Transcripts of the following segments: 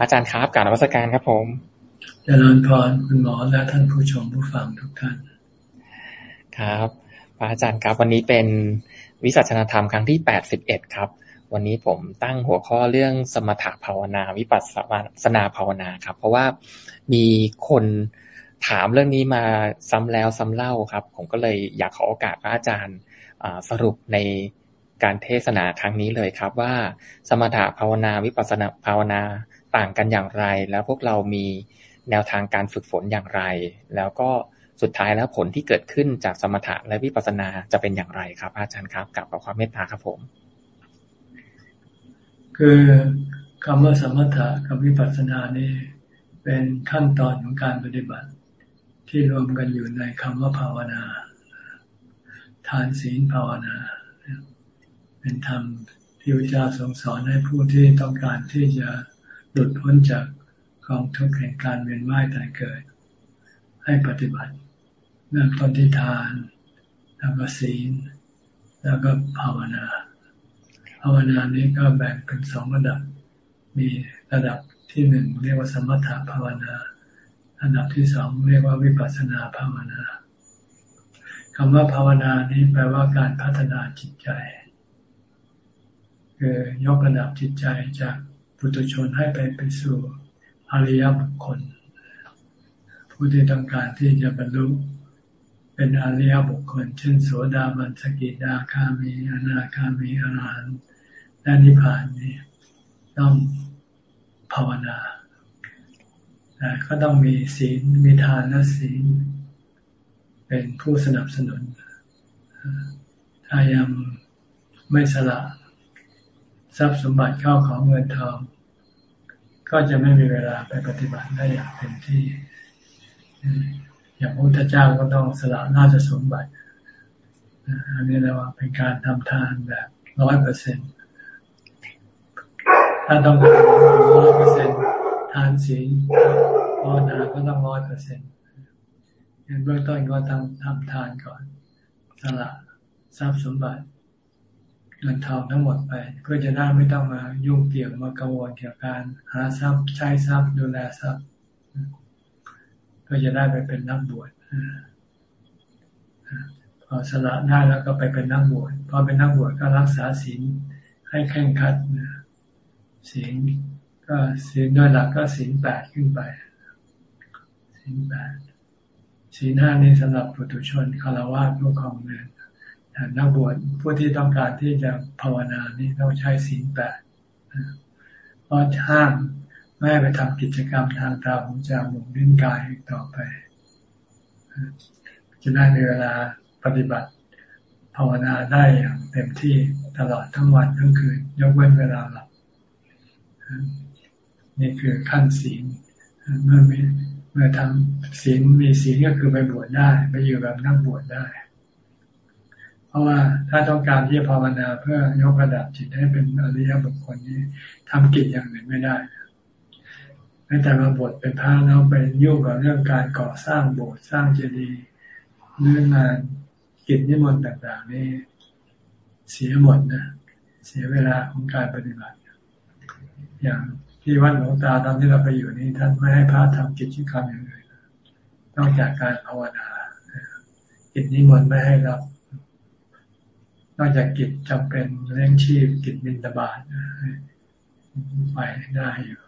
อาจารย์ครับการนวัตการครับผมเจริญพรคุณหมอและท่านผู้ชมผู้ฟังทุกท่าน ครับพระอาจารย์ครับวันนี้เป็นวิสัชนาธรรมครั้งที่แปดสิบเอ็ดครับ วันนี้ผมตั้งหัวข้อเรื่องสมถะภาวนาวิปัสสนาภาวนาครับ เพราะว่ามีคนถามเรื่องนี้มาซ้ำแล้วซ้ำเล่าครับ ผมก็เลยอยากขอโอกาสพระอาจารย์สรุปในการเทศนาครั้งนี้เลยครับ ว่าสมถะภาวนาวิปัสสนาภาวนา ต่างกันอย่างไร แล้วพวกเรามีแนวทางการฝึกฝนอย่างไร แล้วก็สุดท้ายแล้วผลที่เกิดขึ้นจากสมถะและวิปัสสนาจะเป็นอย่างไรครับ อาจารย์ครับกับความเมตตาครับผม คือคำว่าสมถะกับวิปัสสนานี่เป็นขั้นตอนของการปฏิบัติ ที่รวมกันอยู่ในคำว่าภาวนา ทานศีลภาวนา เป็นธรรมที่พระเจ้าทรงสอนให้ผู้ที่ต้องการที่จะ หลุดพ้นจากกองทุกข์แห่งการเวียนว่ายตายเกิด ให้ปฏิบัติเริ่มต้นที่ทานแล้วก็ศีล แล้วก็ภาวนา ภาวนานี้ก็แบ่งเป็นสองระดับ มีระดับที่หนึ่งเรียกว่าสมถะภาวนาระดับที่สองเรียกว่าวิปัสสนาภาวนาคำว่าภาวนานี้แปลว่าการพัฒนาจิตใจ คือยกระดับจิตใจจาก ปุถุชนให้ไปไปสู่อริยบุคคล ผู้ที่ต้องการที่จะบรรลุเป็นอริยบุคคล เช่นโสดาบันสกิดาคามีอนาคามีอรหันต์และนิพพานนี่ต้องภาวนาก็ต้องมีศีลมีทานและศีล เป็นผู้สนับสนุน ถ้ายังไม่สละ ทรัพย์สมบัติเข้าของเงินทอง ก็จะไม่มีเวลาไปปฏิบัติได้อย่างเต็มที่ อย่างพระพุทธเจ้าก็ต้องสละราชสมบัติอันนี้เราเป็นการทำทานแบบร้อยเปอร์เซ็นถ้าต้องการร้อยเปอร์เซ็นทานศีลภาวนาก็ต้องร้อยเปอร์เซ็นต์เบื้องต้นก็ทำทำทานก่อนสละทรัพย์สมบัติ เงินทองทั้งหมดไป เพื่อจะได้ไม่ต้องมายุ่งเกี่ยวมากังวลเกี่ยวกับการหาทรัพย์ใช้ทรัพย์ดูแลทรัพย์ ก็จะได้ไปเป็นนักบวชพอสละได้แล้วก็ไปเป็นนักบวชพอเป็นนักบวชก็รักษาศีลให้แข่งขัดศีลก็ศีลด้วยหลักก็ศีลแปดขึ้นไปศีลแปดศีลห้านี้สำหรับปุถุชนคารวะผู้ครองเรือน นักบวชผู้ที่ต้องการที่จะภาวนานี่ต้องใช้ศีลแปดเพราะห้ามไม่ไปทำกิจกรรมทางตาหูจมูกลิ้นกายต่อไป จะได้มีเวลาปฏิบัติภาวนาได้อย่างเต็มที่ตลอดทั้งวันทั้งคืน ยกเว้นเวลาหลับนี่คือขั้นศีลเมื่อมีเมื่อทำศีลมีศีลก็คือไปบวชได้ ไปอยู่แบบนักบวชได้ เพราะว่าถ้าต้องการที่จะภาวนาเพื่อยกระดับจิตให้เป็นอริยบุคคลนี้ทำกิจอย่างอื่นไม่ได้แม้แต่มาบวชเป็นพระแล้วไปยุ่งกับเรื่องการก่อสร้างโบสถ์สร้างเจดีย์เรื่องงานกิจนิมนต์ต่างๆนี่เสียหมดนะเสียเวลาของการปฏิบัติ อย่างที่วัดหลวงตาตอนที่เราไปอยู่นี้ท่านไม่ให้พระทำกิจกรรมอย่างอื่นนอกจากการภาวนากิจนิมนต์ไม่ให้รับ นอกจากกิจจำเป็นเลี้ยงชีพกิจบินตบาทไปได้อยู่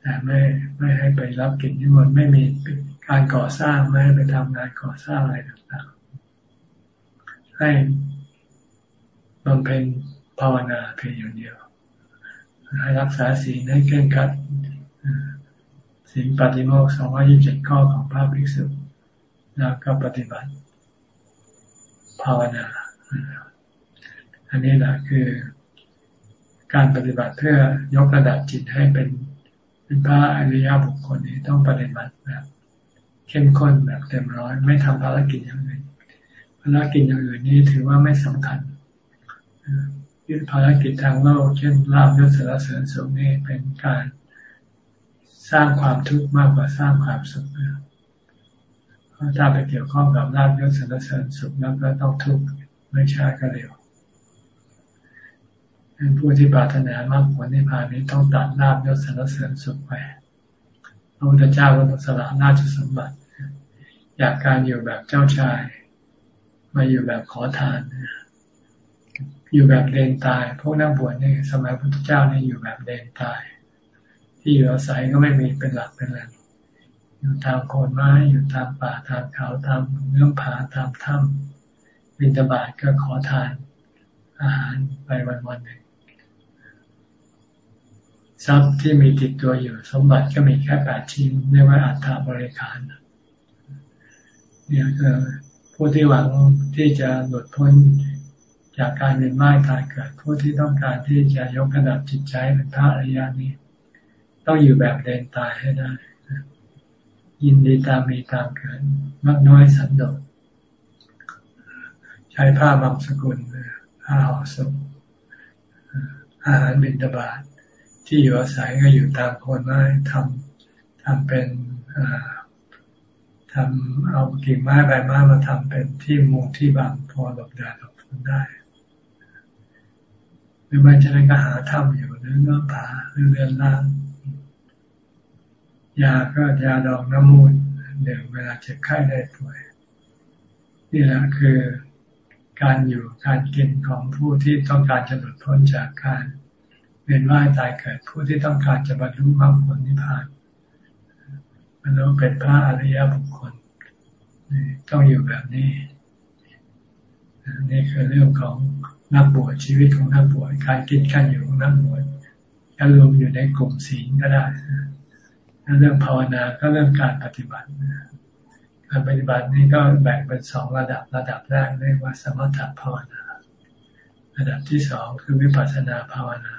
แต่ไม่ไม่ให้ไปรับกิจนิมนต์ไม่มีการก่อสร้างไม่ให้ไปทำงานก่อสร้างอะไรต่างๆ ให้บำเพ็ญภาวนาเพียงอย่างเดียว ให้รักษาศีลให้เคร่งครัดศีลปฏิโมกข์สองร้อยี่สิบเจ็ดข้อของพระภิกษุแล้วก็ปฏิบัติ ภาวนา อันนี้แหละคือการปฏิบัติเพื่อยกระดับจิตให้เป็นเป็นพระอริยบุคคลนี้ต้องปฏิบัติแบบเข้มข้นแบบเต็มร้อย ไม่ทำภารกิจอย่างอื่นภารกิจอย่างอื่นนี้ถือว่าไม่สำคัญยึดภารกิจทางโลกเช่นลาบยศสารเสริญสุขนี่เป็นการสร้างความทุกข์มากกว่าสร้างความสุขเพราะถ้าไปเกี่ยวข้องกับลาบยศสารเสริญสุขแล้วก็ต้องทุกข์ไม่ช้าก็เร็ว ผู้ที่ปรารถนามากผลนิพพานนี้ต้องตัดลาบยศสรรเสริญสุขไปพระพุทธเจ้าก็ต้องสละราชสมบัติ อยากการอยู่แบบเจ้าชาย มาอยู่แบบขอทาน อยู่แบบเดนตาย พวกนักบวชเนี่สมัยพุทธเจ้าเนี่ยอยู่แบบเดนตาย ที่อยู่อาศัยก็ไม่มีเป็นหลักเป็นแหล่งอยู่ตามโคนไม้อยู่ตามป่าตามเขาตามเนื้อผาตามถ้ำบินตบาทก็ขอทานอาหารไปวันวันหนึ่ง ทรัพย์ที่มีติดตัวอยู่สมบัติก็มีแค่แปดชิ้นเรียกว่าอัฐบริขารเนี่ยคือผู้ที่หวังที่จะหลุดพ้นจากการเวียนว่ายตายเกิดผู้ที่ต้องการที่จะยกระดับจิตใจเป็นพระอริยานี้ ต้องอยู่แบบเดินตายให้ได้ ยินดีตามมีตามเกิดมากน้อยสันโดษใช้ผ้าบางสกุลผ้าห่อศพอาหารบิณฑบาต ที่อยู่อาศัยก็อยู่ตามโคนไม้ทำทำเป็นทำเอากิ่งไม้ใบไม้มาทำเป็นที่มุงที่บางพอหลบแดดหลบฝนได้ หรือไม่จะนั้นก็หาถ้ำอยู่หรือเนื้อผาหรือเรือนล่างยาก็ยาดองน้ำมูลเดี๋ยวเวลาเจ็บไข้ได้ป่วย นี่แหละคือการอยู่การกินของผู้ที่ต้องการจะหลุดพ้นจากการ เวียนว่ายตายเกิดผู้ที่ต้องการจะบรรลุมรรคผลนิพพานบรรลุเป็นพระอริยบุคคลต้องอยู่แบบนี้ นี่คือเรื่องของนักบวชชีวิตของนักบวชการกินการอยู่ของนักบวชจะรวมอยู่ในกลุ่มศีลก็ได้เรื่องภาวนาก็เรื่องการปฏิบัติการปฏิบัตินี้ก็แบ่งเป็นสองระดับระดับแรกเรียกว่าสมถะภาวนา ระดับที่สองคือวิปัสสนาภาวนา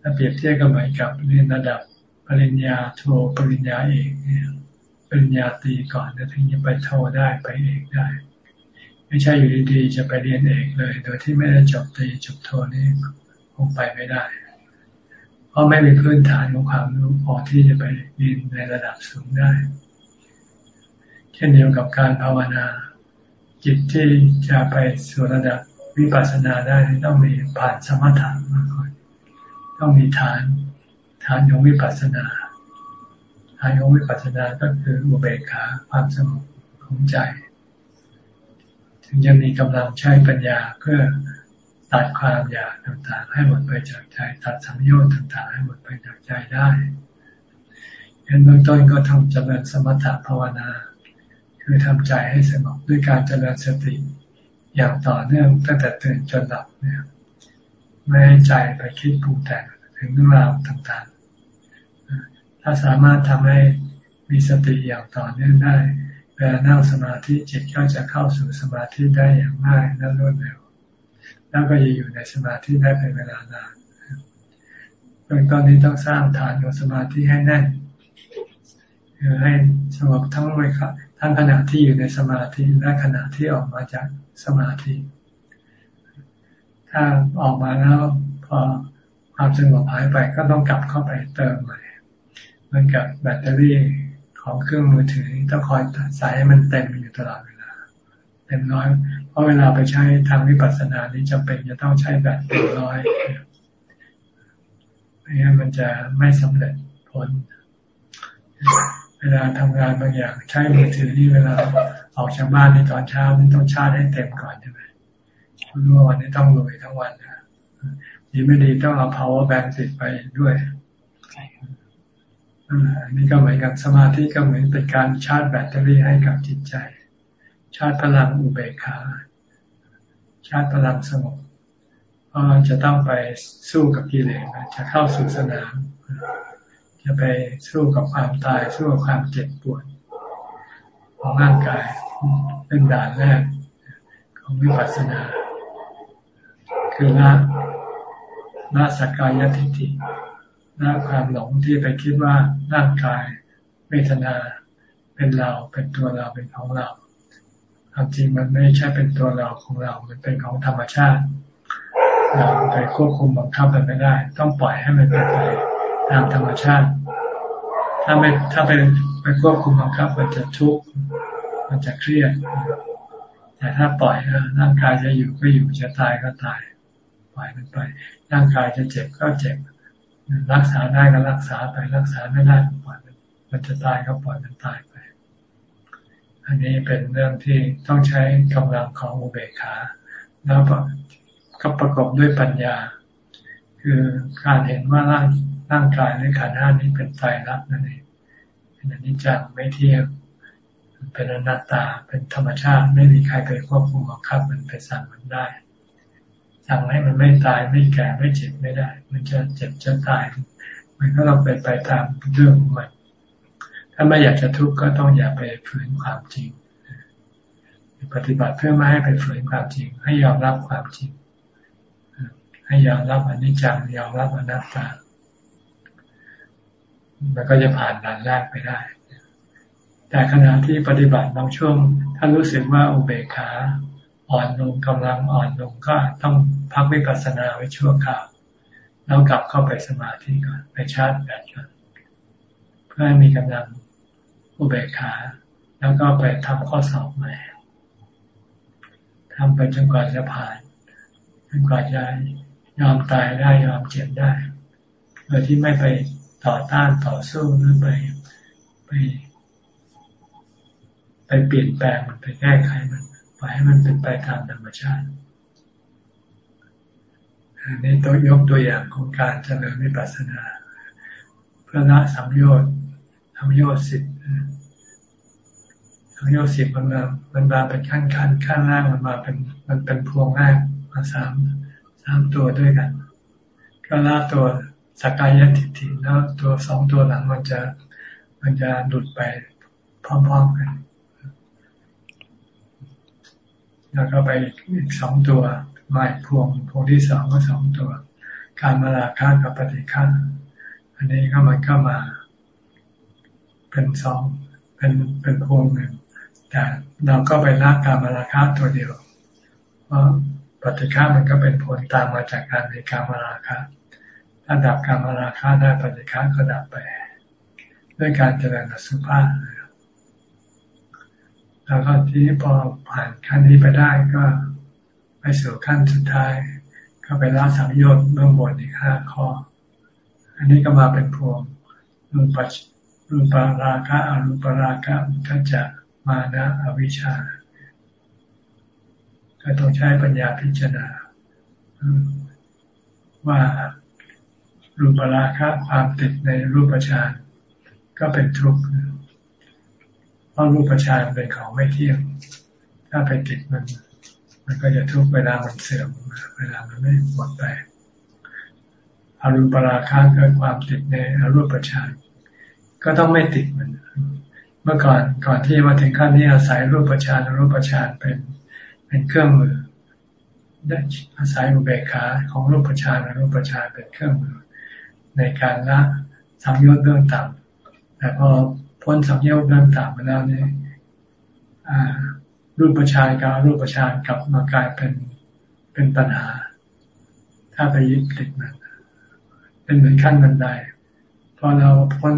ถ้าเปรียบเทียบกับเหมือนกับเรียนระดับปริญญาโทปริญญาเอกเนี่ยปริญญาตีก่อนถึงจะไปโทได้ไปเอกได้ ไม่ใช่อยู่ดีๆจะไปเรียนเอกเลย โดยที่ไม่ได้จบตีจบโทนี่คงไปไม่ได้ เพราะไม่มีพื้นฐานของความรู้พอที่จะไปเรียนในระดับสูงได้ เช่นเดียวกับการภาวนาจิตที่จะไปสู่ระดับวิปัสสนาได้ต้องมีผ่านสมถะมาก่อน ต้องมีฐาน ฐานของวิปัสสนา ฐานของวิปัสสนาก็คืออุเบกขาความสงบของใจ ถึงจะมีกำลังใช้ปัญญาเพื่อตัดความอยากต่างๆ ให้หมดไปจากใจ ตัดสัมโยชน์ต่างๆ ให้หมดไปจากใจได้ยันเบื้องต้นก็ทำเจริญสมถะภาวนา คือทำใจให้สงบด้วยการเจริญสติอย่างต่อเนื่องตั้งแต่ตื่นจนหลับเนี่ย ไม่ให้ใจไปคิดปรุงแต่งถึงเรื่องราวต่างๆ ถ้าสามารถทำให้มีสติอย่างต่อเนื่องได้เวลานั่งสมาธิจิตก็จะเข้าสู่สมาธิได้อย่างง่ายและรวดเร็ว แล้วก็จะอยู่ในสมาธิได้เป็นเวลานานเบื้องต้นนี้ต้องสร้างฐานของสมาธิให้แน่นคือให้สงบทั้งเวลาทั้งขณะที่อยู่ในสมาธิและขณะที่ออกมาจากสมาธิ ถ้าออกมาแล้วพอความสงบหายไปก็ต้องกลับเข้าไปเติมใหม่เหมือนกับแบตเตอรี่ของเครื่องมือถือต้องคอยใส่ให้มันเต็มอยู่ตลอดเวลาเต็มน้อย เพราะเวลาไปใช้ทางวิปัสสนานี้จำเป็นจะต้องใช้แบตเต็มร้อยไม่งั้นมันจะไม่สำเร็จผล เวลาทำงานบางอย่างใช้มือถือนี่เวลาออกจากบ้านในตอนเช้านี่ต้องชาร์จให้เต็มก่อนใช่ไหม รู้ว่าวันนี้ต้องลุยทั้งวันนะดีไม่ดีต้องเอา power bank ติดไปด้วยอันนี้ก็เหมือนกับสมาธิก็เหมือนเป็นการชาร์จแบตเตอรี่ให้กับจิตใจ ชาร์จพลังอุเบกขา ชาร์จพลังสงบเพราะจะต้องไปสู้กับกิเลสจะเข้าสู่สนามจะไปสู้กับความตายสู้กับความเจ็บปวดของร่างกายเป็นด่านแรกของวิปัสสนา คือละละสักกายทิฏฐิละความหลงที่ไปคิดว่าร่างกายเวทนาเป็นเราเป็นตัวเราเป็นของเราความจริงมันไม่ใช่เป็นตัวเราของเรา มันเป็นของธรรมชาติเราไปควบคุมบังคับมันไม่ได้ ต้องปล่อยให้มันเป็นไปตามธรรมชาติ ถ้าไม่ถ้าไปไปควบคุมบังคับมันจะทุกข์มันจะเครียดแต่ถ้าปล่อยร่างกายจะอยู่ก็อยู่จะตายก็ตาย ปล่อยมันไป ร่างกายจะเจ็บก็เจ็บ รักษาได้ก็รักษาไป รักษาไม่ได้ก็ปล่อยมัน มันจะตายก็ปล่อยมันตายไป อันนี้เป็นเรื่องที่ต้องใช้กำลังของอุเบกขา แล้วก็ประกอบด้วยปัญญา คือการเห็นว่าร่างร่างกายในขันห้านี้เป็นไตรลักษณ์นั่นเองเป็นอนิจจังไม่เที่ยงเป็นอนัตตาเป็นธรรมชาติไม่มีใครเคยควบคุมบังคับมันไปสั่งมันได้ สั่งให้มันไม่ตายไม่แก่ไม่เจ็บไม่ได้ มันจะเจ็บจะตาย มันก็ต้องเป็นไปตามเรื่องมัน ถ้าไม่อยากจะทุกข์ก็ต้องอย่าไปฝืนความจริง ปฏิบัติเพื่อไม่ให้ไปฝืนความจริง ให้ยอมรับความจริง ให้ยอมรับอนิจจังยอมรับอนัตตา มันก็จะผ่านด่านแรกไปได้ แต่ขณะที่ปฏิบัติบางช่วง ถ้ารู้สึกว่าอุเบกขาอ่อนลงกำลังอ่อนลงก็ต้อง พักวิปัสสนาไว้ชั่วคราวแล้วกลับเข้าไปสมาธิก่อนไปชาร์จแบตก่อนเพื่อให้มีกำลังอุเบกขา แล้วก็ไปทำข้อสอบใหม่ทำไปจนกว่าจะผ่านจนกว่าจะยอมตายได้ยอมเจ็บได้โดยที่ไม่ไปต่อต้านต่อสู้หรือไปไปไปเปลี่ยนแปลงมันไปแก้ไขมันปล่อยให้มันเป็นไปตามธรรมชาติ อันนี้ตัวยกตัวอย่างของการเจริญวิปัสสนาเพื่อละสัมโยชน์สัมโยชน์สิบสัมโยชน์สิบมันมามันมาเป็นขั้นขั้นขั้นล่างมันมาเป็นมันเป็นพวงแรกมาสามสามตัวด้วยกัน ก็ละตัวสกายทิฏฐิแล้วตัวสองตัวหลังมันจะมันจะหลุดไปพร้อมๆกัน แล้วก็ไปอีกสองตัว มาอีกพวงพวงที่สองก็สองตัว การมาลาคากับปฏิฆาอันนี้ก็มันก็มา เป็นสองเป็นเป็นพวงหนึ่งแต่เราก็ไปละการมาลาคาตัวเดียว เพราะปฏิฆามันก็เป็นผลตามมาจากการในการมาลาคาถ้าดับการมาลาคาได้ปฏิฆาก็ดับไป ด้วยการเจริญสุภาพแล้วก็ทีนี้พอผ่านขั้นนี้ไปได้ก็ ไปสู่ขั้นสุดท้าย ก็ไปละสังโยชน์เบื้องบนอีกห้าข้อ อันนี้ก็มาเป็นพวงรูปรูปาราคะอรูปราคะทัจจะมานะอวิชชาก็ต้องใช้ปัญญาพิจารณา ว่ารูปราคะความติดในรูปฌานก็เป็นทุกข์เพราะรูปฌานเป็นของไม่เที่ยง ถ้าไปติดมัน มันก็จะทุกเวลามันเสื่อมเวลามันไม่หมดไปอารูปราคาเกิดความติดในอรูปฌานก็ต้องไม่ติดมัน เมื่อก่อนก่อนที่มาถึงขั้นนี้อาศัยรูปฌานรูปฌานเป็นเป็นเครื่องมือได้อาศัยอุเบกขาของรูปฌานรูปฌานเป็นเครื่องมือ ในการละสังโยชน์เรื่องต่ำแต่พอพ้นสัมโยชน์นั้นต่างไปแล้วเนี่ย รูปประชานกับรูปประชานกลับมากลายเป็นเป็นปัญหา ถ้าไปยึดติดมันเป็นเหมือนขั้นบันไดพอเราพ้น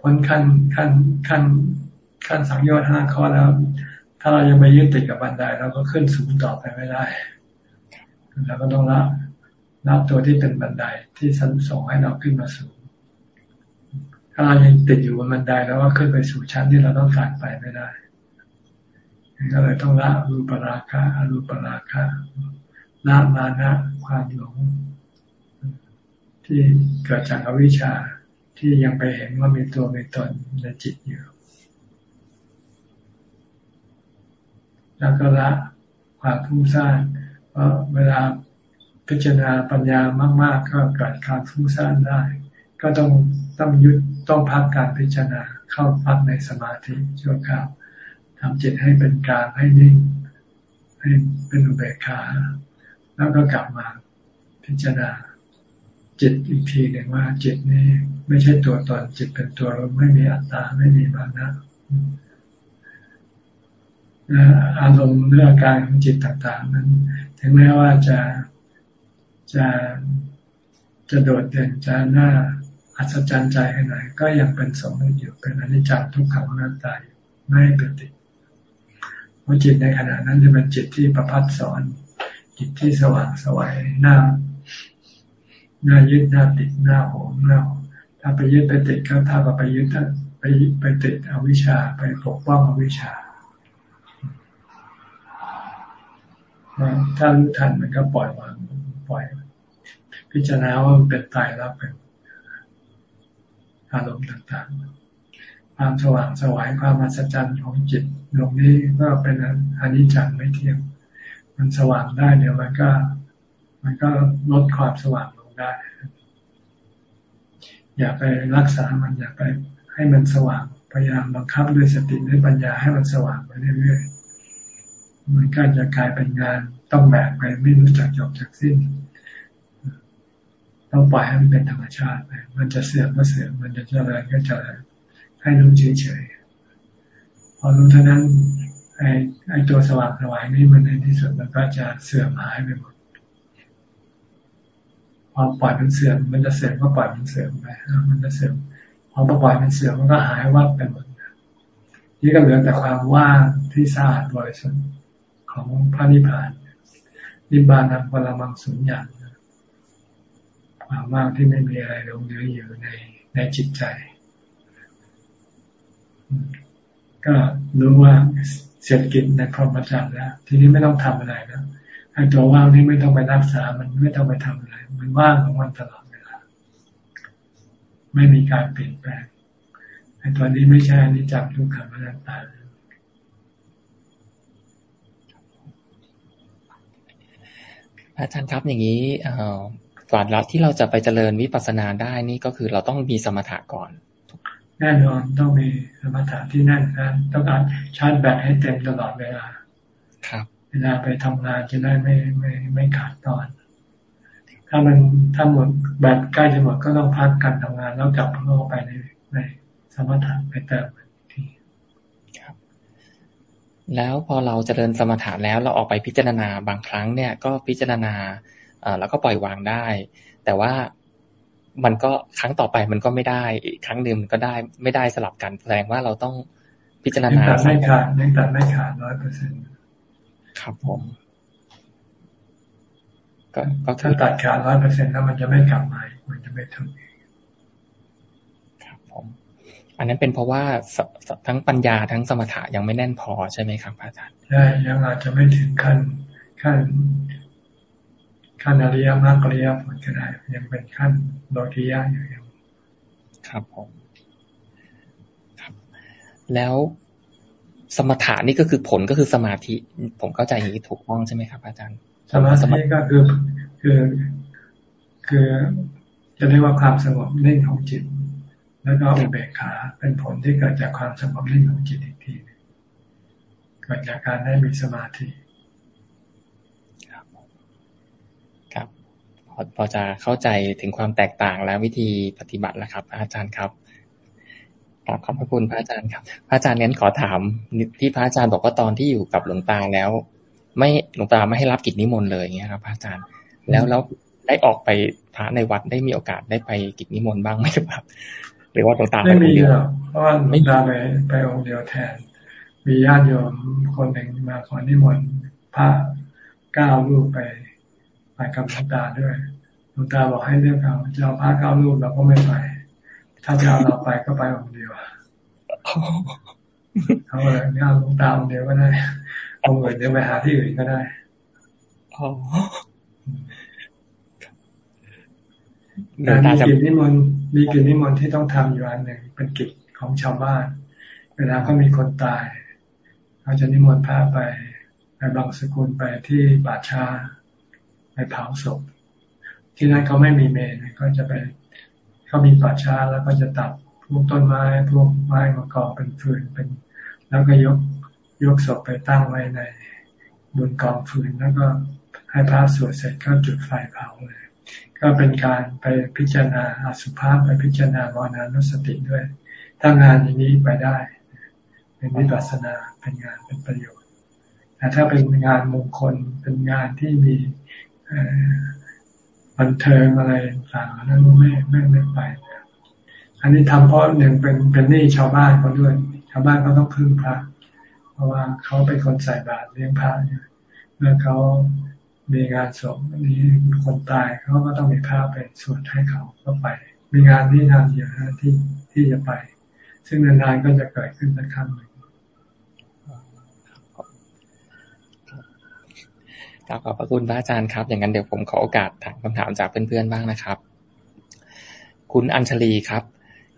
พ้นขั้นขั้นขั้นขั้นสังโยชน์ห้าข้อแล้ว ถ้าเรายังไปยึดติดกับบันไดเราก็ขึ้นสูงต่อไปไม่ได้เราก็ต้องละละตัวที่เป็นบันไดที่ฉันส่งให้เราขึ้นมาสูง ถ้าเรายังติดอยู่บนบันไดแล้วก็ขึ้นไปสู่ชั้นที่เราต้องการไปไม่ได้ ก็เลยต้องละรูปราคะอรูปราคะละมานะความหลง ที่เกิดจากอวิชชาที่ยังไปเห็นว่ามีตัวมีตนในจิตอยู่ แล้วก็ละความฟุ้งซ่านเพราะเวลาพิจารณาปัญญามาก ๆ ก็เกิดการฟุ้งซ่านได้ ก็ต้องต้องยุดต้องพักการพิจารณาเข้าพักในสมาธิชั่วคราว ทำจิตให้เป็นกลางให้นิ่ง ให้เป็นอุเบกขา แล้วก็กลับมาพิจารณาจิตอีกทีหนึ่งว่าจิตนี้ไม่ใช่ตัวตนจิตเป็นตัวเรู้ไม่มีอัตตาไม่มีมานะอารมณ์เรื่องการของจิตต่าง ๆ นั้น ถึงแม้ว่าจะจะจะโดดเด่นจะน้าอัศจรรย์ใจขนาดก็ยังเป็นสมมติอยู่เป็นอนิจจังทุกขังอนัตตายไม่เป็นติด เพราะจิตในขณะนั้นจะเป็นจิตที่ประพัดสอน จิตที่สว่างสวัยหน้าหน้ายึดหน้าติดหน้าหวงหน้าถ้าไปยึดไปติดก็ถ้ากับไปยึดไปไปติดอวิชชาไปปกป้องอวิชชาถ้ารู้ทันมันก็ปล่อยวางปล่อย พิจารณาว่ามันเป็นตายรับเป็นอารมณ์ต่างๆ ความสว่างสวายความมหัศจรรย์ของจิตดวงนี้ก็เป็นอนิจจังไม่เที่ยง มันสว่างได้เดี๋ยวมันก็ มันก็ลดความสว่างลงได้ อย่าไปรักษามันอย่าไปให้มันสว่างพยายามบังคับด้วยสติด้วยปัญญาให้มันสว่างไปเรื่อยๆมันก็จะกลายเป็นงานต้องแบกไปไม่รู้จักจบจากสิ้นต้องปล่อยให้มันเป็นธรรมชาติไปมันจะเสื่อมก็เสื่อมมันจะเจริญก็เจริญ ให้รู้เฉยๆพอรู้เท่านั้นไอ้ไอ้ตัวสว่างสวายนี่มันในที่สุดมันก็จะเสื่อมหายไปหมดพอปล่อยมันเสื่อมมันจะเสื่อมก็ปล่อยมันเสื่อมไปมันจะเสื่อมพอปล่อยมันเสื่อมมันก็หายวับไปหมดนี่ก็เหลือแต่ความว่างที่สะอาดบริสุทธิ์ของพระนิพพานนิบานังปรมังสุญญ์ความว่างที่ไม่มีอะไรลงเหลืออยู่ในในจิตใจ ก็รู้ว่าเศรษฐกิจในพรหมจรรย์แล้ว ทีนี้ไม่ต้องทำอะไรแล้วไอ้ตัวว่างนี้ไม่ต้องไปรักษา มันไม่ต้องไปทำอะไร มันว่างของมันตลอดเวลา ไม่มีการเปลี่ยนแปลงไอ้ตัวนี้ไม่ใช่อนิจจังทุกขังอนัตตาอาจารย์ครับอย่างนี้ก่อนเราที่เราจะไปเจริญวิปัสสนาได้นี่ก็คือเราต้องมีสมถะก่อน แน่นอนต้องมีสมถะที่แน่นนะต้องการชาร์จแบตให้เต็มตลอดเวลา ครับ เวลาไปทำงานจะได้ไม่ไม่ไม่ขาดตอน ถ้ามันถ้าหมดแบตใกล้จะหมดก็ต้องพักการทำงานแล้วกลับเข้าไปในในสมถะไปเติมทีครับ แล้วพอเราจเจริญสมถะแล้วเราออกไปพิจารณาบางครั้งเนี่ย ก็พิจารณาแล้วก็ปล่อยวางได้ แต่ว่า มันก็ครั้งต่อไปมันก็ไม่ได้อีกครั้งหนึ่งมันก็ได้ไม่ได้สลับกันแสดงว่าเราต้องพิจารณาตัดไม่ขาดยังตัดไม่ขาดร้อยเปอร์เซ็นต์ครับผม ก็ก็ถ้าตัดขาดร้อยเปอร์เซ็นต์แล้วมันจะไม่กลับมามันจะไม่ทุกครับผม อันนั้นเป็นเพราะว่าทั้งปัญญาทั้งสมถะยังไม่แน่นพอใช่ไหมครับอาจารย์ใช่ยังอาจจะไม่ถึงขั้นขั้น ขั้นอริยมรรคอริยผลก็ได้ยังเป็นขั้นโลกียะอยู่ยังครับผมครับ แล้วสมถะนี่ก็คือผลก็คือสมาธิ ผมเข้าใจอย่างนี้ถูกต้องใช่ไหมครับ อาจารย์ สมาธิก็คือคือคือจะเรียกว่าความสงบนิ่งของจิต แล้วก็อุเบกขาเป็นผลที่เกิดจากความสงบนิ่งของจิตอีกทีเกิดจากการได้มีสมาธิ พอจะเข้าใจถึงความแตกต่างและวิธีปฏิบัติแล้วครับ อาจารย์ครับขอบขอบพระคุณพระอาจารย์ครับ พระอาจารย์นั้นขอถามที่พระอาจารย์บอกว่าตอนที่อยู่กับหลวงตาแล้ว ไม่หลวงตาไม่ให้รับกิจนิมนต์เลยเงี้ยครับพระอาจารย์ แล้วแล้วได้ออกไปพระในวัดได้มีโอกาสได้ไปกิจนิมนต์บ้างไหมครับหรือว่าหลวงตาไม่มีหรอกเพราะว่าหลวงตาไปไปองค์เดียวแทน มีญาติโยมคนหนึ่งมาขอนิมนต์พระเก้ารูปไป ไปกับหลวงตาด้วยหลวงตาบอกให้เลือกเอาจะเอาพระเก้ารูปเราก็ไม่ไป ถ้าจะเอาเราไปก็ไปองค์เดียวเขาเลยงั้นหลวงตาองค์เดียวก็ได้องค์อื่นเดี๋ยวไปหาที่อื่นก็ได้แต่มีกิจนิมนต์มีกิจนิมนต์ที่ต้องทำอยู่อันหนึ่งเป็นกิจของชาวบ้าน เวลาก็มีคนตายเขาจะนิมนต์พระไปไปบางสกุลไปที่บาชา ไปเผาศพ ที่นั่นเขาไม่มีเมนก็จะไปเขามีป่าช้าแล้วก็จะตัดพวกต้นไม้พวกไม้มากองเป็นฟืนเป็น แล้วก็ยกยกศพไปตั้งไว้ในบนกองฟืนแล้วก็ให้พระสวดเสร็จก็จุดไฟเผาเลย ก็เป็นการไปพิจารณาอสุภาพไปพิจารณาวานานุสติด้วยถ้างานอย่างนี้ไปได้ เป็นวิปัสสนาเป็นงานเป็นประโยชน์แต่ถ้าเป็นงานมงคลเป็นงานที่มี บันเทิงอะไรต่างๆนั้นไม่ไม่ไม่ไป อันนี้ทำเพราะหนึ่งเป็นเป็นหนี้ชาวบ้านเขาด้วย ชาวบ้านเขาต้องพึ่งพระ เพราะว่าเขาเป็นคนใส่บาตรเลี้ยงพระเนี่ยเมื่อเขามีงานศพมีคนตายเขาก็ต้องมีภาพไปสวดให้เขาก็ไป มีงานที่ทำเยอะที่ที่จะไป ซึ่งนานๆก็จะเกิดขึ้นสักครั้งหนึ่ง ขอบพระคุณพระอาจารย์ครับ อย่างนั้นเดี๋ยวผมขอโอกาสถามคำถามจากเพื่อนๆบ้างนะครับ คุณอัญชลีครับ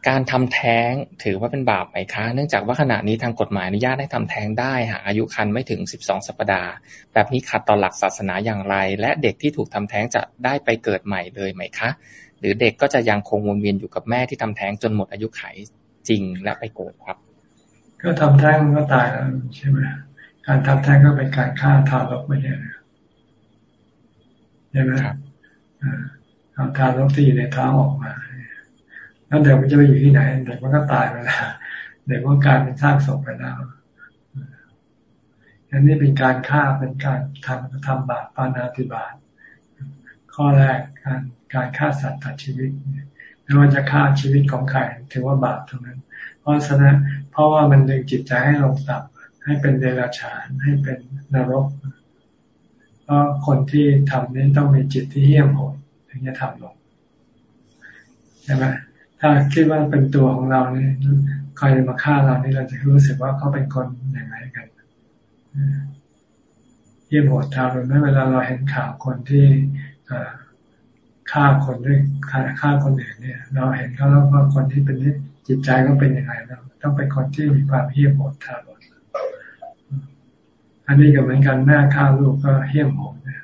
การทำแท้งถือว่าเป็นบาปไหมคะ เนื่องจากว่าขณะนี้ทางกฎหมายอนุญาตให้ทำแท้งได้หากอายุครรภ์ไม่ถึงสิบสองสัปดาห์ แบบนี้ขัดต่อหลักศาสนาอย่างไร และเด็กที่ถูกทำแท้งจะได้ไปเกิดใหม่เลยไหมคะ หรือเด็กก็จะยังคงวนเวียนอยู่กับแม่ที่ทำแท้งจนหมดอายุไขจริงและไปเกิดครับ ก็ทำแท้งก็ตายแล้วใช่ไหมการทำแท้งก็เป็นการฆ่าทารกไม่ใช่ ใช่ไหมเอาทารกที่อยู่ในท้องออกมาแล้วเด็กมันจะไปอยู่ที่ไหนเด็กมันก็ตายไปแล้วเด็กมันกลายเป็นซากศพไปแล้วอันนี้เป็นการฆ่าเป็นการทำทำบาปปานาติบาตข้อแรกการการฆ่าสัตว์ตัดชีวิตไม่ว่าจะฆ่าชีวิตของใครถือว่าบาปทั้งนั้น เพราะฉะนั้นเพราะว่ามันดึงจิตใจให้ลงต่ำให้เป็นเดรัจฉานให้เป็นนรก เพราะคนที่ทำนี้ต้องมีจิตที่เหี้ยมโหดถึงจะทำลงใช่ไหมถ้าคิดว่าเป็นตัวของเราเนี่ยใครมาฆ่าเรานี่เราจะรู้สึกว่าเขาเป็นคนอย่างไรกันเยี่ยมโหดทารุณไม่เวลาเราเห็นข่าวคนที่ฆ่าคนด้วยฆ่าฆ่าคนอื่นเนี่ย เราเห็นเขาแล้วว่าคนที่เป็นจิตใจก็เป็นยังไงเราต้องเป็นคนที่มีความเยี่ยมโหดทารุณ อันนี้ก็เหมือนกันแม่ฆ่าลูกก็เหี้ยมโหดนะ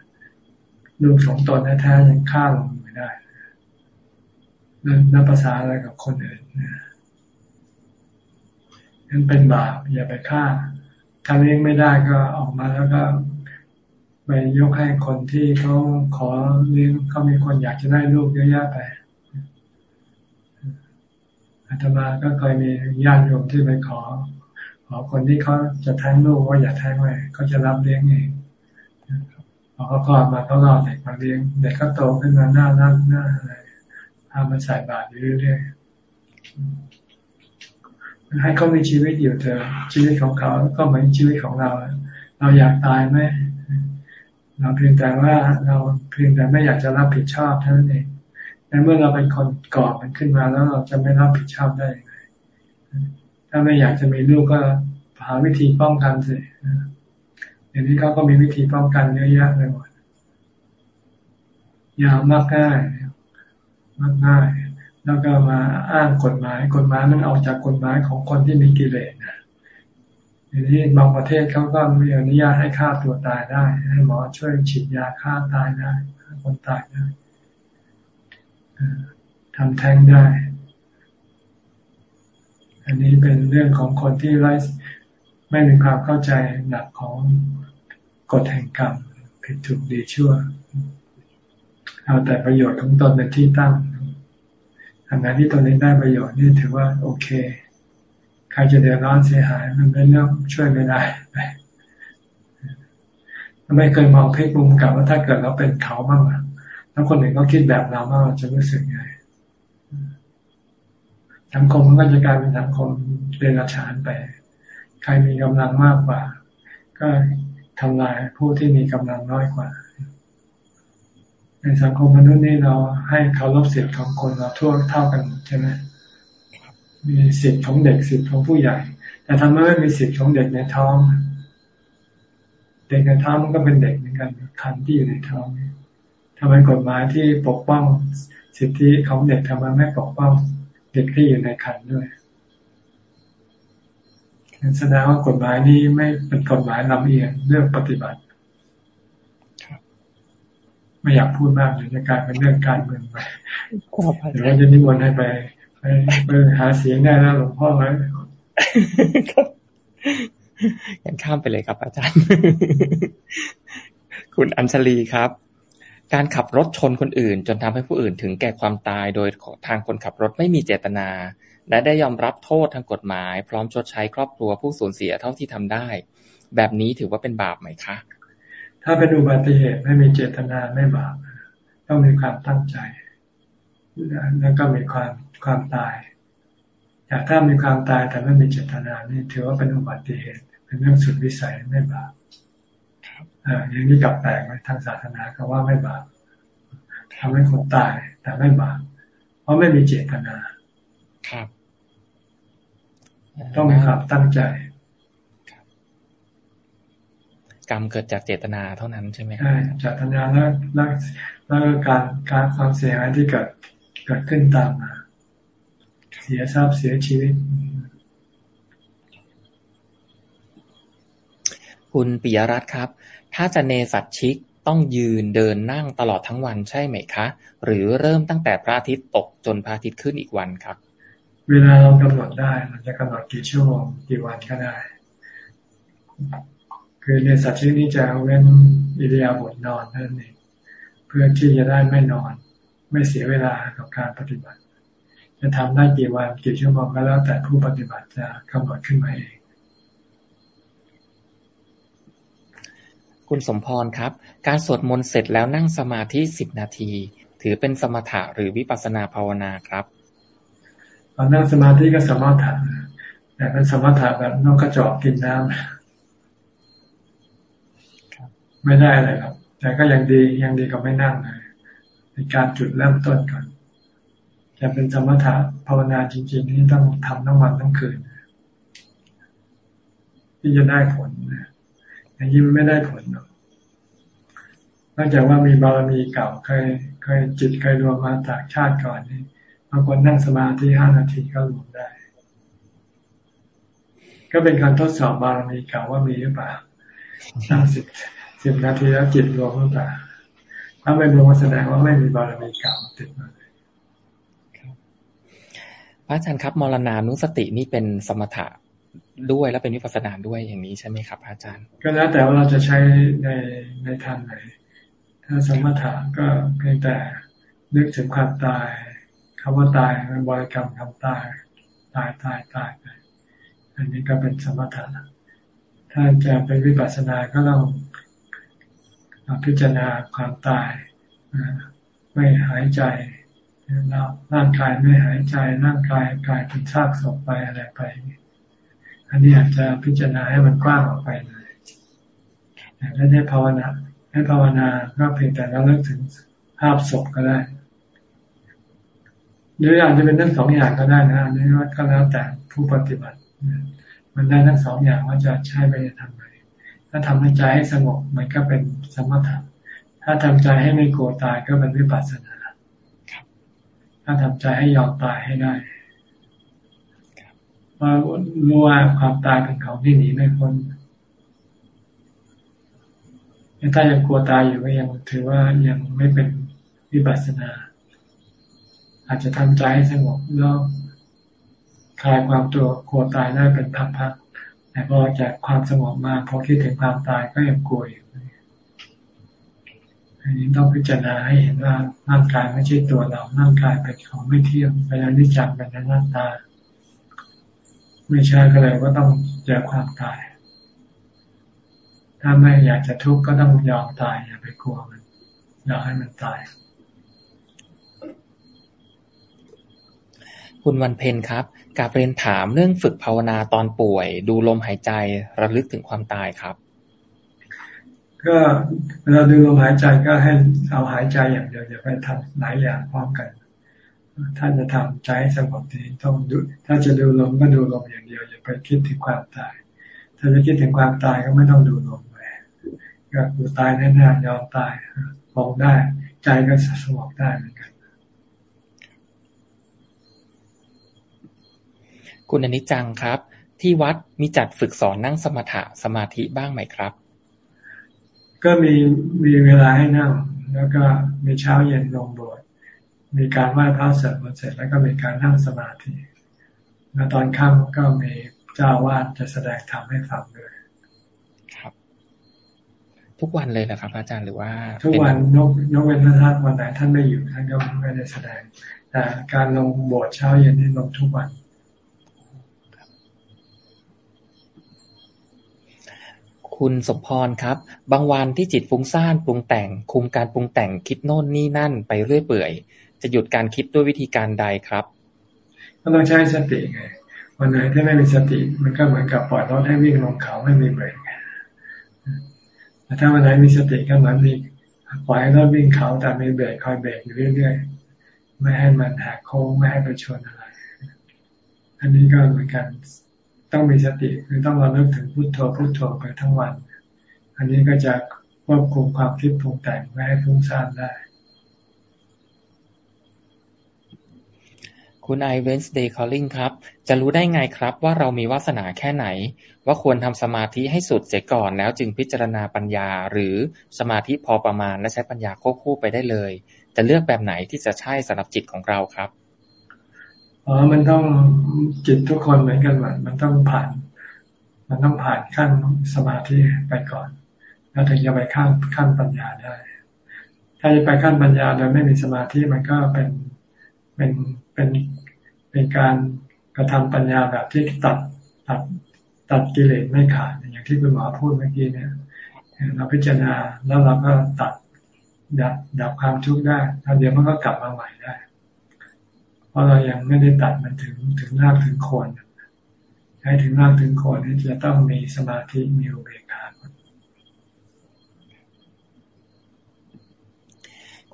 ลูกสองตนแท้ๆยังฆ่าลงไม่ได้นับภาษาอะไรกับคนอื่นนะนั่นเป็นบาปอย่าไปฆ่า ถ้าเลี้ยงไม่ได้ก็ออกมาแล้วก็ไปยกให้คนที่เขาขอเลี้ยงเขามีคนอยากจะได้ลูกเยอะแยะไปอาตมาก็เคยมีญาติโยมที่ไปขอ อคนที่เขาจะแท้งลูกว่าอย่าแท้งไว้เขาจะรับเลี้ยงเองพอเขาคลอดมาเขารอเด็กมาเลี้ยงเด็กก็โตขึ้นมาหน้าหน้าหน้าอะไรพามาใส่บาตรเรื่อยๆให้เขามีชีวิตอยู่เถอะชีวิตของเขาก็เหมือนชีวิตของเรา เราอยากตายไหมเราเพียงแต่ว่าเราเพียงแต่ไม่อยากจะรับผิดชอบเท่านั้นเองแต่เมื่อเราเป็นคนก่อมันขึ้นมาแล้วเราจะไม่รับผิดชอบได้ยังไง ถ้าไม่อยากจะมีลูกก็หาวิธีป้องกันสิเดี๋ยวนี้เขาก็มีวิธีป้องกันเยอะแยะเลยหมดยาวมากง่ายมากง่าย แล้วก็มาอ้างกฎหมาย กฎหมายมันออกจากกฎหมายของคนที่มีกิเลสนะทีนี้บางประเทศเขาก็มีอนุญาตให้ฆ่าตัวตายได้ ให้หมอช่วยฉีดยาฆ่าตายได้คนตายได้ทำแท้งได้ อันนี้เป็นเรื่องของคนที่ไร้ไม่มีความเข้าใจหนักของกฎแห่งกรรมผิดถูกดีชั่ว เอาแต่ประโยชน์ของตนเป็นที่ตั้งทำงานที่ตนเองได้ประโยชน์นี่ถือว่าโอเค ใครจะเดือดร้อนเสียหายมันเป็นเรื่องช่วยไม่ได้ไม่เคยมองเพศมุมกลับว่าถ้าเกิดเราเป็นเขาบ้างแล้วคนอื่นก็คิดแบบเราบ้างจะรู้สึกไง สังคมมันก็จะกลายเป็นสังคมเดรัจฉานไป ใครมีกำลังมากกว่า ก็ทำลายผู้ที่มีกำลังน้อยกว่า ในสังคมมนุษย์นี่เราให้เขารบสิทธิ์ของคนเราทั่วเท่ากันใช่ไหมมีสิทธิ์ของเด็กสิทธิ์ของผู้ใหญ่ แต่ทำไมไม่มีสิทธิ์ของเด็กในท้อง เด็กในท้องมันก็เป็นเด็กเหมือนกันคันที่อยู่ในท้องทำไมกฎหมายที่ปกป้องสิทธิของเด็กทำไมไม่ปกป้อง เด็กที่อยู่ในคันด้วยแสดงว่ากฎหมายนี้ไม่เป็นกฎหมายลำเอียงเรื่องปฏิบัติไม่อยากพูดมากเดี๋ยวจะกลายเป็นเรื่องการเมืองไปเดี๋ยวจะนิมนต์ให้ไปไปไปหาเสียงได้แล้วหลวงพ่อไหมยังข้ามไปเลยครับอาจารย์ คุณอัญชลีครับ การขับรถชนคนอื่น จนทำให้ผู้อื่นถึงแก่ความตายโดยทางคนขับรถไม่มีเจตนา และได้ยอมรับโทษทางกฎหมาย พร้อมชดใช้ครอบครัวผู้สูญเสียเท่าที่ทำได้ แบบนี้ถือว่าเป็นบาปไหมคะ ถ้าเป็นอุบัติเหตุไม่มีเจตนาไม่บาปต้องมีความตั้งใจ แล้วก็มีความความตายแต่ถ้ามีความตายแต่ไม่มีเจตนานี่ถือว่าเป็นอุบัติเหตุ เป็นเรื่องสุดวิสัยไม่บาป อ่าอย่างนี้กับแปลกไหมทางศาสนาเขาว่าไม่บาปทำให้คนตายแต่ไม่บาปเพราะไม่มีเจตนาครับ ต้องมีความตั้งใจกรรมเกิดจากเจตนาเท่านั้นใช่ไหมใช่เจตนาแล้วแล้วแล้วการการความเสียหายที่เกิดเกิดขึ้นตามมาเสียทรัพย์เสียชีวิต คุณปิยรัตน์ครับ ถ้าจะเนสัตชิกต้องยืนเดินนั่งตลอดทั้งวันใช่ไหมคะ หรือเริ่มตั้งแต่พระอาทิตย์ตกจนพระอาทิตย์ขึ้นอีกวันครับ เวลาเรากำหนดได้มันจะกำหนดกี่ชั่วโมงกี่วันก็ได้ คือในสัตว์ชนิดนี้จะเว้นอิริยาบถนอนนั่นเองเพื่อที่จะได้ไม่นอน ไม่เสียเวลากับการปฏิบัติ จะทำได้กี่วันกี่ชั่วโมงก็แล้วแต่ผู้ปฏิบัติจะกำหนดขึ้นมาเอง คุณสมพรครับ การสวดมนต์เสร็จแล้วนั่งสมาธิสิบนาที ถือเป็นสมถะหรือวิปัสนาภาวนาครับตอนนั่งสมาธิก็สมถะแต่เป็นสมถะแบบนกกระจอกกินน้ำไม่ได้เลยครับ แต่ก็ยังดียังดีกว่าไม่นั่งเลยในการจุดเริ่มต้นก่อนจะเป็นสมถะภาวนาจริง ๆ นี่ต้องทำทั้งวันทั้งคืนที่จะได้ผลนะ อย่างนี้มันไม่ได้ผลหรอกนอกจากว่ามีบารมีเก่าเคยเคยจิตเคยรวมมาจากชาติก่อนนี่บางคนนั่งสมาธิห้านาทีก็รวมได้ ก็เป็นการทดสอบบารมีเก่าว่ามีหรือเปล่านั่งสิบสิบนาทีแล้วจิตรวมหรือเปล่าถ้าไม่รวมแสดงว่าไม่มีบารมีเก่าติดมาพระอาจารย์ครับมรณานุสตินี่เป็นสมถะ ด้วยและเป็นวิปัสสนาด้วยอย่างนี้ใช่ไหมครับ อาจารย์ ก็แล้วแต่ว่าเราจะใช้ในในทางไหน ถ้าสมถะก็เพียงแต่นึกถึงความตายคำว่าตายบริกรรมคำตายตายตายตายไปอันนี้ก็เป็นสมถะถ้าจะเป็นวิปัสสนาก็ต้องพิจารณาความตายไม่หายใจเราร่างกายไม่หายใจร่างกายกลายเป็นซากศพไปอะไรไป อันนี้อาจจะพิจารณาให้มันกว้างออกไปเลยแต่ถ้าให้ภาวนาให้ภาวนาก็เพียงแต่เราเลิกถึงภาพศพก็ได้ หรืออาจจะเป็นทั้งสองอย่างก็ได้นะอันนี้ก็แล้วแต่ผู้ปฏิบัติ มันได้ทั้งสองอย่างว่าจะใช้ไปทำไหนถ้าทำให้ใจให้สงบมันก็เป็นสมถะถ้าทำใจให้ไม่กลัวตายก็เป็นวิปัสสนา ถ้าทำใจให้ยอมตายให้ได้ ว่ารู้ว่าความตายเป็นของที่หนีไม่พ้นถ้ายังกลัวตายอยู่ก็ยังถือว่ายังไม่เป็นวิปัสสนา อาจจะทำใจให้สงบแล้วคลายความตัวกลัวตายได้เป็นพักแต่พอจากความสงบมาพอคิดถึงความตายก็ยังกลัวอยู่อันนี้ต้องพิจารณาให้เห็นว่าร่างกายไม่ใช่ตัวเราร่างกายเป็นของไม่เที่ยงเป็นอนิจจังเป็นอนัตตา ไม่ใช่ก็เลยว่าต้องเจอความตาย ถ้าไม่อยากจะทุกข์ก็ต้องยอมตาย อย่าไปกลัวมันอยากให้มันตาย คุณวันเพ็ญครับกาบเรียนถามเรื่องฝึกภาวนาตอนป่วย ดูลมหายใจระลึกถึงความตายครับ ก็เวลาดูลมหายใจก็ให้เอาหายใจอย่างเดียวอย่าไปทำหลายอย่างพร้อมกัน ถ้าจะทำใจสงบดีต้องดู ถ้าจะดูลมก็ดูลมอย่างเดียวอย่าไปคิดถึงความตาย ถ้าจะคิดถึงความตายก็ไม่ต้องดูลมไปก็ดูตายแน่ๆยอมตายมองได้ ใจก็สงบได้เหมือนกัน คุณอนิจจังครับ ที่วัดมีจัดฝึกสอนนั่งสมถะสมาธิบ้างไหมครับ ก็มีมีเวลาให้นั่ง แล้วก็มีเช้าเย็นลงโบสถ์ มีการไหว้พระเสร็จเสร็จแล้วก็มีการนั่งสมาธิแล้วตอนค่ำก็มีเจ้าวาดจะแสดงธรรมให้ฟังด้วยครับ ทุกวันเลยเหรอครับอาจารย์หรือว่า ทุกวันยกยกเว้นท่านวันไหนท่านไม่อยู่ท่านก็ไม่ได้แสดง แต่การลงโบสถ์เช้าเย็นนี่ลงทุกวันคุณสมพรครับ บางวันที่จิตฟุ้งซ่านปรุงแต่ง คุมการปรุงแต่งคิดโน่นนี่นั่นไปเรื่อยเปื่อย จะหยุดการคิดด้วยวิธีการใดครับ ก็ต้องใช้สติไงวันไหนที่ไม่มีสติ มันก็เหมือนกับปล่อยรถให้วิ่งลงเขาไม่มีเบรกแต่ถ้าวันไหนมีสติก็เหมือนมีปล่อยให้รถวิ่งเขาแต่มีเบรกคอยเบรกอยู่เรื่อยๆไม่ให้มันแหกโค้งไม่ให้ไปชนอะไร อันนี้ก็เหมือนกันต้องมีสติคือต้องระลึกถึงพุโทโธพุโทโธไปทั้งวัน อันนี้ก็จะควบคุมความคิดปรุงแต่งไม่ให้ฟุ้งซ่านได้ คุณ Wednesday calling ครับ จะรู้ได้ไงครับว่าเรามีวาสนาแค่ไหน ว่าควรทำสมาธิให้สุดเสียก่อนแล้วจึงพิจารณาปัญญา หรือสมาธิพอประมาณและใช้ปัญญาควบคู่ไปได้เลย จะเลือกแบบไหนที่จะใช่สำหรับจิตของเราครับอ๋อมันต้องจิตทุกคนเหมือนกันหมดมันต้องผ่าน มันต้องผ่านขั้นสมาธิไปก่อน แล้วถึงจะไปขั้นขั้นปัญญาได้ ถ้าจะไปขั้นปัญญาโดยไม่มีสมาธิมันก็เป็นเป็นเป็น เป็นการกระทำปัญญาแบบที่ตัดตัดตัดกิเลสไม่ขาดอย่างที่คุณหมอพูดเมื่อกี้เนี่ยเราพิจารณาแล้วเราก็ตัดดับดับความทุกข์ได้แล้วเดี๋ยวมันก็กลับมาใหม่ได้ เพราะเรายังไม่ได้ตัดมันถึงถึงรากถึงโคนให้ถึงรากถึงโคนนี่จะต้องมีสมาธิมีอุเบกขา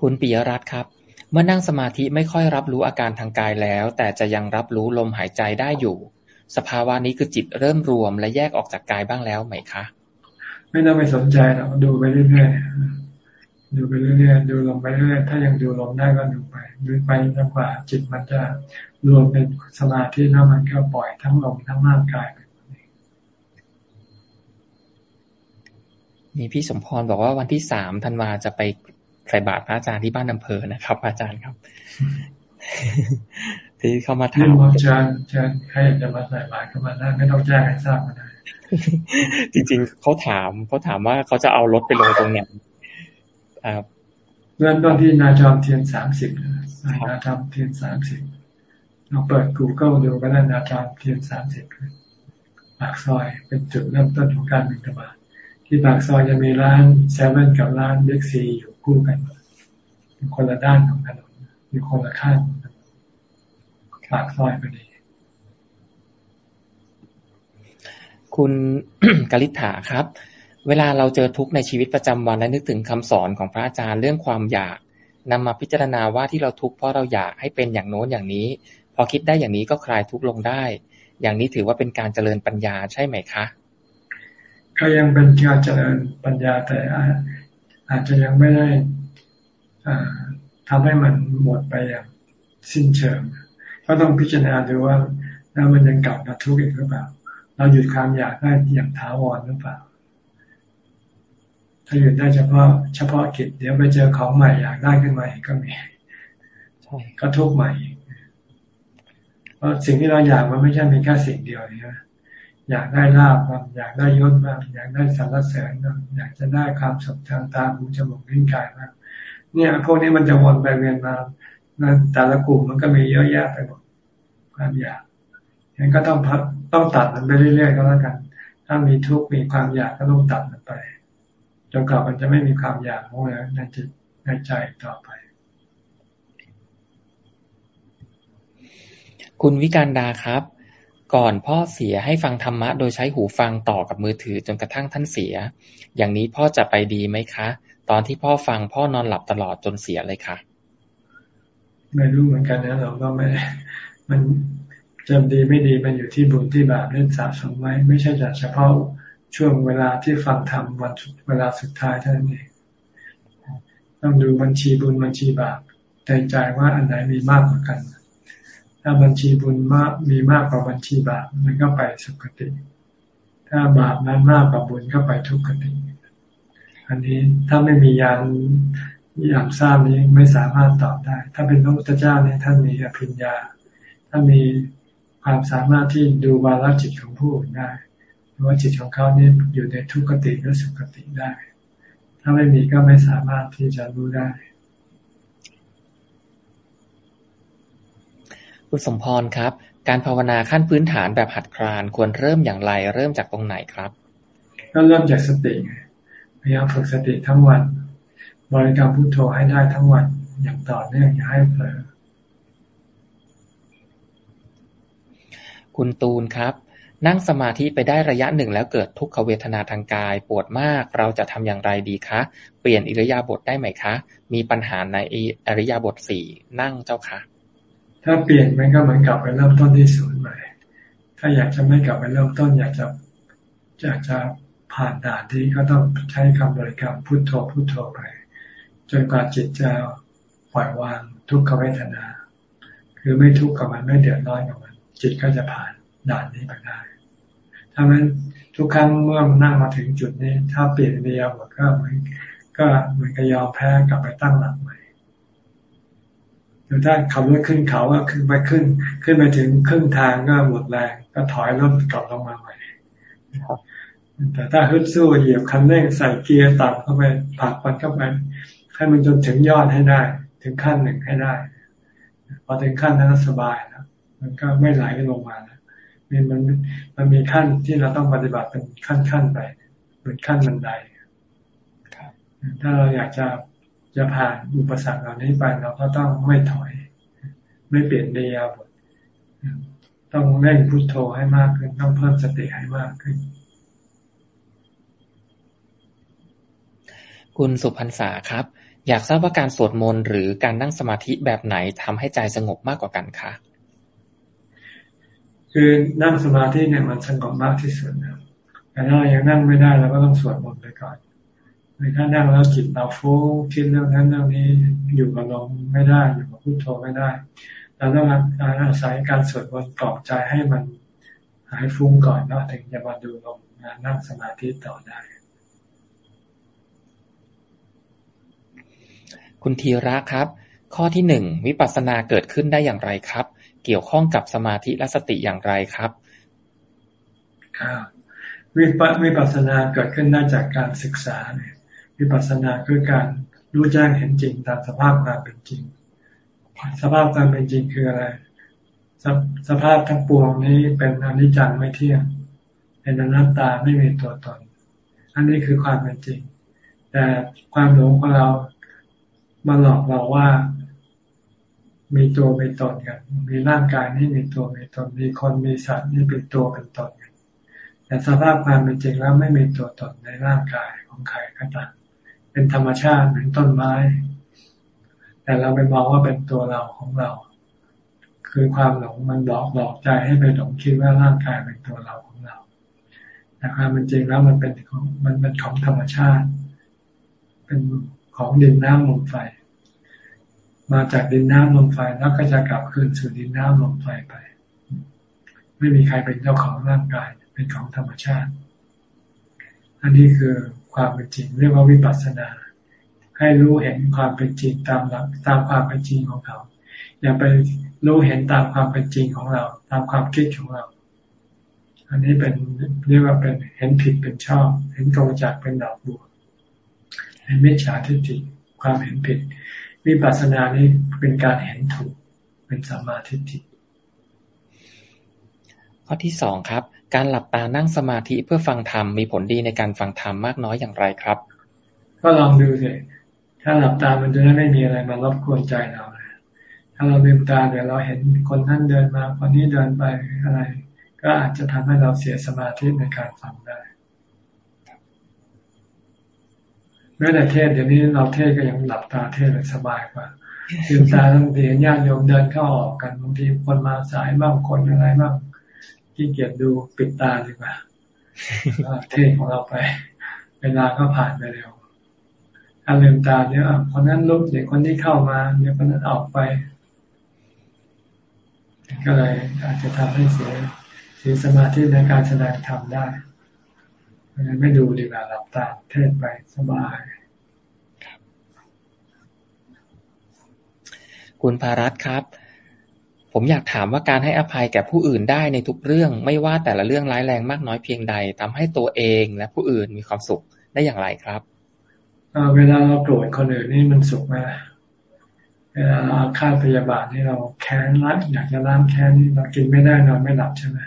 คุณปิยรัตน์ครับ เมื่อนั่งสมาธิไม่ค่อยรับรู้อาการทางกายแล้ว แต่จะยังรับรู้ลมหายใจได้อยู่ สภาวะนี้คือจิตเริ่มรวมและแยกออกจากกายบ้างแล้วไหมคะ ไม่ต้องไปสนใจหรอกดูไปเรื่อยๆดูไปเรื่อยๆดูลมไปเรื่อยๆถ้ายังดูลมได้ก็ดูไปดูไปจนกว่าจิตมันจะรวมเป็นสมาธิแล้วมันก็ปล่อยทั้งลมทั้งร่างกายมีพี่สมพรบอกว่าวันที่สามธันวาจะไป ใส่บาตรพระอาจารย์ที่บ้านอำเภอนะครับ อาจารย์ครับ ที่เข้ามาถามอาจารย์อาจารย์ใครจะมาใส่บาตรก็มาได้ไม่ต้องแจ้งให้ทราบก็ได้จริงๆเขาถามเขาถามว่าเขาจะเอารถไปลงตรงไหนเริ่มต้นที่นาจอมเทียนสามสิบนาจอมเทียนสามสิบเราเปิด Google ดูก็ได้นาจอมเทียนสามสิบปากซอยเป็นจุดเริ่มต้นของการบิณฑบาตที่ปากซอยจะมีร้านเซเว่นกับร้าน CJ อยู่ คู่กันอยู่คนละด้านของถนนอยู่คนละข้างปากซอยพอดี คุณกลิษฐาครับ เวลาเราเจอทุกข์ในชีวิตประจำวันและนึกถึงคำสอนของพระอาจารย์เรื่องความอยากนำมาพิจารณาว่าที่เราทุกข์เพราะเราอยากให้เป็นอย่างโน้นอย่างนี้ พอคิดได้อย่างนี้ก็คลายทุกข์ลงได้ อย่างนี้ถือว่าเป็นการเจริญปัญญาใช่ไหมคะก็ยังเป็นการเจริญปัญญาแต่ อาจจะยังไม่ได้ทำให้มันหมดไปอย่างสิ้นเชิง ก็ต้องพิจารณาดูว่าแล้วมันยังกลับมาทุกข์อีกหรือเปล่า เราหยุดความอยากได้อย่างถาวรหรือเปล่า ถ้าหยุดได้เฉพาะเฉพาะกิจเดี๋ยวไปเจอของใหม่อยากได้ขึ้นมาอีกก็มีก็ทุกข์ใหม่เพราะสิ่งที่เราอยากมันไม่ใช่มีแค่สิ่งเดียวนะ อยากได้ลาบบ้างอยากได้ยศบ้างอยากได้สรรเสริญบ้างอยากจะได้ความสุขทางตาหูจมูกลิ้นกายบ้างเนี่ยพวกนี้มันจะวนไปเวียนมาแต่ละกลุ่มมันก็มีเยอะแยะไปหมดความอยากงั้นก็ต้องพักต้องตัดมันไปเรื่อยๆก็แล้วกัน ถ้ามีทุกข์มีความอยากก็ต้องตัดมันไปจนกว่ามันจะไม่มีความอยากของเราในจิตในใจต่อไป คุณวิการดาครับ ก่อนพ่อเสียให้ฟังธรรมะโดยใช้หูฟังต่อกับมือถือจนกระทั่งท่านเสีย อย่างนี้พ่อจะไปดีไหมคะ ตอนที่พ่อฟังพ่อนอนหลับตลอดจนเสียเลยค่ะ ไม่รู้เหมือนกันนะเราก็ไม่ มันจำดีไม่ดีมันอยู่ที่บุญที่บาปเล่นสะสมไว้ ไม่ใช่เฉพาะช่วงเวลาที่ฟังธรรมวันเวลาสุดท้ายเท่านั้นเองต้องดูบัญชีบุญบัญชีบาปใจใจว่าอันไหนมีมากกว่ากัน ถ้าบัญชีบุญมากมีมากกว่าบัญชีบาปมันก็ไปสุคติ ถ้าบาปนั้นมากกว่าบุญก็ไปทุกขติ อันนี้ถ้าไม่มียานยางทราบนี้ไม่สามารถตอบได้ ถ้าเป็นพระพุทธเจ้าเนี่ยท่านมีอภิญญาถ้ามีความสามารถที่ดูวาลจิตของผู้อื่นได้ว่าจิตของเขานี่อยู่ในทุกขติหรือสุขติได้ ถ้าไม่มีก็ไม่สามารถที่จะรู้ได้ คุณสมพรครับ การภาวนาขั้นพื้นฐานแบบหัดคลานควรเริ่มอย่างไร เริ่มจากตรงไหนครับ ก็เริ่มจากสติไงพยายามฝึกสติทั้งวัน บริกรรมพุทโธให้ได้ทั้งวันอย่างต่อเนื่องอย่าให้เผลอคุณตูนครับ นั่งสมาธิไปได้ระยะหนึ่งแล้วเกิดทุกขเวทนาทางกาย ปวดมากเราจะทำอย่างไรดีคะ เปลี่ยนอิริยาบถได้ไหมคะ มีปัญหาในอิริยาบถสี่นั่งเจ้าค่ะ ถ้าเปลี่ยนมันก็เหมือนกลับไปเริ่มต้นที่ศูนย์ใหม่ ถ้าอยากจะไม่กลับไปเริ่มต้น อยากจะอยากจะผ่านด่านที่ก็ต้องใช้คำบริกรรมพุทโธพุทโธไป จนกว่าจิตจะปล่อยวางทุกขเวทนา คือไม่ทุกข์กับมันไม่เดือดร้อนกับมัน จิตก็จะผ่านด่านนี้ไปได้ถ้ามันทุกครั้งเมื่อนั่งมาถึงจุดนี้ ถ้าเปลี่ยนเรียบก็เหมือนก็เหมือนกับยอมแพ้กลับไปตั้งหลักใหม่ หรือถ้าขับรถขึ้นเขาก็ขึ้นไปขึ้น ขึ้นไปถึงครึ่งทางก็หมดแรงก็ถอยรถกลับลงมาใหม่แต่ถ้าฮึดสู้เหยียบคันเร่งใส่เกียร์ต่ำเข้าไปผักมันเข้าไปให้มันจนถึงยอดให้ได้ ถึงขั้นหนึ่งให้ได้ พอถึงขั้นนั้นสบายนะมันก็ไม่ไหลลงมาแล้วมันมันมันมีขั้นที่เราต้องปฏิบัติเป็นขั้นขั้นไปเป็นขั้นบันไดถ้าเราอยากจะ จะผ่านอุปสรรคเหล่านี้ไปเราก็ต้องไม่ถอย ไม่เปลี่ยนเดียบทต้องเล่นพุทโธให้มากขึ้น ต้องเพิ่มสติให้มากขึ้น คุณสุพรรษาครับ อยากทราบว่าการสวดมนต์หรือการนั่งสมาธิแบบไหนทำให้ใจสงบมากกว่ากันคะคือนั่งสมาธิเนี่ยมันสงบมากที่สุดนะแต่ถ้าเรายังนั่งไม่ได้เราก็ต้องสวดมนต์ไปก่อน ถ้านั่งแล้วจิตเราฟุ้งคิดเรื่องนั้นเรื่องนี้อยู่กับลมไม่ได้อยู่กับพุทโธไม่ได้เราต้องการอาศัยการสวดมนต์กลอบใจให้มันหายฟุ้งก่อนแล้วถึงจะมาดูลมงานนั่งสมาธิต่อได้ คุณธีระครับ ข้อที่หนึ่งวิปัสสนาเกิดขึ้นได้อย่างไรครับ เกี่ยวข้องกับสมาธิและสติอย่างไรครับวิปัวิปัสสนาเกิดขึ้นได้จากการศึกษาเนี่ย วิปัสสนาคือการรู้แจ้งเห็นจริงตามสภาพความเป็นจริง สภาพความเป็นจริงคืออะไรสสภาพทั้งปวงนี้เป็นอนิจจังไม่เที่ยง เป็นอนัตตาไม่มีตัวตน อันนี้คือความเป็นจริง แต่ความหลงของเรามาหลอกเราว่ามีตัวมีตนกัน มีร่างกายนี่มีตัวมีตน มีคนมีสัตว์นี่เป็นตัวเป็นตนกัน แต่สภาพความเป็นจริงแล้วไม่มีตัวตนในร่างกายของใครก็ตาม เป็นธรรมชาติเหมือนต้นไม้ แต่เราไปมองว่าเป็นตัวเราของเรา คือความหลงมันหลอกหลอกใจให้ไปหลงคิดว่าร่างกายเป็นตัวเราของเราแต่ความเป็นจริงแล้วมันเป็นของมันเป็นของธรรมชาติ เป็นของดินน้ำลมไฟ มาจากดินน้ำลมไฟแล้วก็จะกลับคืนสู่ดินน้ำลมไฟไป ไม่มีใครเป็นเจ้าของร่างกาย เป็นของธรรมชาติ อันนี้คือ ความเป็นจริง เรียกว่าวิปัสสนา ให้รู้เห็นความเป็นจริงตามหลักตามความเป็นจริงของเขาอย่าไปรู้เห็นตามความเป็นจริงของเรา ตามความคิดของเรา อันนี้เป็นเรียกว่าเป็นเห็นผิดเป็นชอบ เห็นตรงจากเป็นดอกบัวเห็นมิจฉาทิฏฐิความเห็นผิด วิปัสสนานี้เป็นการเห็นถูกเป็นสัมมาทิฏฐิข้อที่สองครับ การหลับตานั่งสมาธิเพื่อฟังธรรมมีผลดีในการฟังธรรมมากน้อยอย่างไรครับ ก็ลองดูสิถ้าหลับตามันจะได้ไม่มีอะไรมารบกวนใจเราถ้าเราลืมตาเดี๋ยวเราเห็นคนนั้นเดินมาคนนี้เดินไปอะไร ก็อาจจะทำให้เราเสียสมาธิในการฟังได้แม้แต่เทศเดี๋ยวนี้เราเทศก็ยังหลับตาเทศเลยสบายกว่าลืมตาบางทีญาติโยมเดินเข้าออกกันบางทีคนมาสายบ้างคนอะไรบ้าง ขี้เกียจดูปิดตาดีกว่าเทศของเราไป เวลาก็ผ่านไปเร็วถ้าลืมตาเนี่ยคนนั้นลุกเดี๋ยวคนที่เข้ามาเดี๋ยวคนนั้นออกไป ก็เลยอาจจะทำให้เสียเสียสมาธิในการแสดงธรรมได้ไม่ดูดีกว่าหลับตาเทศไปสบายคุณภารัตครับ ผมอยากถามว่าการให้อภัยแก่ผู้อื่นได้ในทุกเรื่อง ไม่ว่าแต่ละเรื่องร้ายแรงมากน้อยเพียงใดทำให้ตัวเองและผู้อื่นมีความสุขได้อย่างไรครับเวลาเราโกรธคนอื่นนี่มันสุขไหมเวลาเราฆ่าพยาบาทนี่เราแค้นรักอยากจะล้างแค้นนี่เรากินไม่ได้นอนไม่หลับใช่ไหม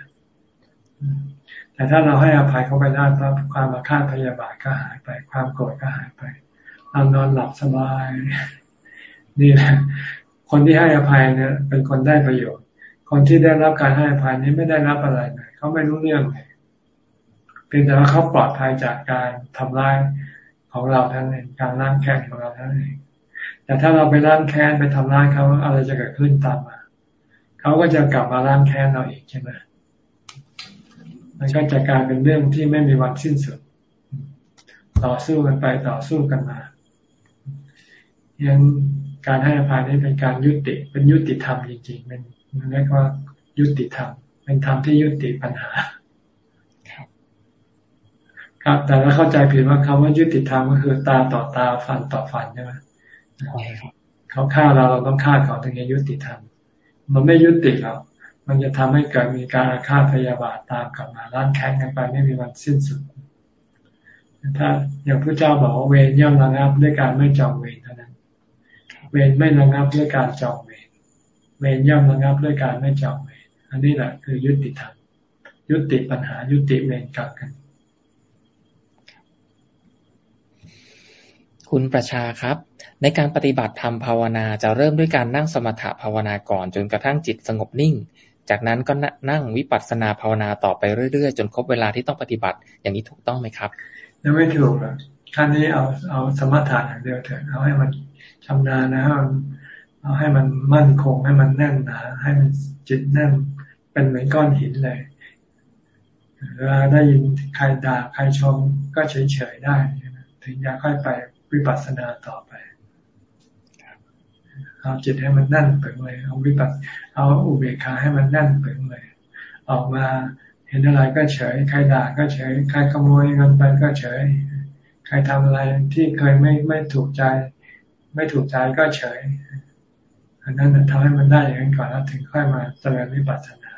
แต่ถ้าเราให้อภัยเขาไปได้ปั๊บความมาฆ่าพยาบาทก็หายไป ความโกรธก็หายไปเรานอนหลับสบาย นี่แหละ คนที่ให้อภัยเนี่ยเป็นคนได้ประโยชน์ คนที่ได้รับการให้อภัยนี้ไม่ได้รับอะไรเลยเขาไม่รู้เรื่องเลยเพียงแต่ว่าเขาปลอดภัยจากการทำร้ายของเราท่านเองการล้างแค้นของเราท่านเองแต่ถ้าเราไปล้างแค้นไปทำร้ายเขาอะไรจะเกิดขึ้นตามมาเขาก็จะกลับมาล้างแค้นเราอีกใช่ไหมมันก็จะกลายเป็นเรื่องที่ไม่มีวันสิ้นสุด ต่อสู้กันไปต่อสู้กันมายัง การให้อภัยนี้เป็นการยุติ เป็นยุติธรรมจริงๆเป็นเรียกว่ายุติธรรม เป็นธรรมที่ยุติปัญหาครับแต่เราเข้าใจผิดว่าคำว่ายุติธรรมก็คือตาต่อตาฟันต่อฟันใช่ไหมใช่ครับเขาฆ่าเราเราต้องฆ่าเขาถึงจะยุติธรรม มันไม่ยุติเรามันจะทำให้เกิดมีการฆ่าพยาบาทตามกลับมาล้านแค้นกันไปไม่มีวันสิ้นสุด ถ้าอย่างพระเจ้าบอกว่าเวรย่อมระงับด้วยการไม่จองเวร เท่านั้นเวรไม่ระงับด้วยการจองเวรเวรย่อมระงับด้วยการไม่จองเวรอันนี้แหละคือยุติธรรมยุติปัญหายุติเวรกลับกัน คุณประชาครับ ในการปฏิบัติธรรมภาวนาจะเริ่มด้วยการนั่งสมถะภาวนาก่อนจนกระทั่งจิตสงบนิ่ง จากนั้นก็นั่งวิปัสสนาภาวนาต่อไปเรื่อยๆ จนครบเวลาที่ต้องปฏิบัติอย่างนี้ถูกต้องไหมครับยังไม่ถูกอะขั้นนี้เอาเอาสมถะอย่างเดียวเถอะเอาให้มัน ชำนาญนะเอาให้มันมั่นคงให้มันแน่นหนาให้มันจิตแน่นเป็นเหมือนก้อนหินเลยเวลาได้ยินใครด่าใครชมก็เฉยๆได้ ถึงจะค่อยไปวิปัสสนาต่อไปเอาจิตให้มันแน่นเปิงเลย เอาวิปัสเอาอุเบกขาให้มันแน่นเปิงเลย ออกมาเห็นอะไรก็เฉย ใครด่าก็เฉย ใครขโมยเงินไปก็เฉย ใครทำอะไรที่เคยไม่ไม่ถูกใจ ไม่ถูกใจก็เฉย อันนั้นทำให้มันได้อย่างนั้นก่อนแล้วถึงค่อยมาเจริญวิปัสสนา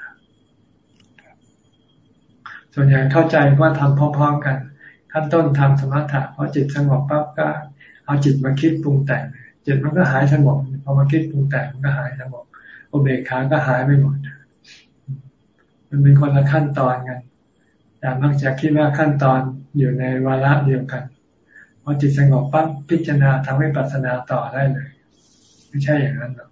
ส่วนใหญ่เข้าใจว่าทำพร้อมๆกัน ขั้นต้นทำสมถะพอจิตสงบปั๊บก็ เอาจิตมาคิดปรุงแต่งจิตมันก็หายสงบพอมาคิดปรุงแต่งมันก็หายสงบโอเบคาก็หายไปหมดมันเป็นคนละขั้นตอนกันแต่มักจะคิดว่าขั้นตอนอยู่ในวาระเดียวกัน พอจิตสงบปั๊บพิจารณาทำให้ปัสนาต่อได้เลย ไม่ใช่อย่างนั้นหรอก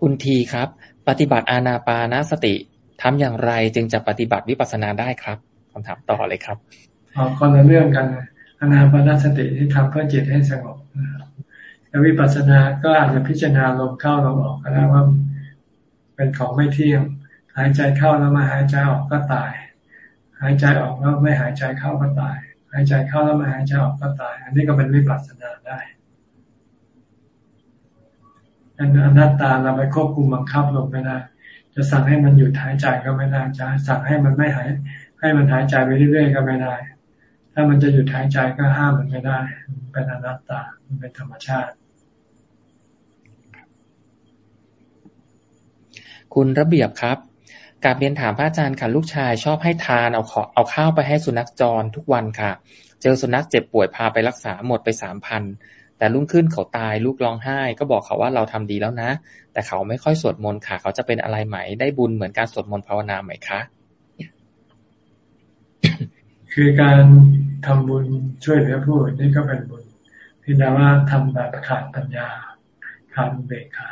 คุณทีครับ ปฏิบัติอานาปานสติทำอย่างไรจึงจะปฏิบัติวิปัสสนาได้ครับคำถามต่อเลยครับอ๋อคนละเรื่องกันอานาปานสติที่ทำเพื่อจิตให้สงบแล้ววิปัสสนาก็อาจจะพิจารณาลมเข้าลมออกก็ได้ว่าเป็นของไม่เที่ยง หายใจเข้าแล้วมาหายใจออกก็ตาย หายใจออกแล้วไม่หายใจเข้าก็ตาย หายใจเข้าแล้วไม่หายใจออกก็ตาย อันนี้ก็เป็นวิปัสสนาได้อันอนัตตาเราไปควบคุมบังคับลงไม่ได้ จะสั่งให้มันหยุดหายใจก็ไม่ได้จะสั่งให้มันไม่หาย ให้มันหายใจไปเรื่อยๆก็ไม่ได้ ถ้ามันจะหยุดหายใจก็ห้ามมันไม่ได้ เป็นอนัตตา มันเป็นธรรมชาติ คุณระเบียบครับ กาบเรียนถามพระอาจารย์ค่ะ ลูกชายชอบให้ทานเอาขอเอาข้าวไปให้สุนัขจรทุกวันค่ะ เจอสุนัขเจ็บป่วยพาไปรักษาหมดไปสามพันแต่รุ่งขึ้นเขาตายลูกร้องไห้ ก็บอกเขาว่าเราทำดีแล้วนะ แต่เขาไม่ค่อยสวดมนต์ค่ะ เขาจะเป็นอะไรไหม ได้บุญเหมือนการสวดมนต์ภาวนาไหมคะ คือการทำบุญช่วยเหลือผู้อื่นนี่ก็เป็นบุญพี่ดาว่าทำแบบขาดปัญญาขาดเบกขา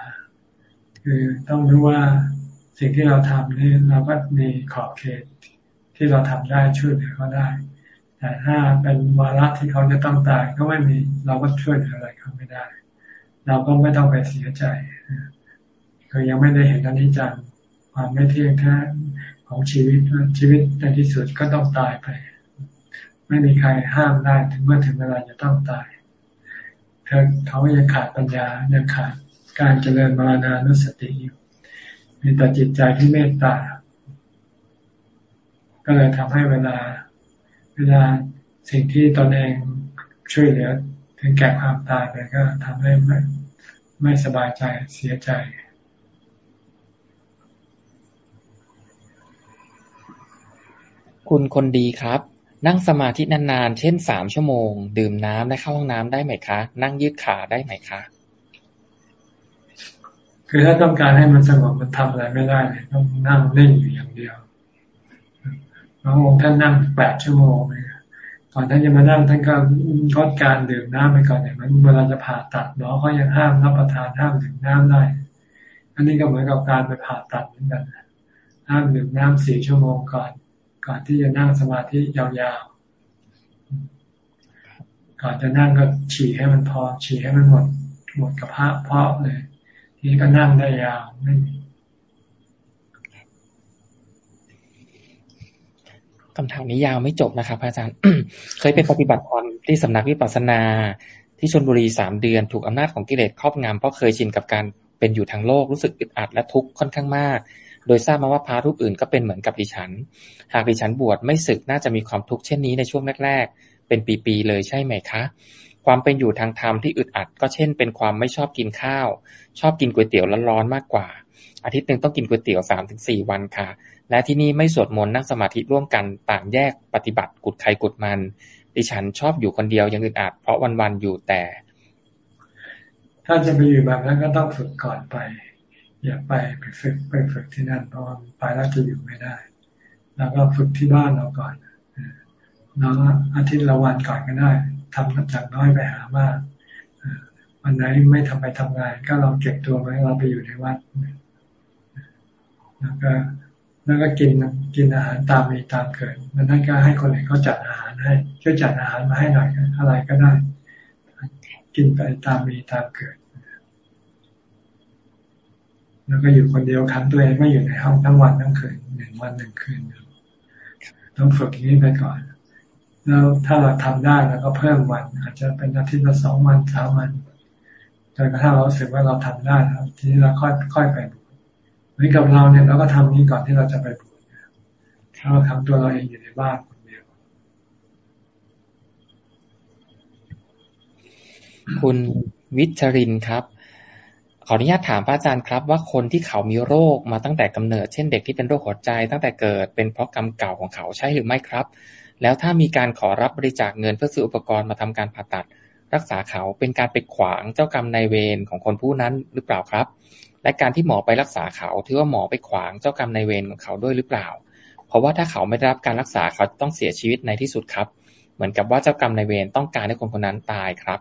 คือต้องรู้ว่า สิ่งที่เราทำนี่เราก็มีขอบเขตที่เราทำได้ช่วยเหลือเขาได้ แต่ถ้าเป็นวาระที่เขาจะต้องตายก็ไม่มีเราก็ช่วยเหลืออะไรเขาไม่ได้ เราก็ไม่ต้องไปเสียใจคือยังไม่ได้เห็นอนิจจังความไม่เที่ยงแท้ของชีวิตชีวิตในที่สุดก็ต้องตายไป ไม่มีใครห้ามได้ถึงเมื่อถึงเวลาจะต้องตายเธอเขายังขาดปัญญายังขาดการเจริญมานานุสติอยู่ มีแต่จิตใจที่เมตตา ก็เลยทำให้เวลา เวลาสิ่งที่ตนเองช่วยเหลือ ถึงแก่ความตายไปก็ทำให้ไม่ไม่สบายใจเสียใจคุณคนดีครับ นั่งสมาธินานๆ เช่นสามชั่วโมง ดื่มน้ำและเข้าห้องน้ำได้ไหมคะ นั่งยืดขาได้ไหมคะ คือถ้าต้องการให้มันสงบมันทำอะไรไม่ได้เลยต้องนั่งเล่นอยู่อย่างเดียวพระองค์ท่านนั่งแปดชั่วโมงเลยก่อนท่านจะมานั่งท่านก็งดการดื่มน้ำไปก่อนอย่างนั้นเวลาจะผ่าตัดหมอเขายังห้ามรับประทานห้ามดื่มน้ำได้ อันนี้ก็เหมือนกับการไปผ่าตัดเหมือนกันห้ามดื่มน้ำสี่ชั่วโมงก่อน ก่อนที่จะนั่งสมาธิยาวๆก่อนจะนั่งก็ฉี่ให้มันพอฉี่ให้มันหมดหมดกระเพาะเพาะเลย ทีนี้ก็นั่งได้ยาวไม่มีคำถามนี้ยาวไม่จบนะครับ อาจารย์ เคยเป็นปฏิบัติธรรมที่สำนักวิปัสสนาที่ชนบุรีสามเดือน ถูกอำนาจของกิเลสครอบงำเพราะเคยชินกับการเป็นอยู่ทางโลกรู้สึกอึดอัดและทุกข์ค่อนข้างมาก โดยทราบมาว่าพระรูปอื่นก็เป็นเหมือนกับดิฉัน หากดิฉันบวชไม่ศึกน่าจะมีความทุกข์เช่นนี้ในช่วงแรกๆ เป็นปีๆเลยใช่ไหมคะ ความเป็นอยู่ทางธรรมที่อึดอัด ก็เช่น เป็นความไม่ชอบกินข้าว ชอบกินก๋วยเตี๋ยวร้อนๆมากกว่า อาทิตย์หนึ่งต้องกินก๋วยเตี๋ยวสามถึงสี่วันค่ะ และที่นี่ไม่สวดมนต์นั่งสมาธิร่วมกันต่างแยกปฏิบัติกุดใครกุดมัน ดิฉันชอบอยู่คนเดียวยังอึดอัด เพราะวันๆอยู่แต่ ถ้าจะไปอยู่แบบนั้นก็ต้องฝึกก่อนไป อย่าไปไปฝึกไปฝึกที่นั่นเพราะไปแล้วจะอยู่ไม่ได้ แล้วก็ฝึกที่บ้านเราก่อนเราอาทิตย์ละวันก่อนก็ได้ ทำจากน้อยไปหามากวันไหนไม่ทำไปทำงาน ก็ลองเก็บตัวไว้เราไปอยู่ในวัดแล้วก็แล้วก็กินกินอาหารตามมีตามเกิดมันนั่นก็ให้คนอื่นเขาจัดอาหารให้ช่วยจัดอาหารมาให้หน่อยอะไรก็ได้ กินไปตามมีตามเกิด แล้วก็อยู่คนเดียวขังตัวเองไม่อยู่ในห้องทั้งวันทั้งคืนหนึ่งวันหนึ่งคืนต้องฝึกนี้ไปก่อน แล้วถ้าเราทำได้แล้วก็เพิ่มวัน อาจจะเป็นอาทิตย์ละสองวันสามวันจนกระทั่งเราสึกว่าเราทำได้แล้วทีนี้เราค่อยค่อยไปเหมือนกับเราเนี่ยเราก็ทำนี้ก่อนที่เราจะไปบวชเราทำตัวเราเองอยู่ในบ้านคนเดียวคุณวิชรินครับขออนุญาตถามพระอาจารย์ครับ ว่าคนที่เขามีโรคมาตั้งแต่กำเนิด เช่นเด็กที่เป็นโรคหัวใจตั้งแต่เกิดเป็นเพราะกรรมเก่าของเขาใช่หรือไม่ครับ แล้วถ้ามีการขอรับบริจาคเงินเพื่อซื้ออุปกรณ์มาทำการผ่าตัด รักษาเขาเป็นการไปขวางเจ้ากรรมนายเวรของคนผู้นั้นหรือเปล่าครับ และการที่หมอไปรักษาเขาถือว่าหมอไปขวางเจ้ากรรมในเวรของเขาด้วยหรือเปล่า เพราะว่าถ้าเขาไม่ได้รับการรักษาเขาต้องเสียชีวิตในที่สุดครับ เหมือนกับว่าเจ้ากรรมในเวรต้องการให้คนคนนั้นตายครับ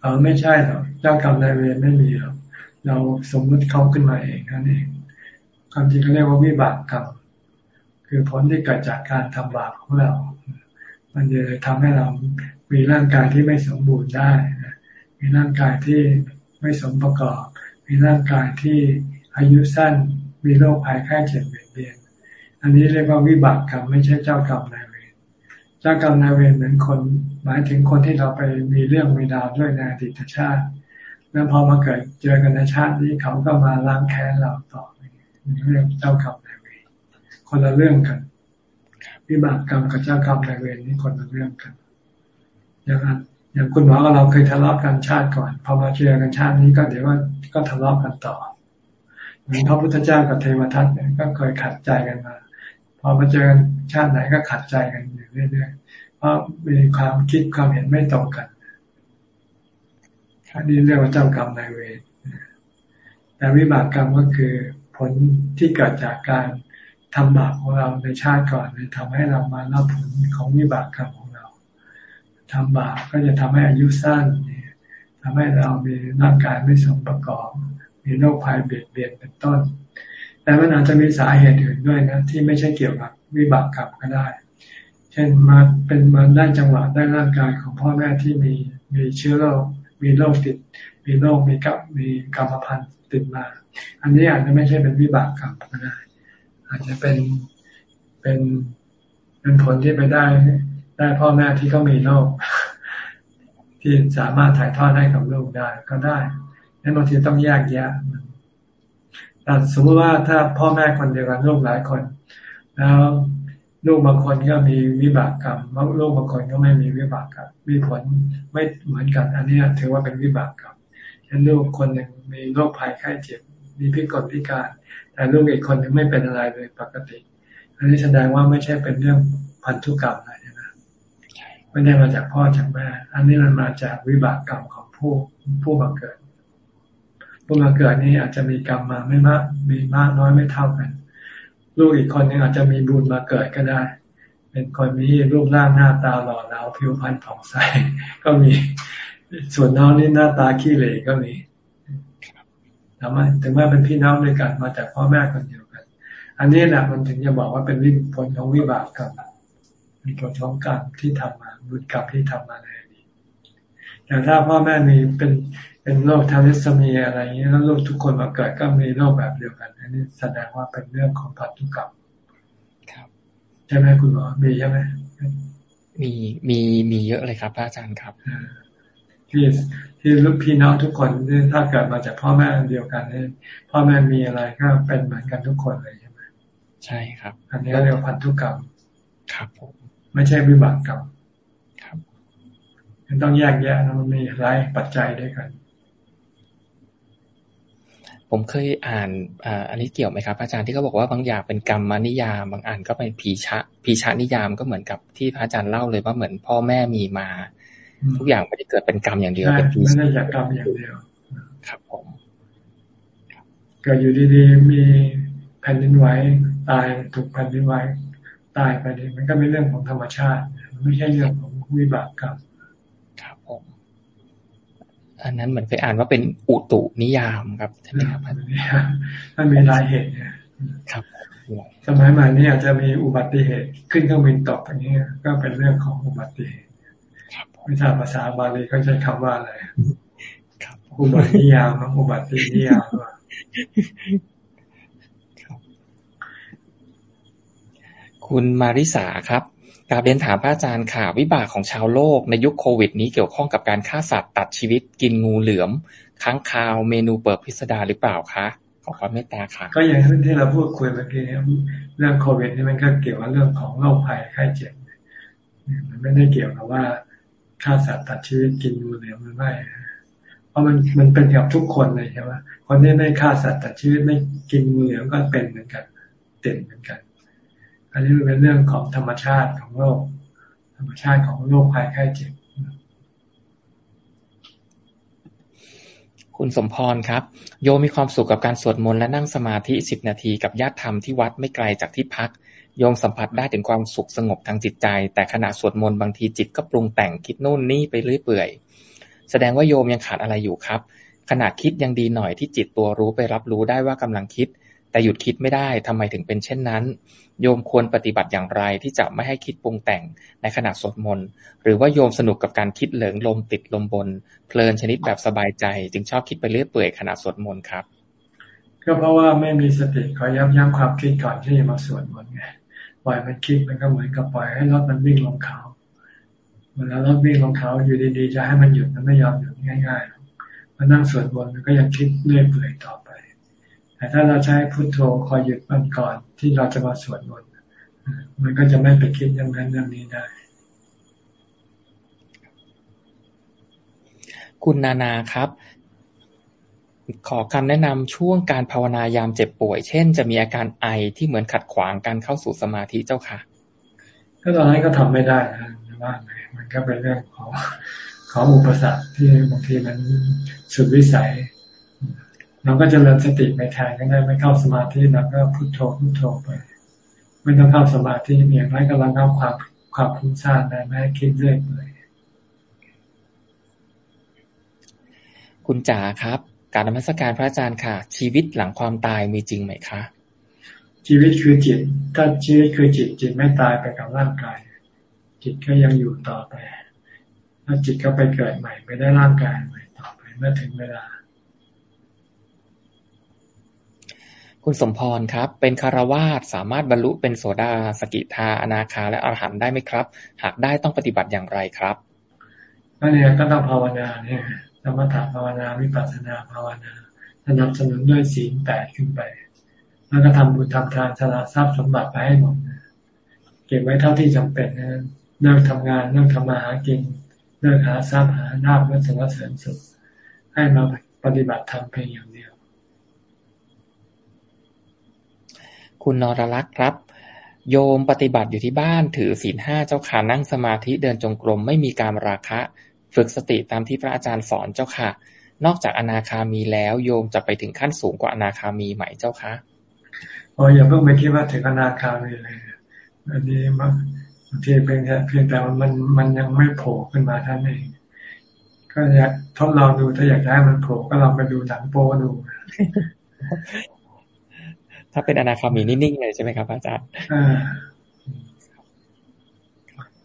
เออไม่ใช่หรอกเจ้ากรรมในเวรไม่มีหรอกเราสมมติเขาขึ้นมาเองนั่นเองความจริงเขาเรียกว่าวิบากกรรมคือผลที่เกิดจากการทำบาปของเรา มันจะทำให้เรามีร่างกายที่ไม่สมบูรณ์ได้มีร่างกายที่ไม่สมประกอบ มีร่างกายที่อายุสั้น มีโรคภัยไข้เจ็บเบียดเบียน อันนี้เรียกว่าวิบากกรรมไม่ใช่เจ้ากรรมนายเวร เจ้ากรรมนายเวรเหมือนคน หมายถึงคนที่เราไปมีเรื่องมีดาวด้วยในอดีตชาติ แล้วพอมาเกิดเจอกันในชาตินี้เขาก็มาล้างแค้นเราต่อนี่เรื่องเจ้ากรรมนายเวร คนละเรื่องกัน วิบากกรรมกับเจ้ากรรมนายเวรนี่คนละเรื่องกัน อย่างนั้นอย่างคุณหมอกับเราเคยทะเลาะกันชาติก่อนพอมาเจอกันชาตินี้ก็เดี๋ยวว่าก็ทะเลาะกันต่อเหมือนพระพุทธเจ้ากับเทวทัตเนี่ยก็เคยขัดใจกันมา พอมาเจอกันชาติไหนก็ขัดใจกันอยู่เรื่อยๆเพราะมีความคิดความเห็นไม่ตรงกันอันนี้เรียกว่าเจ้ากรรมนายเวรแต่วิบากกรรมก็คือผลที่เกิดจากการ ทำบาปของเราในชาติก่อนเลยทำให้เรามารับผลของวิบากกรรมของเราทำบาปก็จะทำให้อายุสั้นทำให้เรามีร่างกายไม่สมประกอบ มีโรคภัยเบียดเบียนเป็นต้น แต่มันอาจจะมีสาเหตุอื่นด้วยนะที่ไม่ใช่เกี่ยวกับวิบากกรรมก็ได้ เช่นมาเป็นมาได้จังหวะได้ร่างกายของพ่อแม่ที่มีมีเชื้อโรคมีโรคติด มีโรคมีกับมีกรรมพันธุ์ติดมา อันนี้อาจจะไม่ใช่เป็นวิบากกรรมก็ได้ อาจจะเป็นเป็นเป็นผลที่ไปได้ ได้พ่อแม่ที่เขามีโรคที่สามารถถ่ายทอดให้กับลูกได้ก็ได้นั้นบางทีต้องแยกแยะแต่สมมติว่าถ้าพ่อแม่คนเดียวกันลูกหลายคน แล้วลูกบางคนก็มีวิบากกรรมลูกบางคนก็ไม่มีวิบากกรรมมีผลไม่เหมือนกัน อันนี้ถือว่าเป็นวิบากกรรมเช่นลูกคนหนึ่งมีโรคภัยไข้เจ็บ มีพิกลพิการ แต่ลูกอีกคนนึงไม่เป็นอะไรเลยปกติ อันนี้แสดงว่าไม่ใช่เป็นเรื่องพันธุกรรมอะไรนะไม่ได้มาจากพ่อจากแม่ อันนี้มันมาจากวิบากกรรมของผู้ผู้มาเกิด ผู้มาเกิดนี้อาจจะมีกรรมมาไม่มากมีมากน้อยไม่เท่ากัน ลูกอีกคนนึงอาจจะมีบุญมาเกิดก็ได้ เป็นคนมีรูปร่างหน้าตาหล่อเหลาผิวพรรณผ่องใสก็มีส่วนน้องนี่หน้าตาขี้เหร่ก็มี ทำไมถึงแม้เป็นพี่น้องด้วยกันมาจากพ่อแม่คนเดียวกัน อันนี้แหละมันถึงจะบอกว่าเป็นวิผลของวิบากกรรมเป็นผลของกรรมที่ทำมาบุญกรรมที่ทำมาในอดีตแต่ถ้าพ่อแม่มีเป็นเป็นโรคทาริสมีอะไรอย่างนี้แล้วลูกทุกคนมาเกิดก็มีโรคแบบเดียวกัน อันนี้แสดงว่าเป็นเรื่องของพันธุกรรมใช่ไหมคุณหมอมีใช่ไหมมีมีมีเยอะเลยครับพระอาจารย์ครับที่ ที่ลูกพี่น้องทุกคนถ้าเกิดมาจากพ่อแม่เดียวกันนี่พ่อแม่มีอะไรก็เป็นเหมือนกันทุกคนเลยใช่ไหมใช่ครับ อันนี้เรียกว่าพันธุกรรม ครับผมไม่ใช่วิบากกรรมครับต้องแยกแยะนะมันมีหลายปัจจัยด้วยกัน ผมเคยอ่านอันนี้เกี่ยวไหมครับ อาจารย์ที่เขาบอกว่าบางอย่างเป็นกรรมนิยาม บางอันก็เป็นผีชะผีชะนิยามก็เหมือนกับที่พระอาจารย์เล่าเลยว่าเหมือนพ่อแม่มีมา ทุกอย่างไม่ได้เกิดเป็นกรรมอย่างเดียวเป็นพีไม่ได้จากกรรมอย่างเดียว ครับผมเกิดอยู่ดีๆมีแผ่นดินไหวตายถูกแผ่นดินไหวตายไปนี่มันก็เป็นเรื่องของธรรมชาติมันไม่ใช่เรื่องของวิบากกรรมครับผมอันนั้นเหมือนไปอ่านว่าเป็นอุตุนิยามครับใช่ไหมครับมันมีรายเหตุเนี่ยครับสมัยใหม่นี่อาจจะมีอุบัติเหตุ ขึ้นเครื่องบินตกอย่างนี้ก็เป็นเรื่องของอุบัติเหตุ ไม่ทราบภาษาบาลีเขาใช้คำว่าอะไรอุบัตินิยามอุบัตินิยามคุณมาริสาครับกาบเรียนถามพระอาจารย์ค่ะ วิบากของชาวโลกในยุคโควิด นี้เกี่ยวข้องกับการฆ่าสัตว์ตัดชีวิตกินงูเหลือมค้างคาวเมนูเปิดพิสดารหรือเปล่าคะขอความเมตตาค่ะ ก็อย่างที่เราพูดคุยเมื่อกี้เรื่องโควิดนี่มันก็เกี่ยวกับเรื่องของโรคภัยไข้เจ็บมันไม่ได้เกี่ยวกับว่า ฆ่าสัตว์ตัดชีวิตกินงูเหลือมหรือไม่เพราะมันมันเป็นกับทุกคนเลยใช่ไหมคนที่ไม่ฆ่าสัตว์ตัดชีวิตไม่กินงูเหลือมก็เป็นเหมือนกันเติดเหมือนกัน อันนี้มันเป็นเรื่องของธรรมชาติของโลก ธรรมชาติของโรคภัยไข้เจ็บคุณสมพรครับ โยมีความสุขกับการสวดมนต์และนั่งสมาธิสิบนาทีกับญาติธรรมที่วัดไม่ไกลจากที่พัก โยมสัมผัสได้ถึงความสุขสงบทางจิตใจ แต่ขณะสวดมนต์บางทีจิตก็ปรุงแต่งคิดนู่นนี่ไปเรื่อยเปื่อย แสดงว่าโยมยังขาดอะไรอยู่ครับ ขณะคิดยังดีหน่อยที่จิตตัวรู้ไปรับรู้ได้ว่ากำลังคิด แต่หยุดคิดไม่ได้ทำไมถึงเป็นเช่นนั้น โยมควรปฏิบัติอย่างไรที่จะไม่ให้คิดปรุงแต่งในขณะสวดมนต์หรือว่าโยมสนุกกับการคิดเหลิงลมติดลมบน เพลินชนิดแบบสบายใจ จึงชอบคิดไปเรื่อยเปื่อยขณะสวดมนต์ครับ ก็เพราะว่าไม่มีสติคอยยับยั้งความคิดก่อนที่จะมาสวดมนต์ไง ล่อยมันคิดมันก็เหมือนกับปล่อยให้รถมันวิ่งลงเขาเวลารถวิ่งลงเขาอยู่ดีๆจะให้มันหยุดมันไม่ยอมหยุดง่ายๆมันนั่งสวดมนต์มันก็ยังคิดเรื่อยเปื่อยต่อไป แต่ถ้าเราใช้พุทโธคอยหยุดมันก่อนที่เราจะมาสวดมนต์มันก็จะไม่ไปคิดอย่างนั้นอย่างนี้ได้ คุณนานาครับ ขอคำแนะนำช่วงการภาวนายามเจ็บป่วย เช่น จะมีอาการไอที่เหมือนขัดขวางการเข้าสู่สมาธิเจ้าค่ะ ก็ตอนนั้นก็ทำไม่ได้นะว่าไงมันก็เป็นเรื่องของของอุปสรรคที่บางทีมันสุดวิสัย เราก็จะเริ่มสติไปแทนก็ได้ไม่เข้าสมาธิเราก็พุโทโธพุโทโธไป ไม่ต้องเข้าสมาธิอย่างไรก็ระงับความความฟุ้งซ่านได้ไม่ให้คิดเรื่อยเลยคุณจ๋าครับ การนมัสการพระอาจารย์ค่ะ ชีวิตหลังความตายมีจริงไหมคะ ชีวิตคือจิต ถ้าชีวิตคือจิตจิตไม่ตายไปกับร่างกาย จิตก็ยังอยู่ต่อไปถ้าจิตก็ไปเกิดใหม่ไปได้ร่างกายใหม่ต่อไปเมื่อถึงเวลา คุณสมพรครับ เป็นคารวาสสามารถบรรลุเป็นโสดาสกิทาอนาคาและอรหันต์ได้ไหมครับ หากได้ต้องปฏิบัติอย่างไรครับนั่นเองก็ต้องภาวนาเนี่ยส มถะภาวนาวิปัสสนาภาวนาสนับสนุนด้วยศีลแปดขึ้นไป แล้วก็ทำบุญทำทานสละทรัพย์สมบัติไปให้หมดเก็บไว้เท่าที่จำเป็นนะเลิกทำงานเลิกทำมาหากินเลิกหาทรัพย์หาหน้าเพื่อสรรเสริญสุขให้มาปฏิบัติธรรมเพียงอย่างเดียว คุณนรลักษ์ครับ โยมปฏิบัติอยู่ที่บ้านถือศีลห้าเจ้าขานั่งสมาธิเดินจงกรมไม่มีการราคะ ฝึกสติตามที่พระอาจารย์สอนเจ้าค่ะ นอกจากอนาคามีแล้วโยมจะไปถึงขั้นสูงกว่าอนาคามีไหมเจ้าคะโอ้อย่าเพิ่งไปคิดว่าถึงอนาคามีเลยอันนี้มันบางทีเป็นเพียงแต่มันมันยังไม่โผล่ขึ้นมาท่านเองก็อยากทดลองดูถ้าอยากได้มันโผล่ก็ลองไปดูหนังโป้ดูถ้าเป็นอนาคามีนิ่งๆเลยใช่ไหมครับ อาจารย์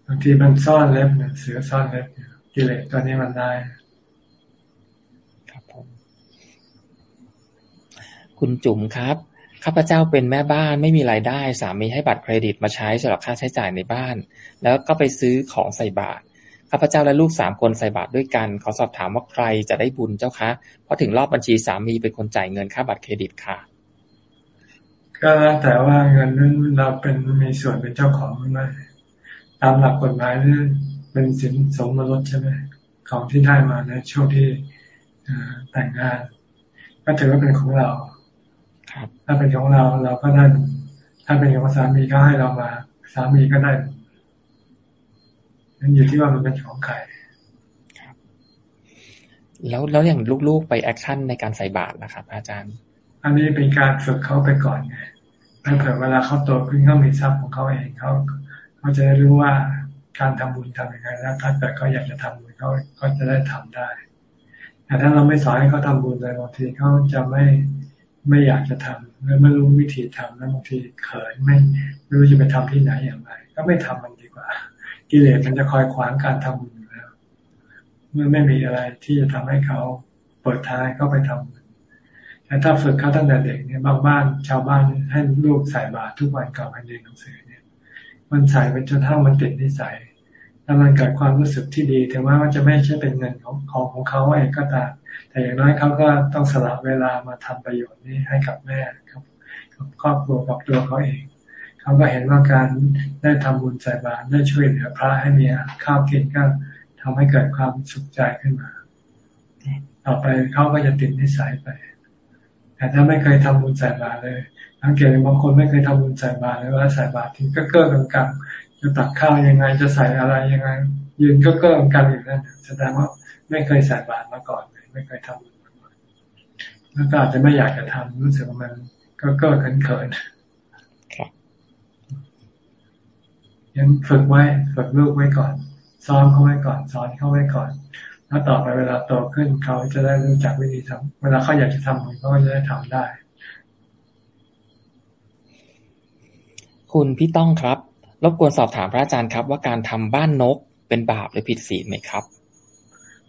บางทีมันซ่อนเล็บเสือซ่อนเล็บ กิเลสตัวนี้มันได้ ครับผมคุณจุ๋มครับข้าพเจ้าเป็นแม่บ้านไม่มีรายได้ สามีให้บัตรเครดิตมาใช้สำหรับค่าใช้จ่ายในบ้าน แล้วก็ไปซื้อของใส่บาตรข้าพเจ้าและลูกสามคนใส่บาตรด้วยกัน ขอสอบถามว่าใครจะได้บุญเจ้าคะเพราะถึงรอบบัญชีสามีเป็นคนจ่ายเงินค่าบัตรเครดิตค่ะ ก็แล้วแต่ว่าเงินนั้นเราเป็นมีส่วนเป็นเจ้าของไหมตามหลักกฎหมายนี่ เป็นสินสมรสใช่ไหมของที่ได้มาในช่วงที่แต่งงาน ก็ถือว่าเป็นของเราถ้าเป็นของเราเราก็ได้ถ้าเป็นของสามีก็ให้เรามา สามีก็ได้นั่นอยู่ที่ว่ามันเป็นของใครแล้วแล้วอย่างลูกๆไป action ในการใส่บาตรนะครับ อาจารย์ อันนี้เป็นการฝึกเขาไปก่อนไงเผื่อเวลาเขาโตขึ้นเขามีทรัพย์ของเขาเองเขาเขาจะได้รู้ว่า การทำบุญทำยังไงแล้วถ้าเกิดเขาอยากจะทำบุญเขาเขาจะได้ทำได้ แต่ถ้าเราไม่สอนให้เขาทำบุญเลยบางทีเขาจะไม่ไม่อยากจะทำแล้วไม่รู้วิธีทำแล้วบางทีเขินไม่ไม่รู้จะไปทำที่ไหนอย่างไร ก็ไม่ทำมันดีกว่า กิเลสมันจะคอยขวางการทำบุญอยู่แล้ว เมื่อไม่มีอะไรที่จะทำให้เขาเปิดท้างเข้าไปทำแต่ถ้าฝึกเขาตั้งแต่เด็กเนี่ยบางบ้านชาวบ้านให้ลูกใส่บาตรทุกวันก่อนไปเรียนหนังสือ มันใส่ไปจนทั้งมันติดนิสัยแล้วมันเกิดความรู้สึกที่ดีถึงแม้ว่าจะไม่ใช่เป็นเงินของของของเขาเองก็ตามแต่อย่างน้อยเขาก็ต้องสละเวลามาทำประโยชน์นี้ให้กับแม่ครับกับครอบครัวกับตัวเขาเอง เขาก็เห็นว่าการได้ทำบุญใส่บาตรได้ช่วยเหลือพระให้มีข้าวกินก็ทำให้เกิดความสุขใจขึ้นมา ต่อไปเขาก็จะติดนิสัยไป แต่ถ้าไม่เคยทำบุญใส่บาตรเลยสังเกตบางคนไม่เคยทำบุญใส่บาตรเลยว่าใส่บาตรทิ้งก็เก้อกังกังจะตักข้าวยังไงจะใส่อะไรยังไง ยืนก็เก้อกังกังอยู่นั่นแสดงว่าไม่เคยใส่บาตรมาก่อนไม่เคยทำแล้วก็อาจจะไม่อยากจะทำรู้สึกว่ามันก็เก้อเขินเขินยังฝึกไว้ฝึกลูกไว้ก่อนซ้อมเขาไว้ก่อนสอนเขาไว้ก่อน แล้วต่อไปเวลาโตขึ้นเขาจะได้รู้จักวิธีทำเวลาเขาอยากจะทำเขาก็จะได้ทำได้ คุณพี่ต้องครับ รบกวนสอบถามพระอาจารย์ครับ ว่าการทำบ้านนกเป็นบาปหรือผิดศีลไหมครับ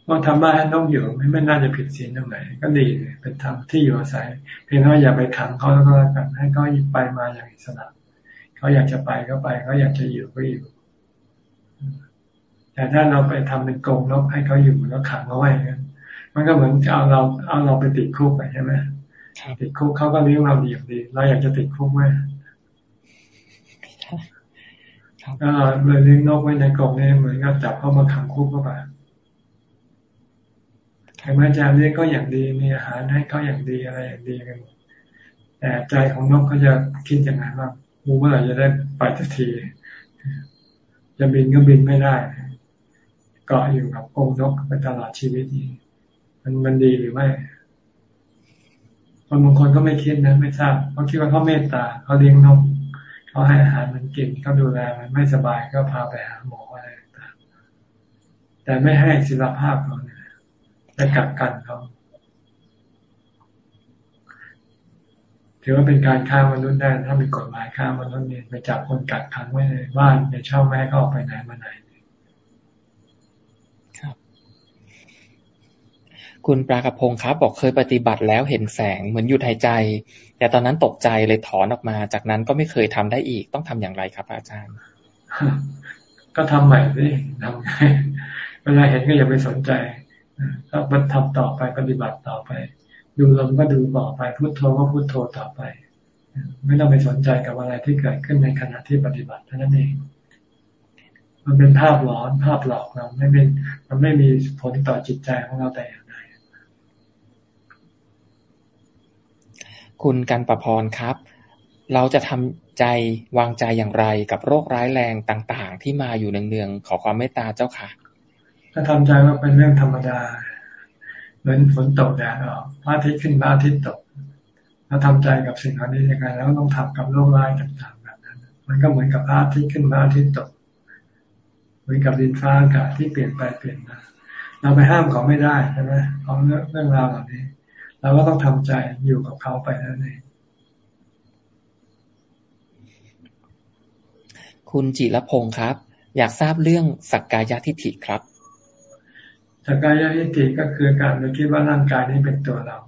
ก็ทำบ้านให้นกอยู่ไม่ไม่น่าจะผิดศีลตรงไหน ก็ดีเป็นทำที่อยู่อาศัย เพียงว่าอย่าไปขังเขาแล้วก็แล้วกันให้เขาหยิบไปมาอย่างอิสระเขาอยากจะไปก็ไปเขาอยากจะอยู่ก็อยู่ แต่ถ้าเราไปทำเป็นกรงนกให้เขาอยู่แล้วขังเขาไว้กันมันก็เหมือนเอาเราเอาเราไปติดคุกไปใช่ไหมติดคุกเขาก็เลี้ยงเราดีอย่างดี เราอยากจะติดคุกไหมก็เลยเลี้ยงนกไว้ในกรงนี่เหมือนกับจับเขามาขังคุกเข้าไปถึงแม้จะเลี้ยงก็อย่างดีมีอาหารให้เขาอย่างดีอะไรอย่างดีกันแต่ใจของนกเขาจะคิดอย่างไรว่ามูเมื่อไหร่จะได้ไปสักทีจะบินก็บินไม่ได้ เกาะอยู่กับองนกไปตลอดชีวิตนี้มันมันดีหรือไม่คนบางคนก็ไม่คิดนะ ไม่ทราบเขาคิดว่าเขาเมตตาเขาเลี้ยงนกเขาให้อาหารมันกินเขาดูแลมันไม่สบายก็พาไปหาหมออะไรต่างแต่ไม่ให้ศิลภาพเขาเนี่ยจะกักกันเขาถือว่าเป็นการฆ่ามนุษย์ได้ถ้ามีกฎหมายฆ่ามนุษย์เนี่ยไปจับคนกักขังไว้ในบ้านในช่องไม่ให้เขาออกไปไหนมาไหนครับ คุณปลากระพงครับ บอกเคยปฏิบัติแล้วเห็นแสงเหมือนหยุดหายใจ แต่ตอนนั้นตกใจเลยถอนออกมา จากนั้นก็ไม่เคยทำได้อีกต้องทำอย่างไรครับอาจารย์ ก็ทำใหม่สิทำไงเวลาเห็นก็อย่าไปสนใจก็ปทำต่อไปปฏิบัติต่อไป ดูลมก็ดูต่อไปพุโทโธก็พุโทโธต่อไป ไม่ต้องไปสนใจกับอะไรที่เกิดขึ้นในขณะที่ปฏิบัติเท่านั้นเองมันเป็นภาพหลอนภาพหลอกเราไม่เป็นมันไม่มีผลต่อจิตใจของเราแต่อย่างใด คุณกันประพรครับ เราจะทำใจวางใจอย่างไรกับโรคร้ายแรงต่างๆ ที่มาอยู่เนืองๆ ขอความเมตตาเจ้าค่ะ ถ้าทำใจว่าเป็นเรื่องธรรมดา เหมือนฝนตกแดดออกพระอาทิตย์ขึ้นพระอาทิตย์ตกถ้าทำใจกับสิ่งเหล่านี้ยังไงแล้วต้องทำกับโลกร้ายต่างๆแบบนั้น มันก็เหมือนกับพระอาทิตย์ขึ้นพระอาทิตย์ตก เหมือนกับดินฟ้าอากาศที่เปลี่ยนไปเปลี่ยนมาเราไปห้ามเขาไม่ได้ใช่ไหมของเรื่องราวเหล่านี้ เราก็ต้องทำใจอยู่กับเขาไปนั่นเองคุณจิรพงศ์ครับ อยากทราบเรื่องสักกายทิฏฐิครับสักกายทิฏฐิก็คือการไปคิดว่าร่างกายนี้เป็นตัวเรา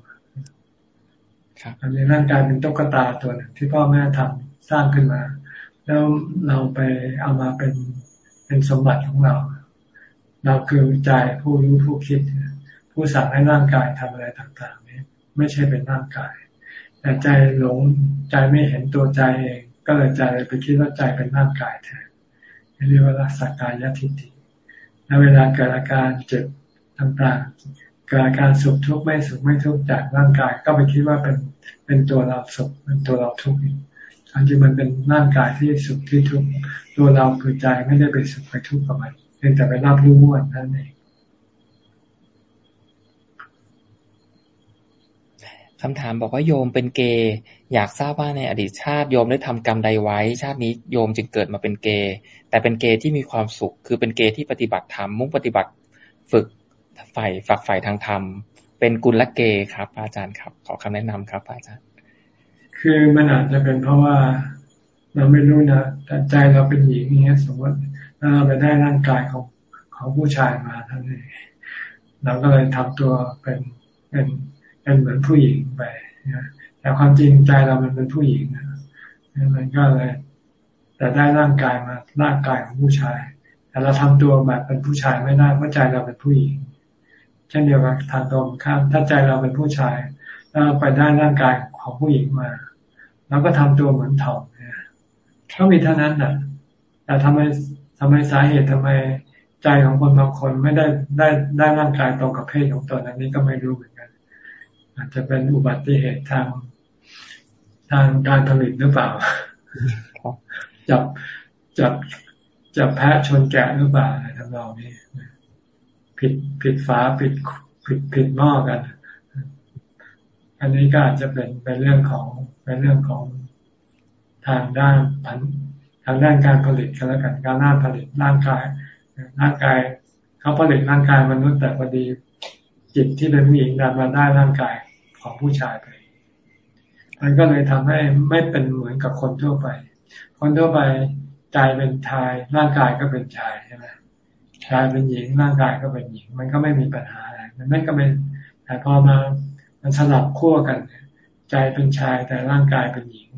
ครับอันนี้ร่างกายเป็นตุ๊กตาตัวหนึ่งที่พ่อแม่ทำสร้างขึ้นมา แล้วเราไปเอามาเป็นเป็นสมบัติของเรา เราคือใจผู้รู้ผู้คิด ผู้สั่งให้ร่างกายทำอะไรต่างๆนี้ไม่ใช่เป็นร่างกาย แต่ใจหลงใจไม่เห็นตัวใจเองก็เลยใจไปคิดว่าใจเป็นร่างกายแทนเรียกว่าสักกายทิฏฐิแล้วเวลาเกิดอาการเจ็บต่างๆเกิดอาการสุขทุกข์ไม่สุขไม่ทุกข์จากร่างกายก็ไปคิดว่าเป็นเป็นตัวเราสุขเป็นตัวเราทุกข์อันที่มันเป็นร่างกายที่สุขที่ทุกข์ตัวเราคือใจไม่ได้ไปสุขไปทุกข์กับมันเพียงแต่ไปรับรู้ว่านั่นเองคำถามบอกว่าโยมเป็นเกย์อยากทราบว่าในอดีตชาติโยมได้ทำกรรมใดไว้ ชาตินี้โยมจึงเกิดมาเป็นเกย์แต่เป็นเกย์ที่มีความสุข คือเป็นเกย์ที่ปฏิบัติธรรมมุ่งปฏิบัติฝึกฝ่ายฝักฝ่ายทางธรรม เป็นกุลเกย์ครับ อาจารย์ครับ ขอคำแนะนำครับ อาจารย์ คือมันอาจจะเป็นเพราะว่าเราไม่รู้นะแต่ใจเราเป็นหญิงเนี้ยสมมติเราไปได้ร่างกายของของผู้ชายมาท่านนี้เราก็เลยทำตัวเป็นเป็น เป็นเหมือนผู้หญิงไปแต่ความจริงใจเรามันเป็นผู้หญิงนะมันก็เลย แต่ได้ร่างกายมาร่างกายของผู้ชาย แต่เราทำตัวแบบเป็นผู้ชายไม่ได้เพราะใจเราเป็นผู้หญิงเช่นเดียวกันทางตรงข้ามถ้าใจเราเป็นผู้ชายแล้วไปได้ร่างกายของผู้หญิงมาเราก็ทำตัวเหมือนถ่อมเนี่ยก็มีเท่านั้นนะแต่ทำไมทำไมสาเหตุทำไมใจของคนบางคนไม่ได้ได้ได้ร่างกายตรงกับเพศของตนอันนี้ก็ไม่รู้เหมือน อาจจะเป็นอุบัติเหตุทางทางการผลิตหรือเปล่าจับจับจับแพะชนแกะหรือเปล่าอะไรทำนองนี้ผิดผิดฝาผิดผิดผิดหม้อกัน อันนี้ก็อาจจะเป็นเป็นเรื่องของเป็นเรื่องของทางด้านพันทางด้านการผลิตกันแล้วกันการน่าผลิตร่างกายร่างกายเขาผลิตร่างกายมนุษย์แต่พอดีจิตที่เป็นผู้หญิงดันมาได้ร่างกาย ของผู้ชายไป มันก็เลยทำให้ไม่เป็นเหมือนกับคนทั่วไป คนทั่วไปใจเป็นชายร่างกายก็เป็นชายใช่ไหมชายเป็นหญิงร่างกายก็เป็นหญิง มันก็ไม่มีปัญหาอะไรมันไม่ก็เป็นแต่พอมามันสลับขั้วกันใจเป็นชายแต่ร่างกายเป็นหญิง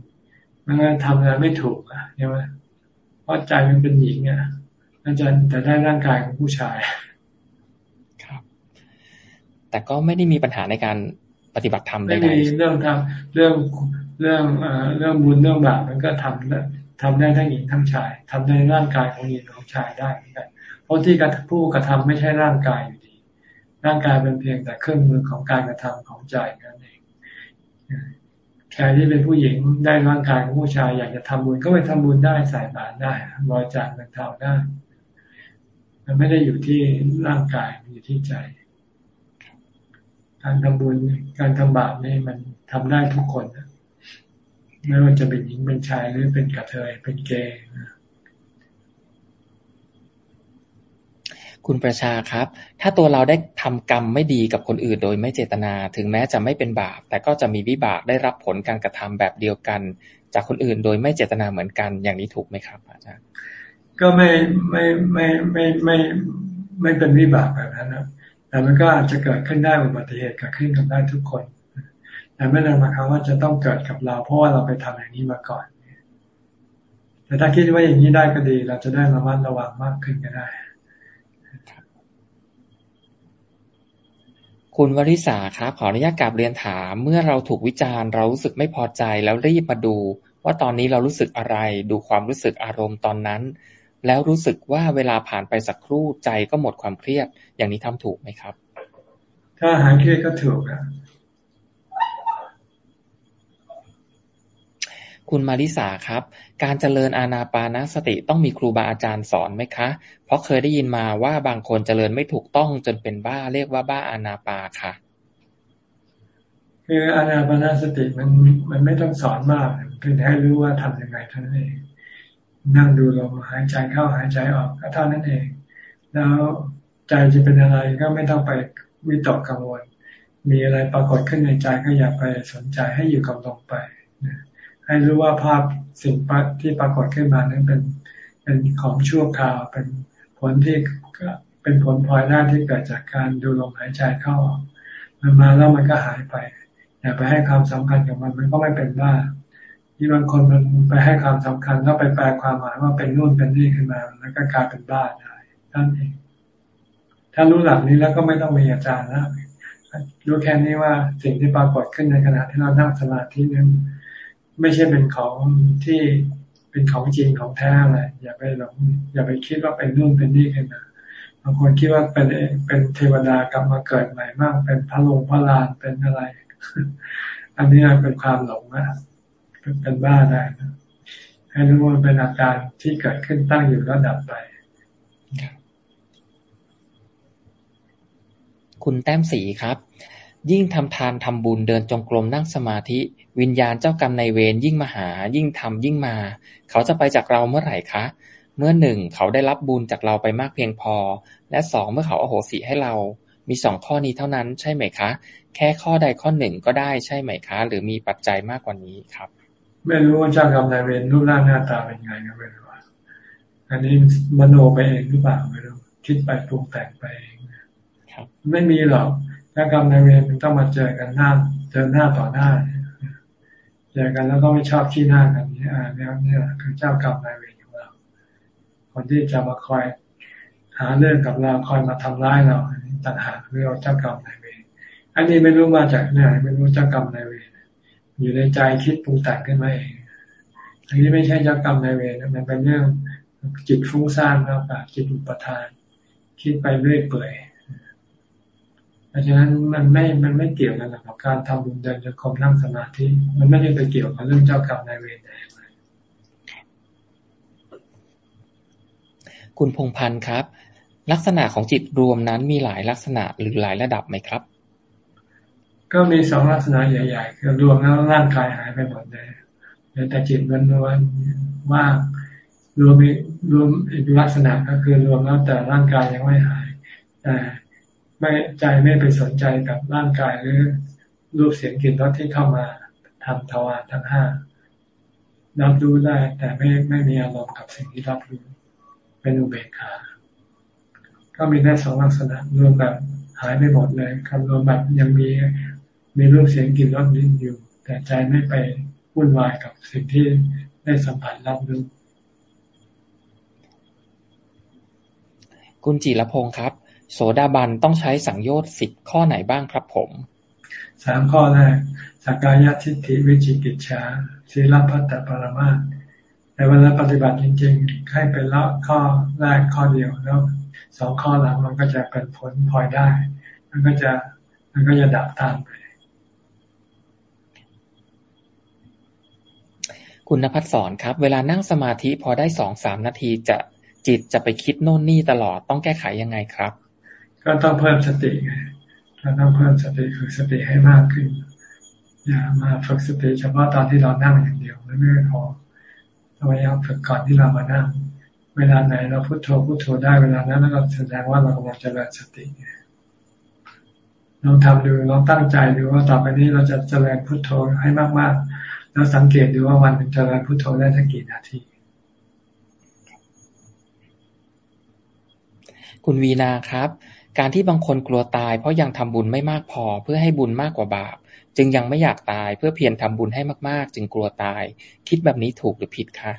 มันก็ทำอะไรไม่ถูกอะใช่ไหมเพราะใจมันเป็นหญิงอะมันจะแต่ได้ร่างกายของผู้ชาย ครับ แต่ก็ไม่ได้มีปัญหาในการ ปฏิบัติธรรมได้ไม่มีเรื่องทำเรื่องเรื่องเรื่องบุญเรื่องบาปมันก็ทำได้ทำได้ทั้งหญิงทั้งชายทำในร่างกายของหญิงของชายได้เหมือนกันเพราะที่ผู้กระทำไม่ใช่ร่างกายอยู่ดี ร่างกายเป็นเพียงแต่เครื่องมือของการกระทำของใจนั่นเองใครที่เป็นผู้หญิงได้ร่างกายของผู้ชาย อยากจะทำบุญก็ไปทำบุญได้ใส่บาตรได้บริจาคเงินเท่าได้มันไม่ได้อยู่ที่ร่างกายอยู่ที่ใจ การทำบุญการทำบาปนี่มันทำได้ทุกคนไม่ว่าจะเป็นหญิงเป็นชายหรือเป็นกระเทยเป็นเกย์คุณประชาครับ ถ้าตัวเราได้ทำกรรมไม่ดีกับคนอื่นโดยไม่เจตนา ถึงแม้จะไม่เป็นบาป แต่ก็จะมีวิบากได้รับผลการกระทำแบบเดียวกัน จากคนอื่นโดยไม่เจตนาเหมือนกันอย่างนี้ถูกไหมครับอาจารย์ก็ไม่ไม่ไม่ไม่ไม่ไม่เป็นวิบากแบบนั้นนะ แต่มันก็อาจจะเกิดขึ้นได้อุบัติเหตุเกิดขึ้นกับได้ทุกคน แต่ไม่ได้หมายความว่าจะต้องเกิดกับเรา เพราะว่าเราไปทำอย่างนี้มาก่อน แต่ถ้าคิดว่าอย่างนี้ได้ก็ดี เราจะได้ระมัดระวังมากขึ้นก็ได้ คุณวริษาครับขออนุญาตกลับเรียนถาม เมื่อเราถูกวิจารณ์เรารู้สึกไม่พอใจแล้วรีบมาดู ว่าตอนนี้เรารู้สึกอะไร ดูความรู้สึกอารมณ์ตอนนั้น แล้วรู้สึกว่าเวลาผ่านไปสักครู่ใจก็หมดความเครียด อย่างนี้ทำถูกไหมครับ ถ้าหายเครียดก็ถูกอะคุณมาริสาครับ การเจริญอาณาปานสติต้องมีครูบาอาจารย์สอนไหมคะ เพราะเคยได้ยินมาว่าบางคนเจริญไม่ถูกต้องจนเป็นบ้าเรียกว่าบ้าอาณาปาค่ะ คืออาณาปานสติมันมันไม่ต้องสอนมากเพียงให้รู้ว่าทํำยังไงเท่านั้นเอง นั่งดูลมหายใจเข้าหายใจออกก็เท่านั้นเอง แล้วใจจะเป็นอะไรก็ไม่ต้องไปวิตกกังวล มีอะไรปรากฏขึ้นในใจก็อย่าไปสนใจให้อยู่กับลมไปให้รู้ว่าภาพสิ่งที่ปรากฏขึ้นมานั้นเป็นเป็นของชั่วคราวเป็นผลที่เป็นผลพลอยได้ที่เกิดจากการดูลมหายใจเข้าออกมันมาแล้วมันก็หายไปอย่าไปให้ความสำคัญกับมันมันก็ไม่เป็นบ้า ที่บางคนมันไปให้ความสำคัญแล้วไปแปลความหมายว่าเป็นนู่นเป็นนี่ขึ้นมา แล้วก็กลายเป็นบ้าได้นั่นเอง ถ้ารู้หลักนี้แล้วก็ไม่ต้องมีอาจารย์แล้วรู้แค่นี้ว่าสิ่งที่ปรากฏขึ้นในขณะที่เรานั่งสมาธินั้นไม่ใช่เป็นของที่เป็นของจริงของแท้อะไรอย่าไปหลงอย่าไปคิดว่าเป็นนู่นเป็นนี่ขึ้นมาบางคนคิดว่าเป็นเป็นเทวดากลับมาเกิดใหม่มาก เป็นพระลงพระลานเป็นอะไร อันนี้เป็นความหลงนะ เป็นบ้าได้นะให้รู้ว่าเป็นอาการที่เกิดขึ้นตั้งอยู่แล้วดับไป คุณแต้มสีครับ ยิ่งทำทานทำบุญเดินจงกรมนั่งสมาธิ วิญญาณเจ้ากรรมในเวรยิ่งมาหา ยิ่งทำยิ่งมา เขาจะไปจากเราเมื่อไหร่คะ เมื่อหนึ่งเขาได้รับบุญจากเราไปมากเพียงพอ และสองเมื่อเขาอาโหสิให้เรา มีสองข้อนี้เท่านั้นใช่ไหมคะ แค่ข้อใดข้อหนึ่งก็ได้ใช่ไหมคะ หรือมีปัจจัยมากกว่านี้ครับ ไม่รู้ว่าเจ้ากรรมนายเวรรูปร่างหน้าตาเป็นไงก็ไม่รู้อันนี้มโนไปเองหรือเปล่าไม่รู้คิดไปปรุงแต่งไปเองไม่มีหรอกเจ้ากรรมนายเวรมันต้องมาเจอกันหน้าเจอหน้าต่อหน้าเจอกันแล้วก็ไม่ชอบขี้หน้ากันนี่อ่าเนี่ยนี่คือเจ้ากรรมนายเวรของเรา คนที่จะมาคอยหาเรื่องกับเราคอยมาทำร้ายเราต่างหากเรียกว่าเจ้ากรรมนายเวรอันนี้ไม่รู้มาจากไหนไม่รู้เจ้ากรรมนายเวร อยู่ในใจคิดปรุงแต่งขึ้นมาเองอันนี้ไม่ใช่เจ้ากรรมนายเวรมันเป็นเรื่องจิตฟุ้งซ่านมากกว่าจิตอุปทาน คิดไปเรื่อยเปื่อยเพราะฉะนั้นมันไม่ มันไม่เกี่ยวกันกับการทำบุญเดินจงกรมนั่งสมาธิ มันไม่ได้ไปเกี่ยวกับเรื่องเจ้ากรรมนายเวรใดคุณพงพันธ์ครับ ลักษณะของจิตรวมนั้นมีหลายลักษณะหรือหลายระดับไหมครับ ก็มีสองลักษณะใหญ่ๆ คือรวมแล้วร่างกายหายไปหมดเลยแต่จิตมันวนว่างรวมรวมอีกลักษณะก็คือรวมแล้วแต่ร่างกายยังไม่หายแต่ไม่ใจไม่ไปสนใจกับร่างกายหรือรูปเสียงกลิ่นรสที่เข้ามาทำทวารทั้งห้ารับรู้ได้ แต่ไม่ไม่มีอารมณ์กับสิ่งที่รับรู้เป็นอุเบกขา ก็มีได้สองลักษณะรวมแบบหายไปหมดเลยคำรวมแบบยังมี มีรูปเสียงกลิ่นรสดิ้นอยู่ แต่ใจไม่ไปวุ่นวายกับสิ่งที่ได้สัมผัสรับรู้คุณจิรพงศ์ครับ โสดาบันต้องใช้สังโยชน์สิบข้อไหนบ้างครับผมสามข้อแรกสักกายทิฏฐิวิจิกิจฉาศีลพัตตปรมาแต่เวลาปฏิบัติจริงๆ ให้เป็นละข้อแรกข้อเดียวแล้วสองข้อหลังมันก็จะเป็นผลพลอยได้ มันก็จะมันก็จะดับตามไป คุณนภัสสอนครับ เวลานั่งสมาธิพอได้สองสามนาทีจะจิตจะไปคิดโน่นนี่ตลอดต้องแก้ไขยังไงครับ ก็ต้องเพิ่มสติไงเราต้องเพิ่มสติคือสติให้มากขึ้น อย่ามาฝึกสติเฉพาะตอนที่เรานั่งอย่างเดียวไม่ไม่พอเราพยายามฝึกก่อนที่เรามานั่ง เวลาไหนเราพุโทโธพุโทโธได้เวลานั้นเราแสดงว่าเรากำลังเจริญสติลองทำดูลองตั้งใจดูว่าต่อไปนี้เราจะเจริญพุโทโธให้มากๆ แล้วสังเกตดูว่าวันหนึ่งจะรับพุทโธได้ทั้งกี่นาที คุณวีนาครับ การที่บางคนกลัวตาย เพราะยังทำบุญไม่มากพอเพื่อให้บุญมากกว่าบาป จึงยังไม่อยากตายเพื่อเพียรทำบุญให้มาก ๆ จึงกลัวตาย คิดแบบนี้ถูกหรือผิดคะ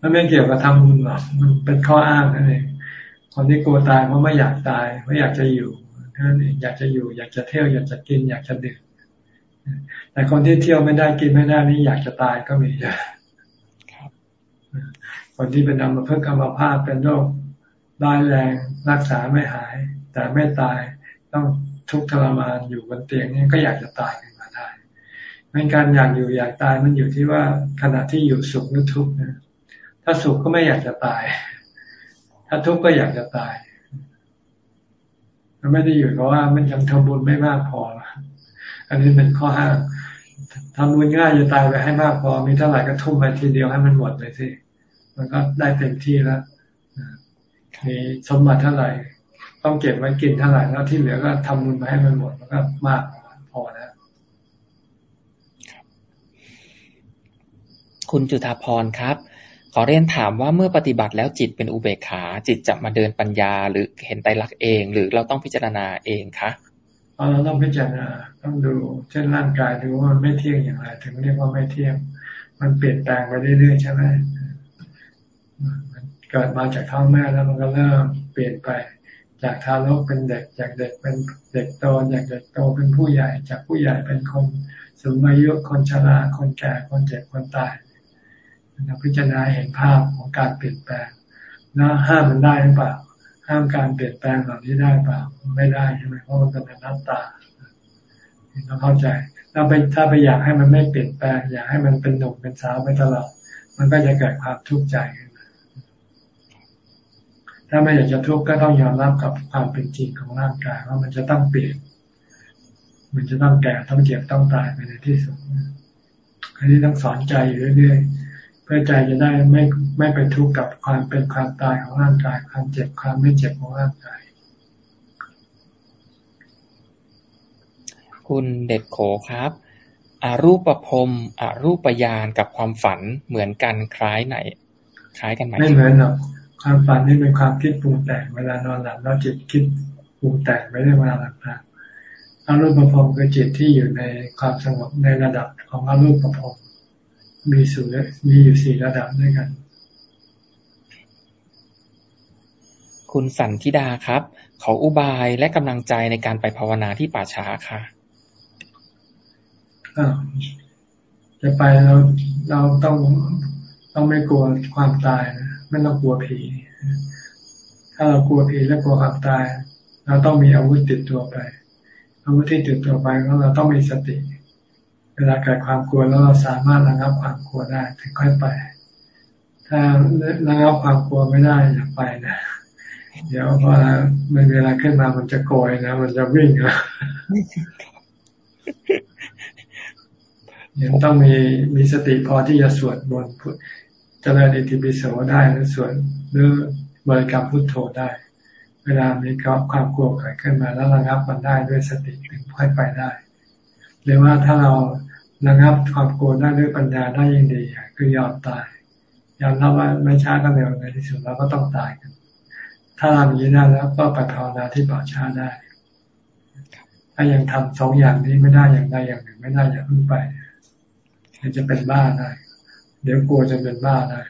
มันไม่เกี่ยวกับทำบุญหรอกมันเป็นข้ออ้างนั่นเองคนที่กลัวตายเพราะไม่อยากตายไม่อยากจะอยู่นั่นเองอยากจะอยู่ อยากจะเที่ยวอยากจะกิน อยากจะดื่ม แต่คนที่เที่ยวไม่ได้กินไม่ได้นี่อยากจะตายก็มีคนที่เป็นอัมพฤกษ์อัมพาตเป็นโรคร้ายแรงรักษาไม่หาย แต่ไม่ตายต้องทุกข์ทรมานอยู่บนเตียงนี่ก็อยากจะตายขึ้นมาได้ไม่การอยากอยู่อยากตายมันอยู่ที่ว่าขณะที่อยู่สุขหรือทุกข์นะถ้าสุขก็ไม่อยากจะตาย ถ้าทุกข์ก็อยากจะตายมันไม่ได้อยู่เพราะว่ามันยังทำบุญไม่มากพอ อันนี้เป็นข้อห้าม ทำบุญง่ายจะตายไปให้มากพอมีเท่าไหร่ก็ทุ่มไปทีเดียวให้มันหมดเลยสิมันก็ได้เต็มที่แล้วมีสมบัติเท่าไหร่ ต้องเก็บไว้กินเท่าไหร่แล้วที่เหลือก็ทำบุญมาให้มันหมดมันก็มากพอแล้วคุณจุธาพรครับ ขอเรียนถามว่าเมื่อปฏิบัติแล้วจิตเป็นอุเบกขา จิตจะมาเดินปัญญาหรือเห็นไตรลักษณ์เอง หรือเราต้องพิจารณาเองคะ เราต้องพิจารณาต้องดูเช่นร่างกายดูว่ามันไม่เที่ยงอย่างไร ถึงเรียกว่าไม่เที่ยง มันเปลี่ยนแปลงไปเรื่อยๆใช่ไหมมันเกิดมาจากท้องแม่แล้วมันก็เริ่มเปลี่ยนไป จากทารกเป็นเด็ก จากเด็กเป็นเด็กโตจากเด็กโตเป็นผู้ใหญ่ จากผู้ใหญ่เป็นคนสูงอายุคนชราคนแก่คนเจ็บคนตายเราพิจารณาเห็นภาพของการเปลี่ยนแปลงแล้วห้ามมันได้หรือเปล่า ห้ามการเปลี่ยนแปลงเหล่านี้ได้เปล่าไม่ได้ใช่ไหมเพราะมันเป็นนัตตาเราเข้าใจถ้าไปถ้าไปอยากให้มันไม่เปลี่ยนแปลง อยากให้มันเป็นหนุ่มเป็นสาวไปตลอดมันก็จะเกิดความทุกข์ใจขึ้นมาถ้าไม่อยากจะทุกข์ก็ต้องยอมรับกับความเป็นจริงของร่างกายว่ามันจะต้องเปลี่ยน มันจะต้องแก่ต้องเจ็บต้องตายไปในที่สุดอันนี้ต้องสอนใจอยู่เรื่อยๆ เพื่อใจจะได้ไม่ไม่ไปทุกข์กับความเป็นความตายของร่างกาย ความเจ็บความไม่เจ็บของร่างกาย คุณเด็ดโขครับอารูปภพอารูปยานกับความฝันเหมือนกันคล้ายไหน คล้ายกันไหมไม่เหมือนหรอกความฝันนี่เป็นความคิดปรุงแต่งเวลานอนหลับเราจิตคิดปรุงแต่งไม่ได้เวลาหลับนะอารูปภพคือจิตที่อยู่ในความสงบในระดับของอารูปภพมี สูงมีอยู่สี่ระดับด้วยกัน คุณสันธิดาครับ ขออุบายและกำลังใจในการไปภาวนาที่ป่าช้าค่ะจะไปเราเราต้องต้องไม่กลัวความตายนะไม่ต้องกลัวผี ถ้าเรากลัวผีและกลัวความตาย เราต้องมีอาวุธติดตัวไป อาวุธที่ติดตัวไปก็เราต้องมีสติ เวลาเกิดความกลัวแล้วเราสามารถระงับความกลัวได้ถึงค่อยไป ถ้าระงับความกลัวไม่ได้อย่าไปนะเดี๋ยวพอมันเวลาขึ้นมามันจะโกยนะ มันจะวิ่งนะยังต้องมีมีสติพอที่จะสวดบนพุทธเจริญอิติปิโสได้หรือสวดหรือบริกรรมพุทโธได้ เวลามีความกลัวเกิดขึ้นมาแล้วระงับมันได้ด้วยสติถึงค่อยไปได้ หรือว่าถ้าเราระงับความกลัวได้ด้วยปัญญาได้ยิ่งดีคือยอมตายยอมรับว่าไม่ช้าก็เร็วในที่สุดเราก็ต้องตายกัน ถ้าเรามีได้แล้วก็ไปภาวนาที่ป่าช้าได้ ถ้ายังทำสองอย่างนี้ไม่ได้อย่างใดอย่างหนึ่ง ไม่ได้อย่าเพิ่งไปจะเป็นบ้าได้ เดี๋ยวกลัวจะเป็นบ้าได้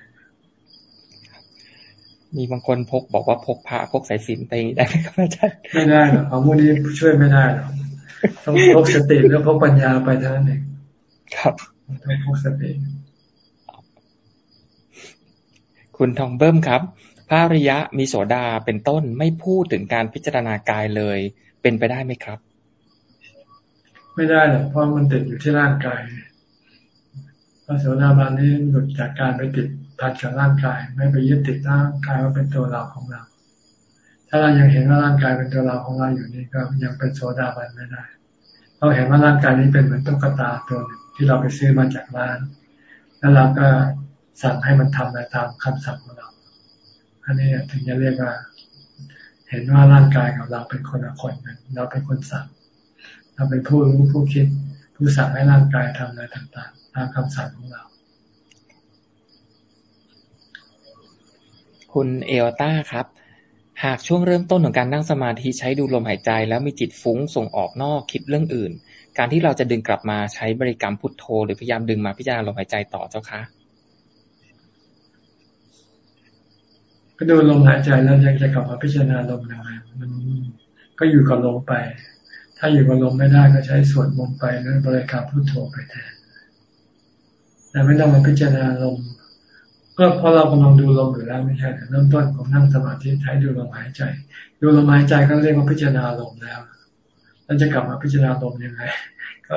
มีบางคนพกบอกว่าพกพระพกสายสินไปได้ไหมครับอาจารย์ไม่ได้หรอกของพวกนี้ช่วยไม่ได้หรอก ต้องพกสติแล้วพกปัญญาไปเท่านั้นเองครับต้องพกสติคุณทองเบิ้มครับพระริยะมีโสดาเป็นต้นไม่พูดถึงการพิจารณากายเลย เป็นไปได้ไหมครับ ไม่ได้หรอกเพราะมันติดอยู่ที่ร่างกายพระโสดาบันนี้หลุดจากการไปติดพันกับร่างกาย ไม่ไปยึดติดร่างกายว่าเป็นตัวเราของเรา ถ้าเรายังเห็นว่าร่างกายเป็นตัวเราของเราอยู่นี่ก็ยังเป็นโสดาบันไม่ได้ เราเห็นว่าร่างกายนี้เป็นเหมือนตุ๊กตาตัวหนึ่งที่เราไปซื้อมาจากร้าน แล้วเราก็สั่งให้มันทำอะไรตามคำสั่งของเรา อันนี้ถึงจะเรียกว่า เห็นว่าร่างกายของเราเป็นคนละคนกันเราเป็นคนสั่ง เราเป็นผู้รู้ผู้คิด ผู้สั่งให้ร่างกายทำอะไรต่างๆ ตามคำสั่งของเรา คุณเอลต้าครับ หากช่วงเริ่มต้นของการนั่งสมาธิใช้ดูลมหายใจ แล้วมีจิตฟุ้งส่งออกนอกคิดเรื่องอื่น การที่เราจะดึงกลับมาใช้บริกรรมพุทโธ หรือพยายามดึงมาพิจารณาลมหายใจต่อเจ้าคะก็ดูลมหายใจแล้วยังจะกลับมาพิจารณาลมยังไงมันก็อยู่กับลมไป ถ้าอยู่กับลมไม่ได้ก็ใช้สวดมนต์ไปหรือบริกรรมพุทโธไปแทนแต่ไม่ต้องมาพิจารณาลม ก็เพราะเรากำลังดูลมอยู่แล้วไม่ใช่เริ่มต้นของนั่งสมาธิใช้ดูลมหายใจ ดูลมหายใจก็เรียกว่าพิจารณาลมแล้วแล้วจะกลับมาพิจารณาลมยังไง ก็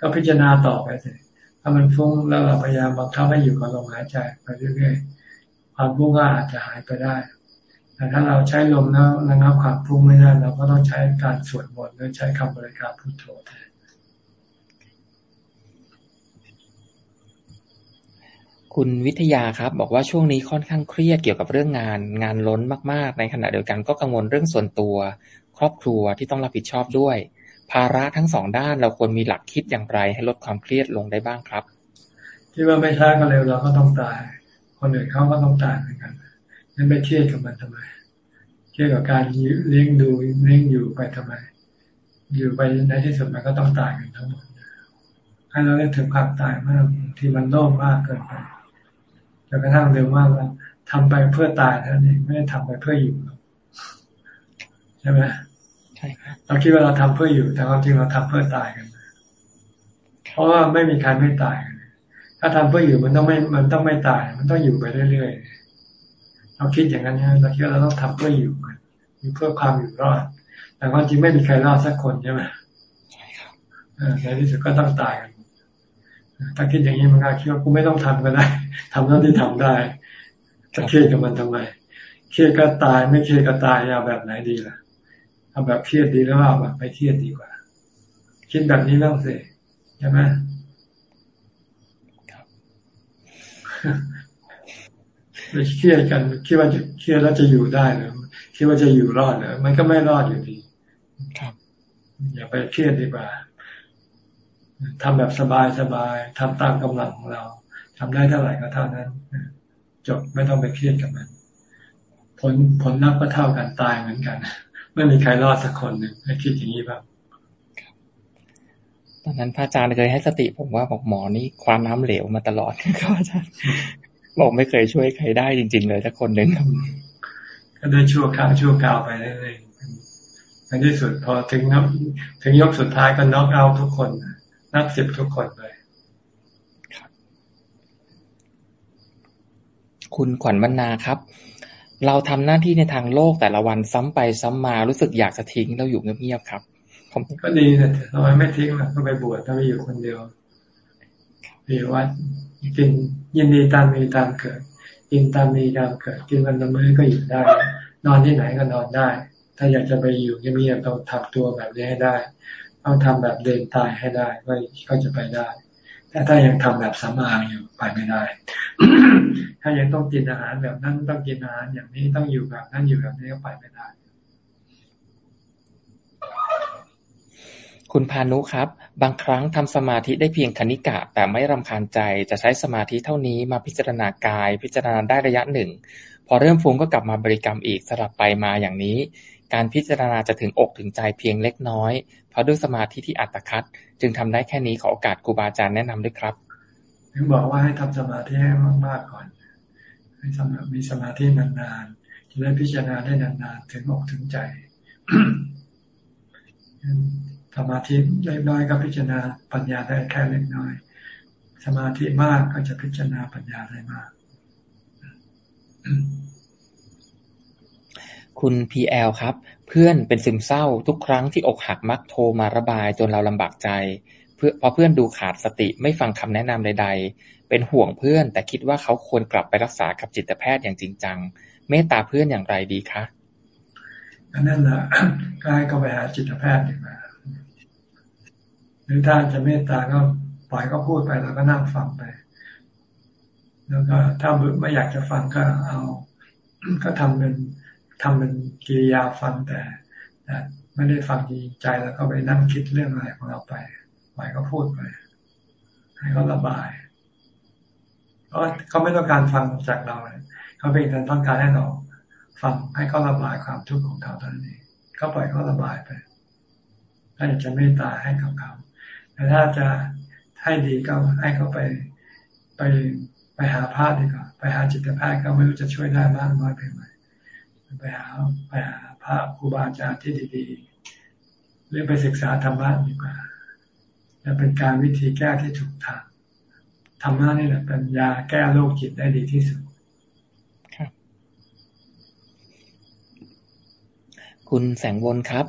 ก็พิจารณาต่อไปสิถ้ามันฟุ้งแล้วเราพยายามบังคับให้อยู่กับลมหายใจไปเรื่อยๆความฟุ้งก็อาจจะหายไปได้แต่ถ้าเราใช้ลมแล้วระงับความฟุ้งไม่ได้เราก็ต้องใช้การสวดมนต์หรือใช้คำบริกรรมพุทโธแทน คุณวิทยาครับ บอกว่าช่วงนี้ค่อนข้างเครียดเกี่ยวกับเรื่องงาน งานล้นมาก ๆ ในขณะเดียวกันก็กังวลเรื่องส่วนตัว ครอบครัวที่ต้องรับผิดชอบด้วย ภาระทั้งสองด้านเราควรมีหลักคิดอย่างไร ให้ลดความเครียดลงได้บ้างครับคิดว่าไม่ช้าก็เร็วเราก็ต้องตาย คนอื่นเขาก็ต้องตายเหมือนกันนั้นไม่เครียดกับมันทำไมเครียดกับการเลี้ยงดูเลี้ยงอยู่ไปทำไม อยู่ไปในที่สุดมันก็ต้องตายกันทั้งหมดให้เราเล่นถึงความตายมากที่มันโลภมากเกินไป จนกระทั่งเร็วมากว่าทำไปเพื่อตายนั่นเองไม่ได้ทำไปเพื่ออยู่ใช่ไหมใช่ครับเราคิดว่าเราทำเพื่ออยู่ แต่ความจริงเราทำเพื่อตายกัน เพราะว่าไม่มีใครไม่ตายกันถ้าทำเพื่ออยู่มันต้องไม่ มันต้องไม่ตาย มันต้องอยู่ไปเรื่อยๆเราคิดอย่างนั้นนะเราคิดว่าเราต้องทำเพื่ออยู่กันอยู่เพื่อความอยู่รอด แต่ความจริงไม่มีใครรอดสักคนใช่ไหมใช่ครับในที่สุดก็ต้องตายกัน ถ้าคิดอย่างนี้มันก็คิดว่ากูไม่ต้องทำก็ได้ทำเท่าที่ทำได้จะเครียดกับมันทำไม เครียดก็ตายไม่เครียดก็ตายเอาแบบไหนดีล่ะทำแบบเครียดดีแล้วเอาแบบไม่เครียดดีกว่า คิดแบบนี้บ้างสิใช่ไหมไม่เครียดกันคิดว่าจะเครียดแล้วจะอยู่ได้หรือคิดว่าจะอยู่รอดเหรอมันก็ไม่รอดอยู่ดี ครับ อย่าไปเครียดดีกว่า ทำแบบสบายสบายทำตามกำลังของเราทำได้เท่าไหร่ก็เท่านั้นจบไม่ต้องไปเครียดกับมัน ผลผลลัพธ์ก็เท่ากันตายเหมือนกัน ไม่มีใครรอดสักคนหนึ่งให้คิดอย่างนี้แบบตอนนั้นพระอาจารย์เคยให้สติผมว่าบอกหมอนี่ความน้ำเหลวมาตลอดครับอาจารย์บอกไม่เคยช่วยใครได้จริง ๆ เลยสักคนหนึ่งครับก็ได้ชั่วครั้งชั่วคราวไปเรื่อยๆในที่สุดพอถึงนับถึงยกสุดท้ายก็น็อกเอาทุกคน นับสิบทุกคนเลยคุณขวัญบรรณาครับ เราทำหน้าที่ในทางโลกแต่ละวันซ้ำไปซ้ำมารู้สึกอยากจะทิ้งเราอยู่เงียบๆครับผมก็ดีนะทำไมไม่ทิ้งล่ะก็ไปบวชถ้าไม่อยู่คนเดียวมีวัดกินยินดีตามมีตามเกิดกินตามมีตามเกิดกินวันละมื้อก็อยู่ได้ นอนที่ไหนก็นอนได้ ถ้าอยากจะไปอยู่เงียบๆต้องทำตัวแบบนี้ให้ได้ ต้องทำแบบเดินตายให้ได้ก็ก็จะไปได้ แต่ถ้ายังทำแบบสามางอยู่ไปไม่ได้ ถ้ายังต้องกินอาหารแบบนั้นต้องกินอาหารอย่างนี้ต้องอยู่แบบนั้นอยู่แบบนี้ก็ไปไม่ได้ คุณพานุครับ บางครั้งทำสมาธิได้เพียงคณิกะ แต่ไม่รำคาญใจจะใช้สมาธิเท่านี้มาพิจารณากาย พิจารณาได้ระยะหนึ่งพอเริ่มฟุ้งก็กลับมาบริกรรมอีกสลับไปมาอย่างนี้ การพิจารณาจะถึงอกถึงใจเพียงเล็กน้อย เพราะด้วยสมาธิที่อัตคัดจึงทำได้แค่นี้ขอโอกาสครูบาอาจารย์แนะนำด้วยครับถึงบอกว่าให้ทำสมาธิให้มากๆก่อน ให้สมามีสมาธินานๆจะได้พิจารณาได้นานๆถึงอกถึงใจสมาธิเล็กน้อยก็พิจารณาปัญญาได้แค่เล็กน้อย สมาธิมากก็จะพิจารณาปัญญาได้มาก คุณพีแอลครับ เพื่อนเป็นซึมเศร้า ทุกครั้งที่อกหักมักโทรมาระบายจนเราลำบากใจ เพื่อพอเพื่อนดูขาดสติไม่ฟังคำแนะนำใด ๆ เป็นห่วงเพื่อน แต่คิดว่าเขาควรกลับไปรักษากับจิตแพทย์อย่างจริงจัง เมตตาเพื่อนอย่างไรดีคะอันนั้นแหละก็ให้เขาไปหาจิตแพทย์ดีกว่าหรือถ้าจะเมตตาก็ปล่อยก็พูดไปแล้วก็นั่งฟังไป แล้วก็ถ้าไม่อยากจะฟังก็เอา ก็ทำเป็น ทำเป็นกิริยาฟังแต่ไม่ได้ฟังจริงใจแล้วก็ไปนั่งคิดเรื่องอะไรของเราไปปล่อยก็พูดไปให้เขาระบายเพราะเขาไม่ต้องการฟังจากเราเลยเขาเป็นการต้องการให้เราฟังให้เขาระบายความทุกข์ของเขาเท่านั้เขาปล่อยเขาระบายไปถ้าอยากจะเมตตาให้กับเขาแต่ถ้าจะให้ดีก็ให้เขาไปไปไปหาพาดีกว่าไปหาจิตแพทย์ก็ไม่รู้จะช่วยได้มากน้อยเพียงไร ไปหาไปหาพระครูบาอาจารย์ที่ดีๆหรือไปศึกษาธรรมะดีกว่าจะเป็นการวิธีแก้ที่ถูกทางธรรมะนี่แหละเป็นยาแก้โรคจิตได้ดีที่สุดคุณแสงวนครับ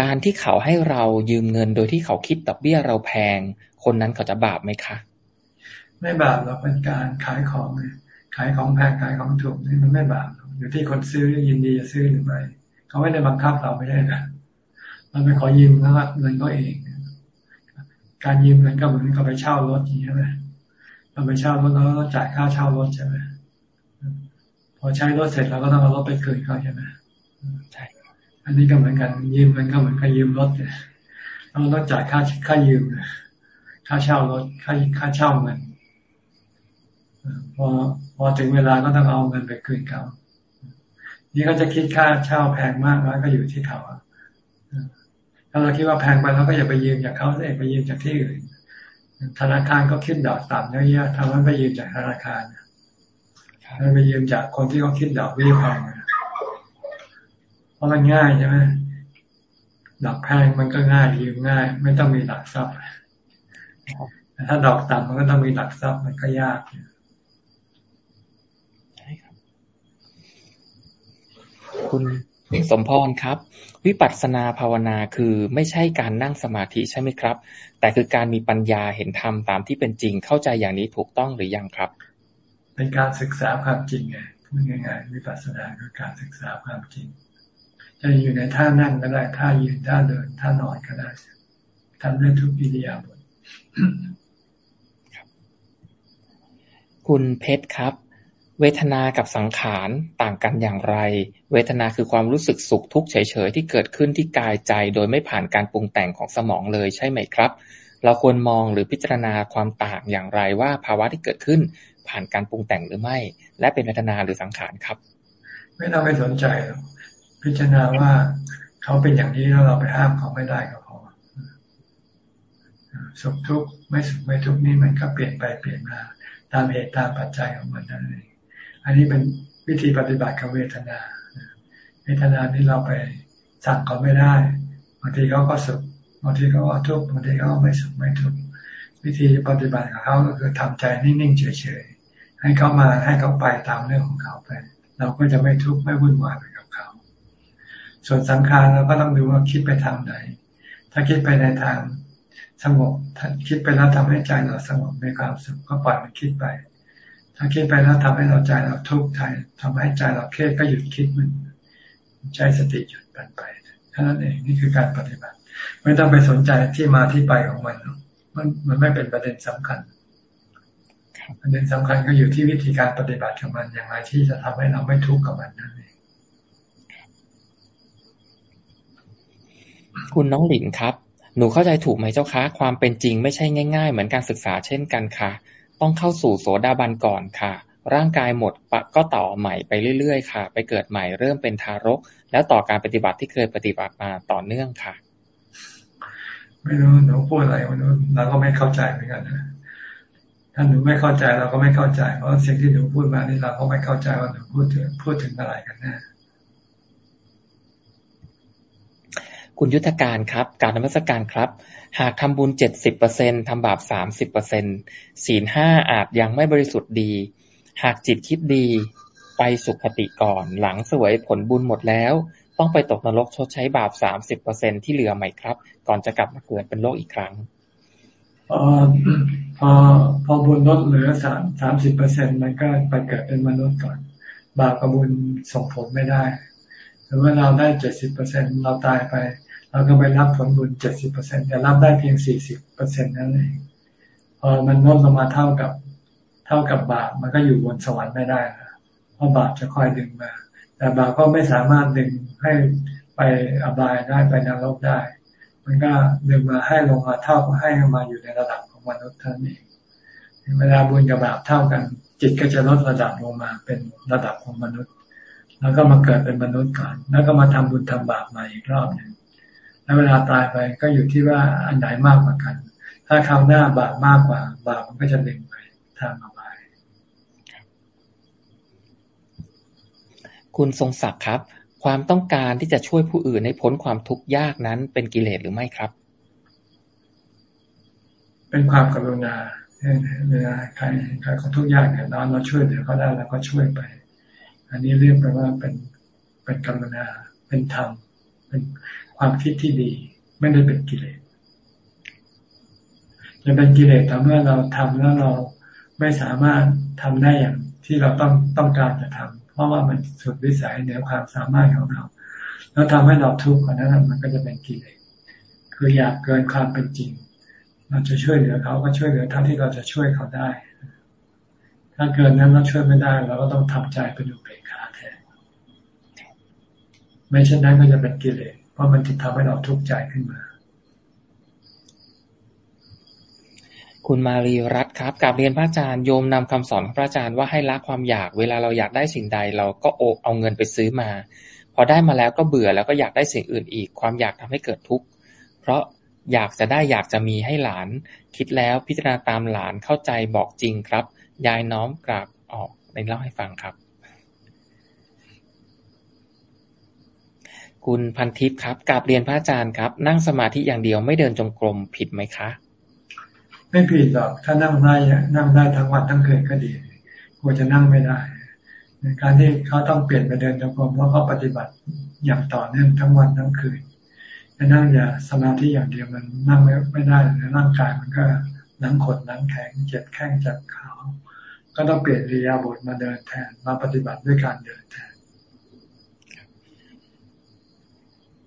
การที่เขาให้เรายืมเงินโดยที่เขาคิดดอกเบี้ยเราแพง คนนั้นเขาจะบาปไหมคะ ไม่บาปเราเป็นการขายของขายของแพงขายของถูกนี่มันไม่บาป อยู่ที่คนซื้อยินดีจะซื้อหรือไม่เขาไม่ได้บังคับเราไม่ใช่นะเราไปขอยืมแล้วเงินก็เอง การยืมเงินก็เหมือนกับไปเช่ารถอย่างนี้ใช่ไหมเราไปเช่ารถเราต้องจ่ายค่าเช่ารถใช่ไหมพอใช้รถเสร็จเราก็ต้องเอารถไปคืนเขาใช่ไหมใช่อันนี้ก็เหมือนกันยืมมันก็เหมือนกับยืมรถเนี่ยเราต้องจ่ายค่าค่ายืมค่าเช่ารถค่าค่าเช่าเงินพอพอถึงเวลาก็ต้องเอาเงินไปคืนเขา นี่เขาจะคิดค่าเช่าแพงมากแล้วก็อยู่ที่เขาถ้าเราคิดว่าแพงไปเราก็อย่าไปยืมจากเขาเองไปยืมจากที่อื่น ธนาคารก็คิดดอกต่ำเยอะๆทำให้ไปยืมจากธนาคารไปยืมจากคนที่เขาคิดดอกวิ่งแพงเพราะมันง่ายใช่ไหมดอกแพงมันก็ง่ายยืมง่าย ไม่ต้องมีหลักทรัพย์แต่ถ้าดอกต่ำมันก็ต้องมีหลักทรัพย์มันก็ยาก คุณสมพรครับ วิปัสสนาภาวนาคือไม่ใช่การนั่งสมาธิใช่ไหมครับ แต่คือการมีปัญญาเห็นธรรมตามที่เป็นจริงเข้าใจอย่างนี้ถูกต้องหรือยังครับ เป็นการศึกษาความจริงไงพูดง่ายๆวิปัสสนาคือการศึกษาความจริง จะอยู่ในท่านั่งก็ได้ท่ายืนท่าเดินท่านอนก็ได้ทำได้ทุกอิริยาบถคุณเพชรครับ เวทนากับสังขารต่างกันอย่างไร เวทนาคือความรู้สึกสุขทุกข์เฉยๆที่เกิดขึ้นที่กายใจโดยไม่ผ่านการปรุงแต่งของสมองเลยใช่ไหมครับ เราควรมองหรือพิจารณาความต่างอย่างไรว่าภาวะที่เกิดขึ้นผ่านการปรุงแต่งหรือไม่ และเป็นเวทนาหรือสังขารครับ ไม่ต้องไปสนใจหรอกพิจารณาว่าเขาเป็นอย่างนี้แล้วเราไปห้ามเขาไม่ได้ก็พอสุขทุกข์ไม่สุขไม่ทุกข์นี่มันก็เปลี่ยนไปเปลี่ยนมา ตามเหตุตามปัจจัยของมันนั่นเอง อันนี้เป็นวิธีปฏิบัติกับเวทนา เวทนานี้เราไปสั่งเขาไม่ได้ บางทีเขาก็สุข บางทีเขาก็ทุกข์ บางทีเขาไม่สุขไม่ทุกข์ วิธีปฏิบัติกับเขาก็คือทำใจนิ่งๆเฉยๆ ให้เขามาให้เขาไปตามเรื่องของเขาไป เราก็จะไม่ทุกข์ไม่วุ่นวายไปกับเขา ส่วนสังขารเราก็ต้องดูว่าคิดไปทางไหน ถ้าคิดไปในทางสงบคิดไปแล้วทำให้ใจเราสงบในความสุขก็ปล่อยมันคิดไป ถ้าคิดไปแล้วทำให้เราใจเราทุกข์ใจทำให้ใจเราเครียดก็หยุดคิดมัน ใช้สติหยุดมันไปแค่นั้นเองนี่คือการปฏิบัติ ไม่ต้องไปสนใจที่มาที่ไปของมัน มันมันไม่เป็นประเด็นสำคัญ ประเด็นสำคัญก็อยู่ที่วิธีการปฏิบัติของมันอย่างไรที่จะทำให้เราไม่ทุกข์กับมันนั่นเองคุณน้องหลินครับ หนูเข้าใจถูกไหมเจ้าคะ ความเป็นจริงไม่ใช่ง่าย ๆ เหมือนการศึกษาเช่นกันค่ะ ต้องเข้าสู่โสดาบันก่อนค่ะ ร่างกายหมดปะก็ต่อใหม่ไปเรื่อยๆ ค่ะ ไปเกิดใหม่เริ่มเป็นทารก แล้วต่อการปฏิบัติที่เคยปฏิบัติมาต่อเนื่องค่ะ ไม่รู้หนูพูดอะไรไม่รู้เราก็ไม่เข้าใจเหมือนกันนะถ้าหนูไม่เข้าใจเราก็ไม่เข้าใจเพราะสิ่งที่หนูพูดมานี่เราก็ไม่เข้าใจว่าหนูพูดถึงพูดถึงอะไรกันแน่คุณยุทธการครับ การนมัสการครับ หากทำบุญเจ็ดสิบเปอร์เซ็นทำบาปสามสิบเปอร์เซ็นศีลห้าอาจยังไม่บริสุทธิ์ดี หากจิตคิดดี ไปสุขติก่อน หลังสวยผลบุญหมดแล้ว ต้องไปตกนรกชดใช้บาปสามสิบเปอร์เซ็นที่เหลือไหมครับ ก่อนจะกลับมาเกิดเป็นโลกอีกครั้งพอพอพอบุญลดเหลือสามสามสิบเปอร์เซ็นมันก็ไปเกิดเป็นมนุษย์ก่อน บาปกับบุญส่งผลไม่ได้หรือว่าเราได้เจ็ดสิบเปอร์เซ็นเราตายไป เราก็ไปรับผลบุญเจ็ดสิบเปอร์เซ็นแต่รับได้เพียงสี่สิบเปอร์เซ็นนั่นเองพอมันลดลงมาเท่ากับ เท่ากับบาปมันก็อยู่บนสวรรค์ไม่ได้นะเพราะบาปจะคอยดึงมา แต่บาปก็ไม่สามารถดึงให้ไปอบายได้ไปนรกได้ มันก็ดึงมาให้ลงมาเท่าให้มาอยู่ในระดับของมนุษย์ท่านเองเวลาบุญกับบาปเท่ากัน จิตก็จะลดระดับลงมาเป็นระดับของมนุษย์ แล้วก็มาเกิดเป็นมนุษย์ก่อนแล้วก็มาทำบุญทำบาปม่อีกรอบหนึ่ง แล้วเวลาตายไปก็อยู่ที่ว่าอันไหนมากกว่ากัน ถ้าคราวหน้าบาปมากกว่า บาปมันก็จะดึงไปทางอบาย คุณทรงศักดิ์ครับ ความต้องการที่จะช่วยผู้อื่นให้พ้นความทุกข์ยากนั้นเป็นกิเลสหรือไม่ครับ เป็นความกรุณาเวลาใครใครเขาทุกข์ยากเนี่ยเราเราช่วยเหลือเขาได้เราก็ช่วยไป อันนี้เรียกไปว่าเป็นเป็นกรุณาเป็นธรรมเป็น ความคิดที่ดี ไม่ได้เป็นกิเลสจะเป็นกิเลสแต่เมื่อเราทำแล้วเราไม่สามารถทำได้อย่างที่เราต้องต้องการจะทำเพราะว่ามันสุดวิสัยเหนือความสามารถของเรา แล้วทำให้เราทุกข์อันนั้นมันก็จะเป็นกิเลสคืออยากเกินความเป็นจริง เราจะช่วยเหลือเขาก็ช่วยเหลือเท่าที่เราจะช่วยเขาได้ ถ้าเกินนั้นเราช่วยไม่ได้เราก็ต้องทำใจเป็นอุเบกขาแทนไม่เช่นนั้นก็จะเป็นกิเลส ราะมันจะทำให้เราทุกข์ใจขึ้นมา คุณมารีรัตครับกาบเรียนพระอาจารย์โยมนำคำสอนของพระอาจารย์ว่าให้ละความอยาก เวลาเราอยากได้สิ่งใด เราก็โอกเอาเงินไปซื้อมา พอได้มาแล้วก็เบื่อแล้วก็อยากได้สิ่งอื่นอีก ความอยากทำให้เกิดทุกข์เพราะอยากจะได้อยากจะมีให้หลาน คิดแล้วพิจารณาตามหลานเข้าใจบอกจริงครับ ยายน้อมกราบออกในเล่าให้ฟังครับ คุณพันทิพย์ครับกราบเรียนพระอาจารย์ครับ นั่งสมาธิอย่างเดียวไม่เดินจงกรมผิดไหมคะ ไม่ผิดหรอกถ้านั่งได้นั่งได้ทั้งวันทั้งคืนก็ดีกลัวจะนั่งไม่ได้ในการที่เขาต้องเปลี่ยนไปเดินจงกรมเพราะเขาปฏิบัติอย่างต่อเนื่องทั้งวันทั้งคืนจะนั่งอย่าสมาธิอย่างเดียวมันนั่งไม่ไม่ได้เลยร่างกายมันก็หนังขดหนังแข็งเจ็บแข้งเจ็บขาก็ต้องเปลี่ยนริยาบทมาเดินแทนมาปฏิบัติด้วยการเดินแทน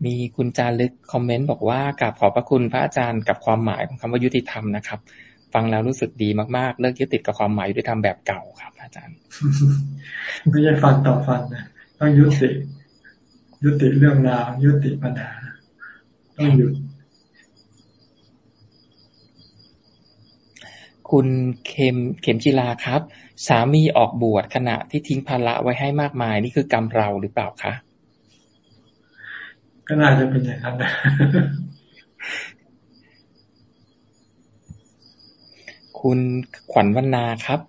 มีคุณจารึกคอมเมนต์บอกว่ากราบขอบพระคุณพระอาจารย์กับความหมายของคำว่ายุติธรรมนะครับ ฟังแล้วรู้สึกดีมากๆ เลิกยึดติดกับความหมายยุติธรรมแบบเก่าครับ อาจารย์ไม่ใช่ฟังต่อฟังนะต้องยุติ ยุติเรื่องราวยุติปัญหาต้องหยุดคุณเข็มเข็มจีลาครับ สามีออกบวชขณะที่ทิ้งภาระไว้ให้มากมาย นี่คือกรรมเราหรือเปล่าคะ ก็น่าจะเป็นอย่างนั้นนะคุณขวัญวรรณาครับ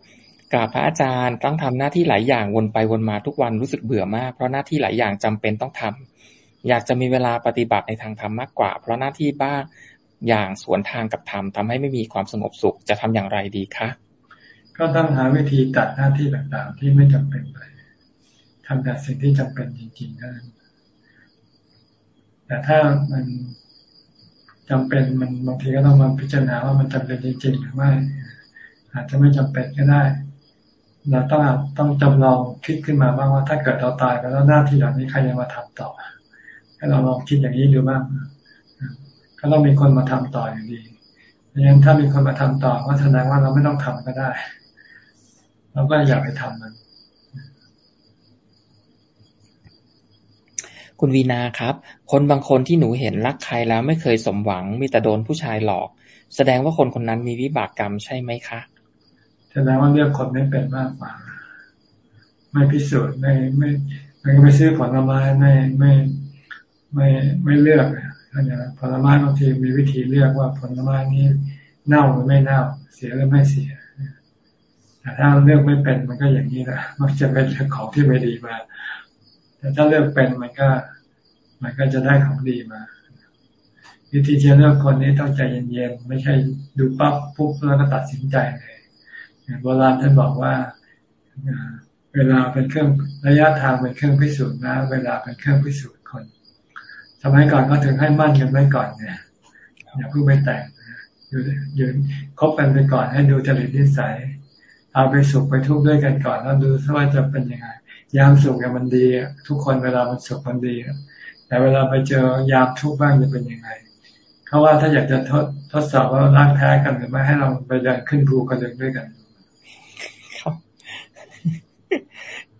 กราบพระอาจารย์ต้องทำหน้าที่หลายอย่างวนไปวนมาทุกวันรู้สึกเบื่อมาก เพราะหน้าที่หลายอย่างจำเป็นต้องทำอยากจะมีเวลาปฏิบัติในทางธรรมมากกว่า เพราะหน้าที่บ้างอย่างสวนทางกับธรรมทำให้ไม่มีความสงบสุขจะทำอย่างไรดีคะก็ต้องหาวิธีตัดหน้าที่ต่างๆ ที่ไม่จำเป็นไปทำแต่สิ่งที่จำเป็นจริงๆนั้น แต่ถ้ามันจำเป็นมันบางทีก็ต้องมาพิจารณาว่ามันจำเป็นจริงๆหรือไม่อาจจะไม่จำเป็นก็ได้ เราต้องต้องจำลองคิดขึ้นมาบ้างว่าถ้าเกิดเราตายไปแล้วหน้าที่เหล่านี้ใครยังมาทำต่อ ให้เราลองคิดอย่างนี้ดูบ้างก็ต้องมีคนมาทำต่ออยู่ดีดังนั้นถ้ามีคนมาทำต่อก็แสดงว่าเราไม่ต้องทำก็ได้ เราก็อย่าไปทำมัน คุณวีนาครับ คนบางคนที่หนูเห็นรักใครแล้วไม่เคยสมหวัง มีแต่โดนผู้ชายหลอก แสดงว่าคนคนนั้นมีวิบากกรรมใช่ไหมคะ แสดงว่าเลือกคนไม่เป็นมากกว่า ไม่พิสูจน์ไม่ไม่ไม่ซื้อผลไม้ไม่ไม่ไม่ไม่เลือกเข้าใจไหมผลไม้บางทีมีวิธีเลือกว่าผลไม้นี้เน่าหรือไม่เน่า เสียหรือไม่เสียแต่ถ้าเลือกไม่เป็นมันก็อย่างนี้แหละมันจะเป็นของที่ไม่ดีมา แต่ถ้าเลือกเป็นมันก็ มันก็จะได้ของดีมา วิธีจะเลือกคนนี้ต้องใจเย็นๆไม่ใช่ดูปั๊บปุ๊บแล้วก็ตัดสินใจเลยโบราณท่านบอกว่าเวลาเป็นเครื่องระยะทางเป็นเครื่องพิสูจน์นะ เวลาเป็นเครื่องพิสูจน์คนสมัยก่อนก็ถึงให้มั่นกันไว้ก่อนเนี่ยอย่าเพิ่งไปแต่งอยู่ยืนคบกันไปก่อนให้ดูจริตนิสัยเอาไปสุขไปทุกข์ด้วยกันก่อนแล้วดูว่าจะเป็นยังไง ยามสุขเนี่ยมันดี ทุกคนเวลามันสุขมันดี แต่เวลาไปเจอยามทุกข์บ้างจะเป็นยังไงเขาว่าถ้าอยากจะทดทดสอบว่ารักแท้กันหรือไม่ให้เราไปเดินขึ้นภูกระดึงด้วยกัน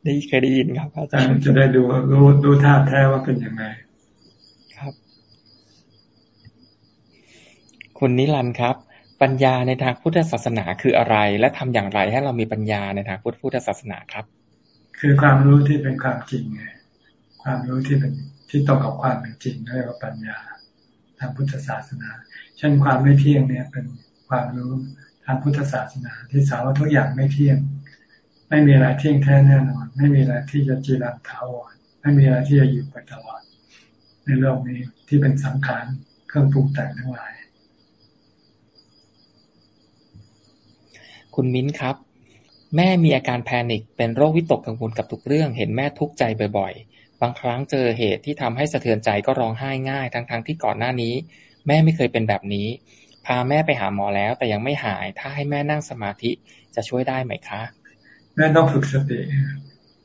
ได้เคยได้ยินครับอาจารย์จะได้ดูรู้ดูท่าแท้ว่าเป็นยังไงคุณนิรันด์ครับ ปัญญาในทางพุทธศาสนาคืออะไร และทำอย่างไรให้เรามีปัญญาในทางพุทธศาสนาครับ คือความรู้ที่เป็นความจริงไงความรู้ที่เป็นที่ตรงกับความเป็นจริงเรียกว่าปัญญาทางพุทธศาสนา เช่นความไม่เที่ยงเนี่ยเป็นความรู้ทางพุทธศาสนา ที่สาวว่าทุกอย่างไม่เที่ยง ไม่มีอะไรเที่ยงแท้แน่นอน ไม่มีอะไรที่จะจีรังถาวรไม่มีอะไรที่จะอยู่ไปตลอด ในโลกนี้ที่เป็นสังขารเครื่องปรุงแต่งทั้งหลาย คุณมิ้นครับ แม่มีอาการแพนิค เป็นโรควิตกกังวลกับทุกเรื่อง เห็นแม่ทุกข์ใจบ่อยๆ บางครั้งเจอเหตุที่ทำให้สะเทือนใจก็ร้องไห้ง่าย ทั้งๆทที่ก่อนหน้านี้ แม่ไม่เคยเป็นแบบนี้ พาแม่ไปหาหมอแล้ว แต่ยังไม่หาย ถ้าให้แม่นั่งสมาธิจะช่วยได้ไหมคะ แม่ต้องฝึกสติ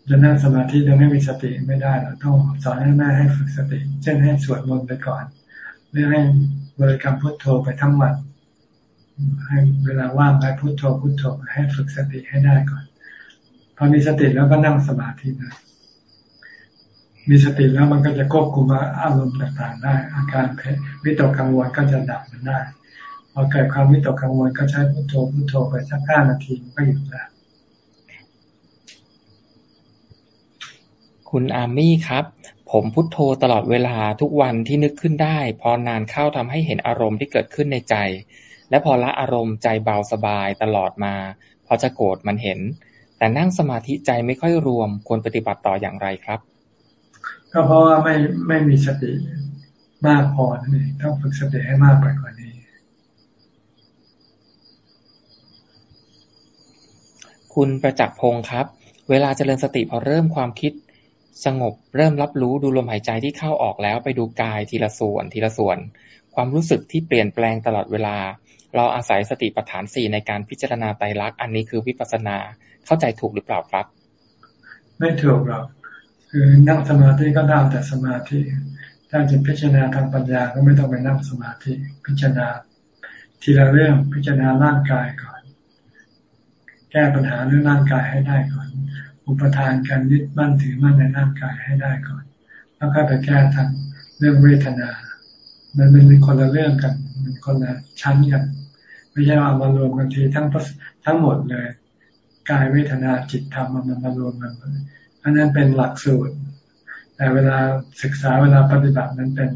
จะนั่งสมาธิจะไม่มีสติไม่ได้เราต้องสอนให้แม่ให้ฝึกสติ เช่นให้สวดมนต์ไปก่อน หรือให้บริกรรมพุทโธไปทั้งวัน ให้เวลาว่างให้พุโทโธพุโทโธให้ฝึกสติให้ได้ก่อน พอมีสติแล้วก็นั่งสมาธินะมีสติแล้วมันก็จะควบคุมอารมณ์ต่างๆ ได้ อาการวิตกกังวลก็จะดับมันได้พอเกิดความวิตกกังวลก็ใช้พุทโธพุทโธไปสักห้านาทีก็หยุดแล้วคุณอามี่ครับ ผมพุทโธตลอดเวลาทุกวันที่นึกขึ้นได้ พอนานเข้าทำให้เห็นอารมณ์ที่เกิดขึ้นในใจ และพอละอารมณ์ใจเบาสบายตลอดมา พอจะโกรธมันเห็น แต่นั่งสมาธิใจไม่ค่อยรวมควรปฏิบัติต่ออย่างไรครับ ก็เพราะว่าไม่ไม่มีสติมากพอนั่นเองต้องฝึกสติให้มากไปกว่านี้ คุณประจักษ์พงศ์ครับ เวลาเจริญสติพอเริ่มความคิดสงบเริ่มรับรู้ดูลมหายใจที่เข้าออกแล้วไปดูกายทีละส่วนทีละส่วน ความรู้สึกที่เปลี่ยนแปลงตลอดเวลา เราอาศัยสติปัฏฐานสี่ในการพิจารณาไตรลักษณ์อันนี้คือวิปัสสนาเข้าใจถูกหรือเปล่าครับ ไม่ถูกหรอกคือนั่งสมาธิก็ได้แต่สมาธิ ถ้าจะพิจารณาทางปัญญาก็ไม่ต้องไปนั่งสมาธิ พิจารณา ทีละเรื่องพิจารณาร่างกายก่อน แก้ปัญหาเรื่องร่างกายให้ได้ก่อน อุปทานการยึดมั่นถือมั่นในร่างกายให้ได้ก่อน แล้วก็ไปแก้ทางเรื่องเวทนา มันเป็นคนละเรื่องกันมันคนละชั้นกัน ไม่ใช่เอามารวมกันทีทั้งทั้งหมดเลยกายเวทนาจิตธรรมมันมารวมกันอันนั้นเป็นหลักสูตร แต่เวลาศึกษาเวลาปฏิบัตินั้นเป็น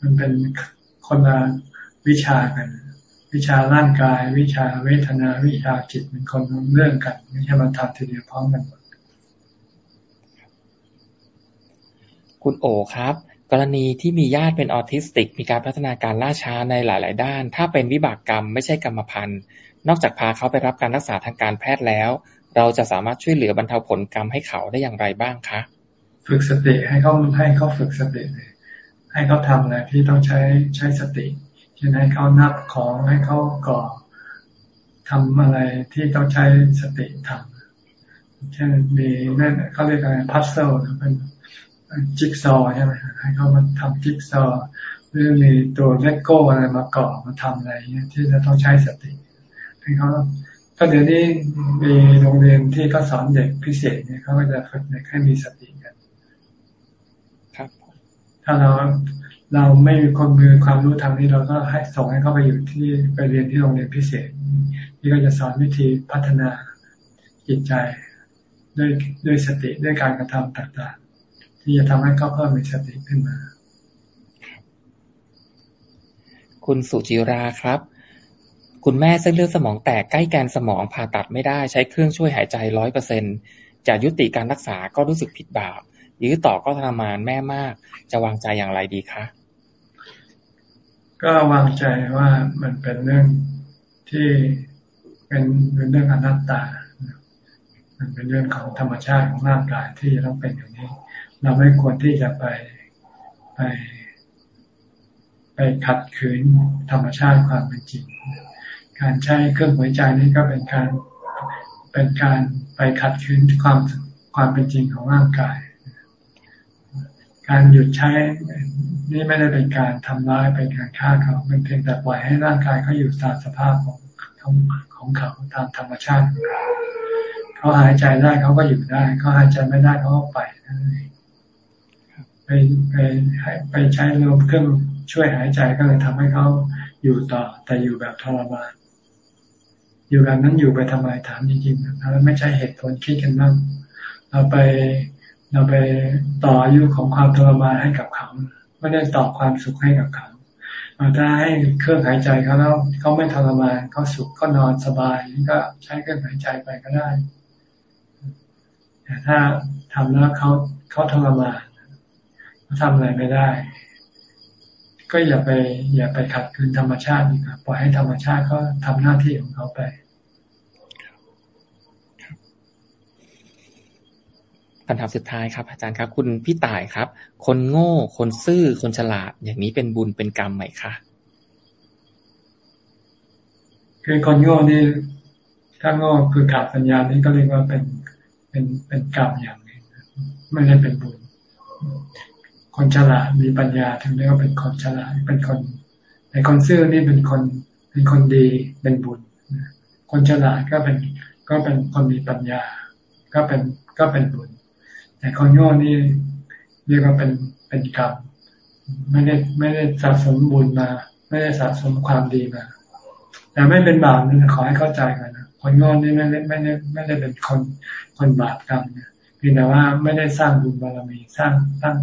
มันเป็นคนละวิชากัน วิชาร่างกาย วิชาเวทนา วิชาจิตเป็นคนเรื่องกันไม่ใช่มาทำทีเดียวพร้อมกันหมดคุณโอครับ กรณีที่มีญาติเป็นออทิสติก มีการพัฒนาการล่าช้าในหลาย ๆ ด้าน ถ้าเป็นวิบากกรรมไม่ใช่กรรมพันธุ์ นอกจากพาเขาไปรับการรักษาทางการแพทย์แล้ว เราจะสามารถช่วยเหลือบรรเทาผลกรรมให้เขาได้อย่างไรบ้างคะ ฝึกสติให้เขาให้เขาฝึกสติ ให้เขาทำอะไรที่ต้องใช้ใช้สติเช่นให้เขานับของให้เขาก่อทำอะไรที่ต้องใช้สติทเช่นมีนั่นเขาเรียกอะไร puzzle เป็น จิ๊กซอใช่ไหมให้เขามาทำจิ๊กซอหรือมีตัวเลโก้อะไรมาเกาะมาทำอะไรเงี้ยที่จะต้องใช้สติให้เขาก็เดี๋ยวนี้มีโรงเรียนที่เขาสอนเด็กพิเศษเนี่ยเขาก็จะฝึกเด็กให้มีสติกันครับ ถ้าเราเราไม่มีคนมือความรู้ทางนี้เราก็ให้ส่งให้เขาไปอยู่ที่ไปเรียนที่โรงเรียนพิเศษที่ก็จะสอนวิธีพัฒนาจิตใจด้วยด้วยสติด้วยการกระทำต่าง ที่จะทำให้เขาเพิ่มมีสติขึ้นมา คุณสุจิราครับ คุณแม่เส้นเลือดสมองแตกใกล้แกนสมองผ่าตัดไม่ได้ใช้เครื่องช่วยหายใจร้อยเปอร์เซ็นจะยุติการรักษาก็รู้สึกผิดบาปยื้อต่อก็ทรมานแม่มาก จะวางใจอย่างไรดีคะก็วางใจว่ามันเป็นเรื่องที่เป็นเป็นเรื่องอนัตตา มันเป็นเรื่องของธรรมชาติของร่างกายที่จะต้องเป็นอย่างนี้ เราไม่ควรที่จะไปไปไปขัดขืนธรรมชาติความเป็นจริง การใช้เครื่องหัวใจนี้ก็เป็นการเป็นการไปขัดขืนความความเป็นจริงของร่างกาย การหยุดใช้นี่ไม่ได้เป็นการทำร้ายเป็นการฆ่าเขาเป็นเพียงแต่ปล่อยให้ร่างกายเขาอยู่ตามสภาพของของของเขาตามธรรมชาติของเขาเขาหายใจได้เขาก็อยู่ได้ เขาหายใจไม่ได้เขาก็ไปนั่นเอง ไปไปไปใช้ลมเครื่องช่วยหายใจก็เลยทำให้เขาอยู่ต่อ แต่อยู่แบบทรมาน อยู่แบบนั้นอยู่ไปทำไมถามจริงๆนะแล้วไม่ใช่เหตุผลคิดกันบ้างเราไปเราไปต่ออายุของความทรมานให้กับเขาไม่ได้ต่อความสุขให้กับเขาถ้าให้เครื่องหายใจเขาแล้วเขาไม่ทรมานเขาสุขก็นอนสบายก็ใช้เครื่องหายใจไปก็ได้แต่ถ้าทำแล้วเขาเขาทรมาน ทำอะไรไม่ได้ ก็อย่าไป อย่าไปขัดขืนธรรมชาติดีกว่าปล่อยให้ธรรมชาติเขาทาหน้าที่ของเขาไปคำถามสุดท้ายครับ อาจารย์ครับ คุณพี่ต่ายครับ คนโง่ คนซื่อ คนฉลาด อย่างนี้เป็นบุญเป็นกรรมไหมคะคือคนโง่นี่ถ้าโง่คือขาดปัญญานี่ก็เรียกว่าเป็นเป็นเป็นกรรมอย่างนี้ไม่ได้เป็นบุญ คนฉลาดมีปัญญาถึงเรียกว่าเป็นคนฉลาดเป็นคนในคนซื่อนี่เป็นคนเป็นคนดีเป็นบุญคนฉลาดก็เป็นก็เป็นคนมีปัญญา ก็เป็นก็เป็นบุญ แต่คนโง่นี่เรียกว่าเป็นเป็นกรรมไม่ได้ไม่ได้สะสมบุญมา ไม่ได้สะสมความดีมาแต่ไม่เป็นบาปนะขอให้เข้าใจกันนะคนโง่นี่ไม่ได้ไม่ได้ไม่ได้เป็นคนคนบาปกรรมนี่ยเพียงแต่ว่าไม่ได้สร้างบุญบารมีสร้างสร้าง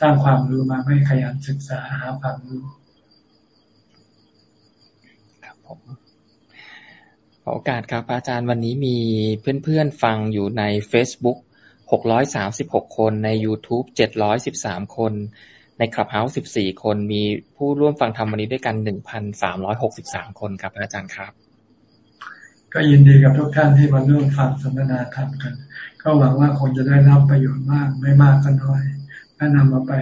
สร้างความรู้มาไม่ขยันศึกษาหาความรู้ครับผมขอโอกาสครับอาจารย์วันนี้มีเพื่อนๆฟังอยู่ใน Facebook 636 คนใน YouTube 713 คน ในคลับเฮาส์14 คน มีผู้ร่วมฟังธรรมวันนี้ด้วยกัน 1,363 คนครับอาจารย์ครับ ก็ยินดีกับทุกท่านที่มาร่วมฟังสัมมนาธรรมกัน ก็หวังว่าคงจะได้รับประโยชน์มากไม่มากก็น้อย และนำมาไป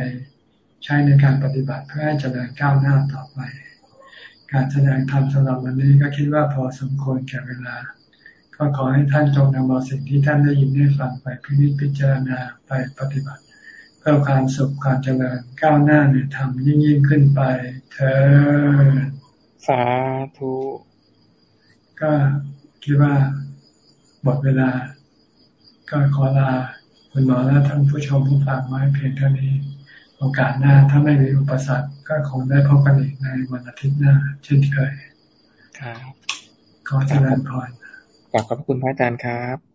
ใช้ในการปฏิบัติเพื่อให้เจริญก้าวหน้าต่อไป การแสดงธรรมสำหรับวันนี้ก็คิดว่าพอสมควรแก่เวลา ก็ขอให้ท่านจงนำเอาสิ่งที่ท่านได้ยินได้ฟังไปพิจิตพิจารณาไปปฏิบัติ เพื่อการสุขการเจริญก้าวหน้าในธรรมยิ่งยิ่งขึ้นไปเธอสาธุก็คิดว่าหมดเวลา ก็ขอลา คุณหมอและท่านผู้ชมผู้ฟังไว้เพียงเท่านี้ โอกาสหน้าถ้าไม่มีอุปสรรคก็คงได้พบกันอีกในวันอาทิตย์หน้า เช่นเคยครับขอเจริญพรขอบพระคุณพระอาจารย์ครับ